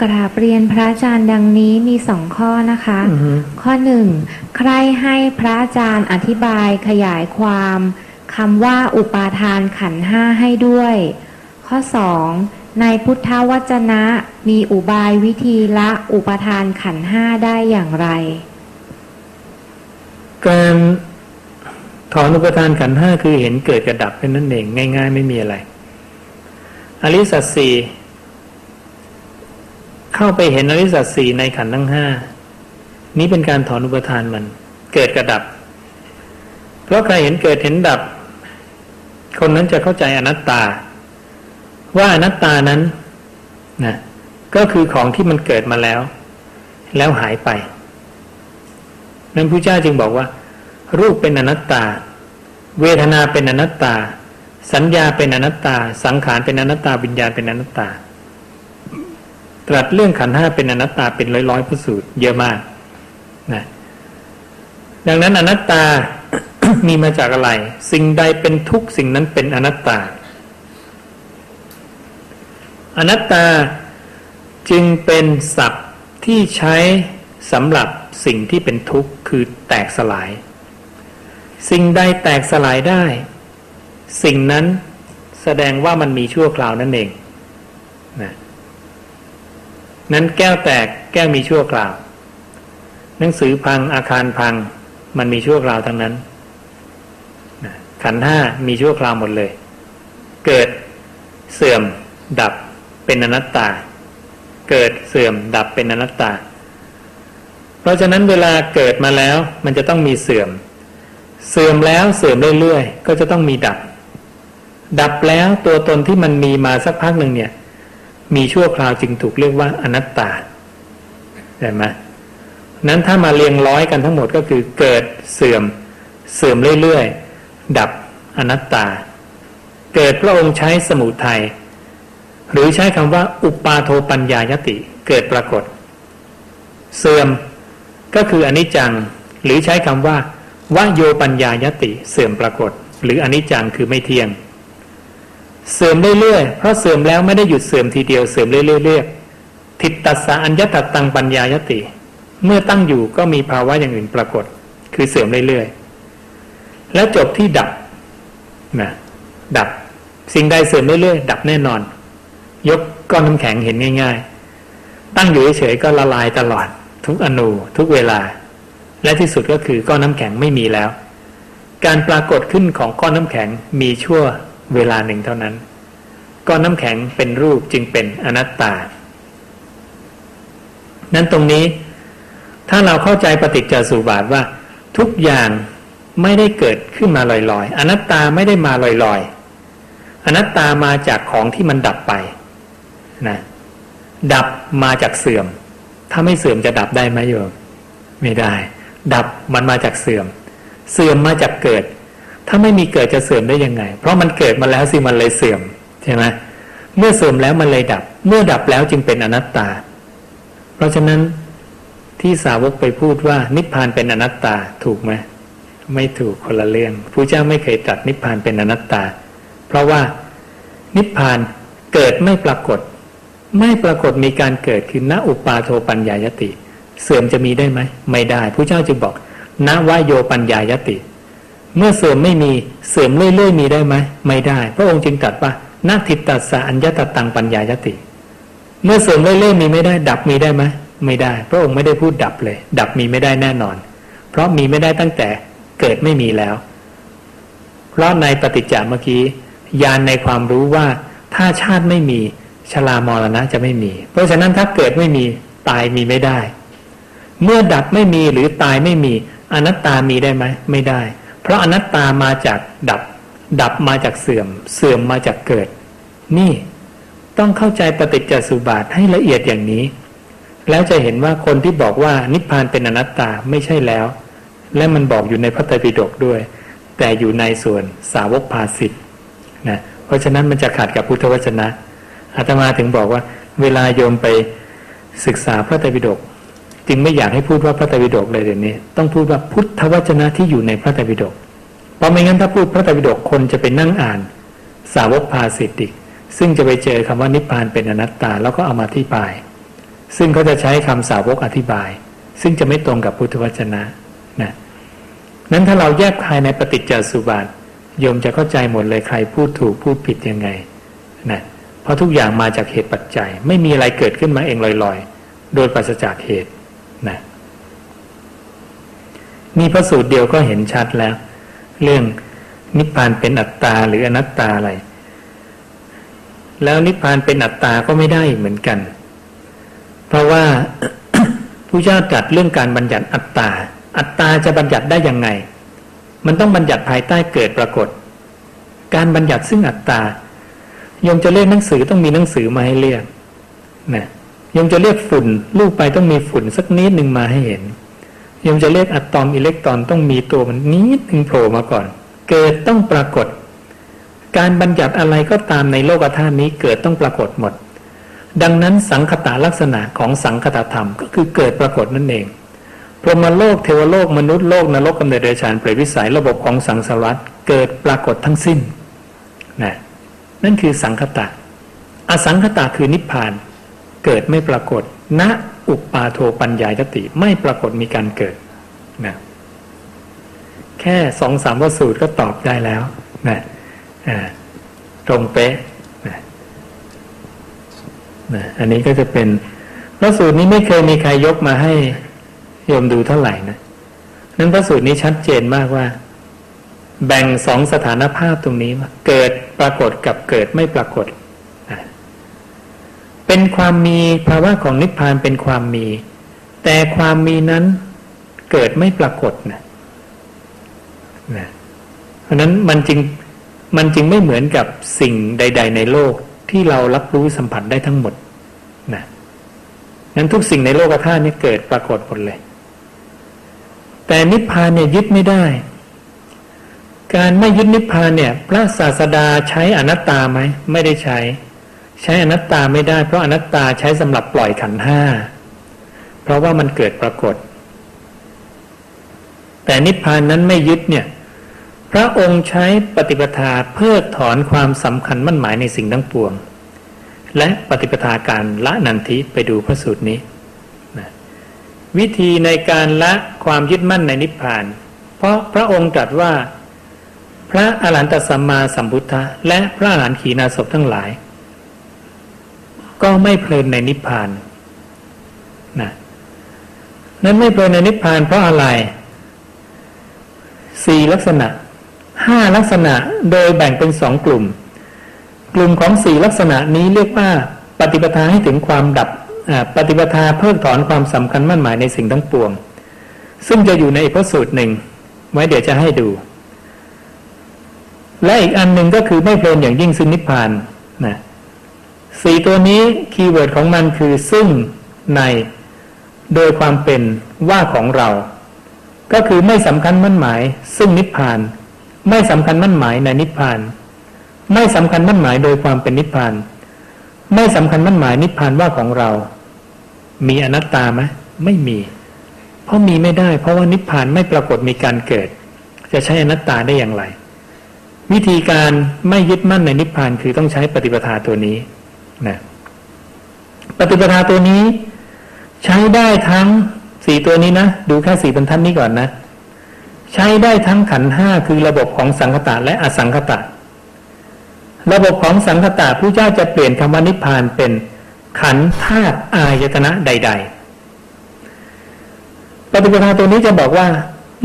กราบเรียนพระอาจารย์ดังนี้มีสองข้อนะคะ ข้อหนึ่งใครให้พระอาจารย์อธิบายขยายความคำว่าอุปาทานขันห้าให้ด้วย ข้อสองในพุทธวจนะมีอุบายวิธีละอุปทานขันห้าได้อย่างไร การ ถอนอุปทานขันห้าคือเห็นเกิดกระดับเป็นนั่นเองง่าย ๆ ไม่มีอะไร อริสัตสีเข้าไปเห็นอริสัตสีในขันทั้งห้านี้เป็นการถอนอุปทานมัน เกิดกระดับ เพราะใครเห็นเกิดเห็นดับ คนนั้นจะเข้าใจอนัตตา ว่าอนัตตานั้นนะก็คือของที่มันเกิดมาแล้ว แล้วหายไปนั้นพระเจ้าจึงบอกว่า รูปเป็นอนัตตา เวทนาเป็นอนัตตา สัญญาเป็นอนัตตา สังขารเป็นอนัตตาวิญญาณเป็นอนัตตา ตรัสเรื่องขันห้าเป็นอนัตตาเป็นร้อยร้อยพระสูตรเยอะมากนะดังนั้นอนัตตามีมาจากอะไร สิ่งใดเป็นทุกสิ่งนั้นเป็นอนัตตา อนัตตาจึงเป็นศัพท์ที่ใช้สำหรับสิ่งที่เป็นทุกข์คือแตกสลาย สิ่งใดแตกสลายได้ สิ่งนั้นแสดงว่ามันมีชั่วคราวนั่นเองนะนั้นแก้วแตกแก้วมีชั่วคราว หนังสือพังอาคารพัง มันมีชั่วคราวทั้งนั้นขันห้ามีชั่วคราวหมดเลย เกิดเสื่อมดับเป็นอนัตตา เกิดเสื่อมดับเป็นอนัตตา เพราะฉะนั้นเวลาเกิดมาแล้ว มันจะต้องมีเสื่อม เสื่อมแล้วเสื่อมเรื่อยๆก็จะต้องมีดับ ดับแล้วตัวตนที่มันมีมาสักพักหนึ่งเนี่ย มีชั่วคราวจึงถูกเรียกว่าอนัตตาเห็นไหมนั้นถ้ามาเรียงร้อยกันทั้งหมดก็คือเกิดเสื่อม เสื่อมเรื่อยๆ ดับอนัตตา เกิดพระองค์ใช้สมุทัยหรือใช้คำว่า อุปาโทปัญญายติ เกิดปรากฏ เสื่อมก็คืออนิจจัง หรือใช้คำว่า วโยปัญญายติเสื่อมปรากฏ หรืออนิจจังคือไม่เที่ยง เสื่อมเรื่อยๆเพราะเสื่อมแล้วไม่ได้หยุดเสื่อมทีเดียวเสื่อมเรื่อยๆทิฏตัสะอัญญตัตังปัญญายติ เมื่อตั้งอยู่ก็มีภาวะอย่างอื่นปรากฏ คือเสื่อมเรื่อยๆแล้วจบที่ดับนะดับสิ่งใดเสื่อมเรื่อยๆดับแน่นอน ยกก้อนน้ำแข็งเห็นง่าย ๆ ตั้งอยู่เฉยๆก็ละลายตลอด ทุกอนูทุกเวลา และที่สุดก็คือก้อนน้ำแข็งไม่มีแล้ว การปรากฏขึ้นของก้อนน้ำแข็งมีชั่วเวลาหนึ่งเท่านั้น ก้อนน้ำแข็งเป็นรูปจึงเป็นอนัตตา นั้นตรงนี้ ถ้าเราเข้าใจปฏิจจสุบาทว่า ทุกอย่างไม่ได้เกิดขึ้นมาลอยๆ อนัตตาไม่ได้มาลอยๆ อนัตตามาจากของที่มันดับไปนะดับมาจากเสื่อม ถ้าไม่เสื่อมจะดับได้ไหมโยม ไม่ได้ ดับมันมาจากเสื่อม เสื่อมมาจากเกิด ถ้าไม่มีเกิดจะเสื่อมได้ยังไง เพราะมันเกิดมาแล้วสิมันเลยเสื่อมใช่ไหมเมื่อเสื่อมแล้วมันเลยดับ เมื่อดับแล้วจึงเป็นอนัตตา เพราะฉะนั้นที่สาวกไปพูดว่านิพพานเป็นอนัตตาถูกไหมไม่ถูกคนละเรื่องพระเจ้าไม่เคยตรัสนิพพานเป็นอนัตตา เพราะว่านิพพานเกิดไม่ปรากฏ ไม่ปรากฏมีการเกิดคือณอุปาโทปัญญายติ เสื่อมจะมีได้ไหมไม่ได้พระเจ้าจึงบอกณวโยปัญญายติ เมื่อเสื่อมไม่มีเสื่อมเรื่อยๆมีได้ไหมไม่ได้ พระองค์จึงตรัสว่านาทิตตสะอัญญตตังปัญญายติ เมื่อเสื่อมเรื่อยๆมีไม่ได้ ดับมีได้ไหมไม่ได้ พระองค์ไม่ได้พูดดับเลย ดับมีไม่ได้แน่นอน เพราะมีไม่ได้ตั้งแต่เกิดไม่มีแล้ว เพราะในปฏิจจาเมื่อกี้ยานในความรู้ว่าถ้าชาติไม่มีชรามรณะจะไม่มี เพราะฉะนั้นถ้าเกิดไม่มีตายมีไม่ได้ เมื่อดับไม่มีหรือตายไม่มี อนัตตามีได้ไหมไม่ได้ เพราะอนัตตามาจากดับ ดับมาจากเสื่อม เสื่อมมาจากเกิด นี่ต้องเข้าใจปฏิจจสุบาทให้ละเอียดอย่างนี้ แล้วจะเห็นว่าคนที่บอกว่านิพพานเป็นอนัตตาไม่ใช่แล้ว และมันบอกอยู่ในพระไตรปิฎกด้วย แต่อยู่ในส่วนสาวกภาสิทธ์นะเพราะฉะนั้นมันจะขัดกับพุทธวจนะอาตมาถึงบอกว่า เวลาโยมไปศึกษาพระไตรปิฎก จึงไม่อยากให้พูดว่าพระไตรปิฎกเลยเดี๋ยวนี้ ต้องพูดว่าพุทธวจนะที่อยู่ในพระไตรปิฎกเพราะไม่งั้นถ้าพูดพระไตรปิฎกคนจะไปนั่งอ่าน สาวกภาสิทธ์อีกซึ่งจะไปเจอคำว่านิพพานเป็นอนัตตาแล้วก็เอามาที่ปลาย ซึ่งเขาจะใช้คำสาวกอธิบาย ซึ่งจะไม่ตรงกับพุทธวจนะนะนั้นถ้าเราแยกภายในปฏิจจสุบาทโยมจะเข้าใจหมดเลยใครพูดถูกพูดผิดยังไงนะเพราะทุกอย่างมาจากเหตุปัจจัย ไม่มีอะไรเกิดขึ้นมาเองลอยๆ โดยปราศจากเหตุ นะมีพระสูตรเดียวก็เห็นชัดแล้ว เรื่องนิพพานเป็นอัตตาหรืออนัตตาอะไร แล้วนิพพานเป็นอัตตาก็ไม่ได้เหมือนกัน เพราะว่าผู้เจ้าตรัสเรื่องการบัญญัติอัตตา อัตตาจะบัญญัติได้ยังไง มันต้องบัญญัติภายใต้เกิดปรากฏ การบัญญัติซึ่งอัตตาโยมจะเรียกหนังสือต้องมีหนังสือมาให้เรียกนะ ยมจะเรียกฝุ่นลูกไปต้องมีฝุ่นสักนิดหนึ่งมาให้เห็นยมจะเรียกอะตอมอิเล็กตรอนต้องมีตัวมันนิดหนึ่งโผล่มาก่อน เกิดต้องปรากฏ การบัญญัติอะไรก็ตามในโลกธาตุนี้เกิดต้องปรากฏหมด ดังนั้นสังคตาลักษณะของสังคตธรรมก็คือเกิดปรากฏนั่นเองพรหมโลกเทวโลกมนุษย์โลกนรกกำเนิดเดชานเปรตวิสัยระบบของสังสารวัตเกิดปรากฏทั้งสิ้นนะนั่นคือสังคตะอสังคตะคือนิพพาน เกิดไม่ปรากฏณอุปปาโทปัญญายติไม่ปรากฏมีการเกิดนะแค่สองสามวสูตรก็ตอบได้แล้วนะตรงเป๊ะนะนะอันนี้ก็จะเป็นพระสูตรนี้ไม่เคยมีใครยกมาให้โยมดูเท่าไหร่นะนั้นพระสูตรนี้ชัดเจนมากว่า แบ่งสองสถานภาพตรงนี้ว่าเกิดปรากฏกับเกิดไม่ปรากฏ เป็นความมีภาวะของนิพพานเป็นความมี แต่ความมีนั้นเกิดไม่ปรากฏนะนะเพราะนั้นมันจึงมันจึงไม่เหมือนกับสิ่งใด ๆ ในโลกที่เรารับรู้สัมผัสได้ทั้งหมดนะนั้นทุกสิ่งในโลกธาตุนี้เกิดปรากฏหมดเลย แต่นิพพานเนี่ยยึดไม่ได้ การไม่ยึดนิพพานเนี่ย พระศาสดาใช้อนัตตาไหมไม่ได้ใช้ ใช้อนัตตาไม่ได้ เพราะอนัตตาใช้สำหรับปล่อยขันห้าเพราะว่ามันเกิดปรากฏ แต่นิพพานนั้นไม่ยึดเนี่ย พระองค์ใช้ปฏิปทาเพิกถอนความสำคัญมั่นหมายในสิ่งทั้งปวง และปฏิปทาการละนันทิไปดูพระสูตรนี้นะวิธีในการละความยึดมั่นในนิพพาน เพราะพระองค์ตรัสว่า พระอรหันตสัมมาสัมพุทธะและพระอรหันต์ขีณาสพทั้งหลาย ก็ไม่เพลินในนิพพานนะนั้นไม่เพลินในนิพพานเพราะอะไรสี่ลักษณะห้าลักษณะโดยแบ่งเป็นสองกลุ่ม กลุ่มของสี่ลักษณะนี้เรียกว่า ปฏิปทาให้ถึงความดับปฏิปทาเพิกถอนความสำคัญมั่นหมายในสิ่งทั้งปวง ซึ่งจะอยู่ในอีกพระสูตรหนึ่ง ไว้เดี๋ยวจะให้ดู และอีกอันหนึ่งก็คือไม่เพลินอย่างยิ่งซึ่งนิพพานนะ สี่ตัวนี้ keyword ของมันคือซึ่งใน โดยความเป็นว่าของเรา ก็คือไม่สำคัญมั่นหมาย ซึ่งนิพพาน ไม่สำคัญมั่นหมายในนิพพาน ไม่สำคัญมั่นหมายโดยความเป็นนิพพาน ไม่สำคัญมั่นหมายนิพพานว่าของเรา มีอนัตตาไหมไม่มี เพราะมีไม่ได้ เพราะว่านิพพานไม่ปรากฏมีการเกิด จะใช้อนัตตาได้อย่างไร วิธีการไม่ยึดมั่นในนิพพานคือต้องใช้ปฏิปทาตัวนี้ นะปฏิปทาตัวนี้ ใช้ได้ทั้งสี่ตัวนี้นะดูแค่สี่บรรทัดนี้ก่อนนะ ใช้ได้ทั้งขันห้าคือระบบของสังคตะและอสังคตะ ระบบของสังคตะผู้เจ้าจะเปลี่ยนคำว่านิพพานเป็นขันธาตุอายตนะใด ๆ ปฏิปทาตัวนี้จะบอกว่า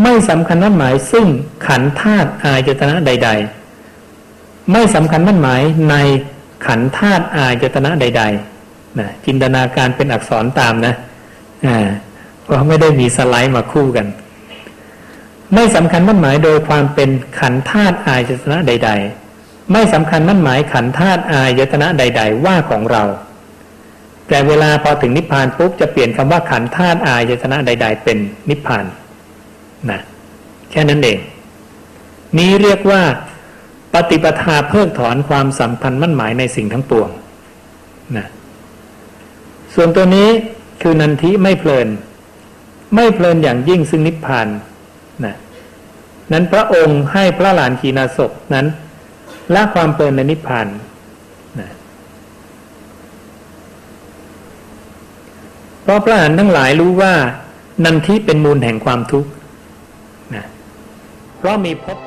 ไม่สำคัญนั่นหมายซึ่งขันธาตุอายตนะใด ๆ ไม่สำคัญนั่นหมายใน ขันธาตุอายตนะใดๆนะจินตนาการเป็นอักษรตามนะอ่าเพราะไม่ได้มีสไลด์มาคู่กัน ไม่สำคัญมั่นหมายโดยความเป็นขันธาตุอายตนะใด ๆ ไม่สำคัญมั่นหมายขันธาตุอายตนะใด ๆ ว่าของเรา แต่เวลาพอถึงนิพพานปุ๊บจะเปลี่ยนคำว่าขันธาตุอายตนะใด ๆ เป็นนิพพานนะแค่นั้นเองนี้เรียกว่า ปฏิปทาเพิกถอนความสัมพันธ์มั่นหมายในสิ่งทั้งปวงนะส่วนตัวนี้คือนันทิไม่เพลิน ไม่เพลินอย่างยิ่งซึ่งนิพพานนะนั้นพระองค์ให้พระหลานขีณาสพนั้นละความเพลินในนิพพานนะเพราะพระอรหันทั้งหลายรู้ว่า นันทิเป็นมูลแห่งความทุกข์นะเพราะมีภพ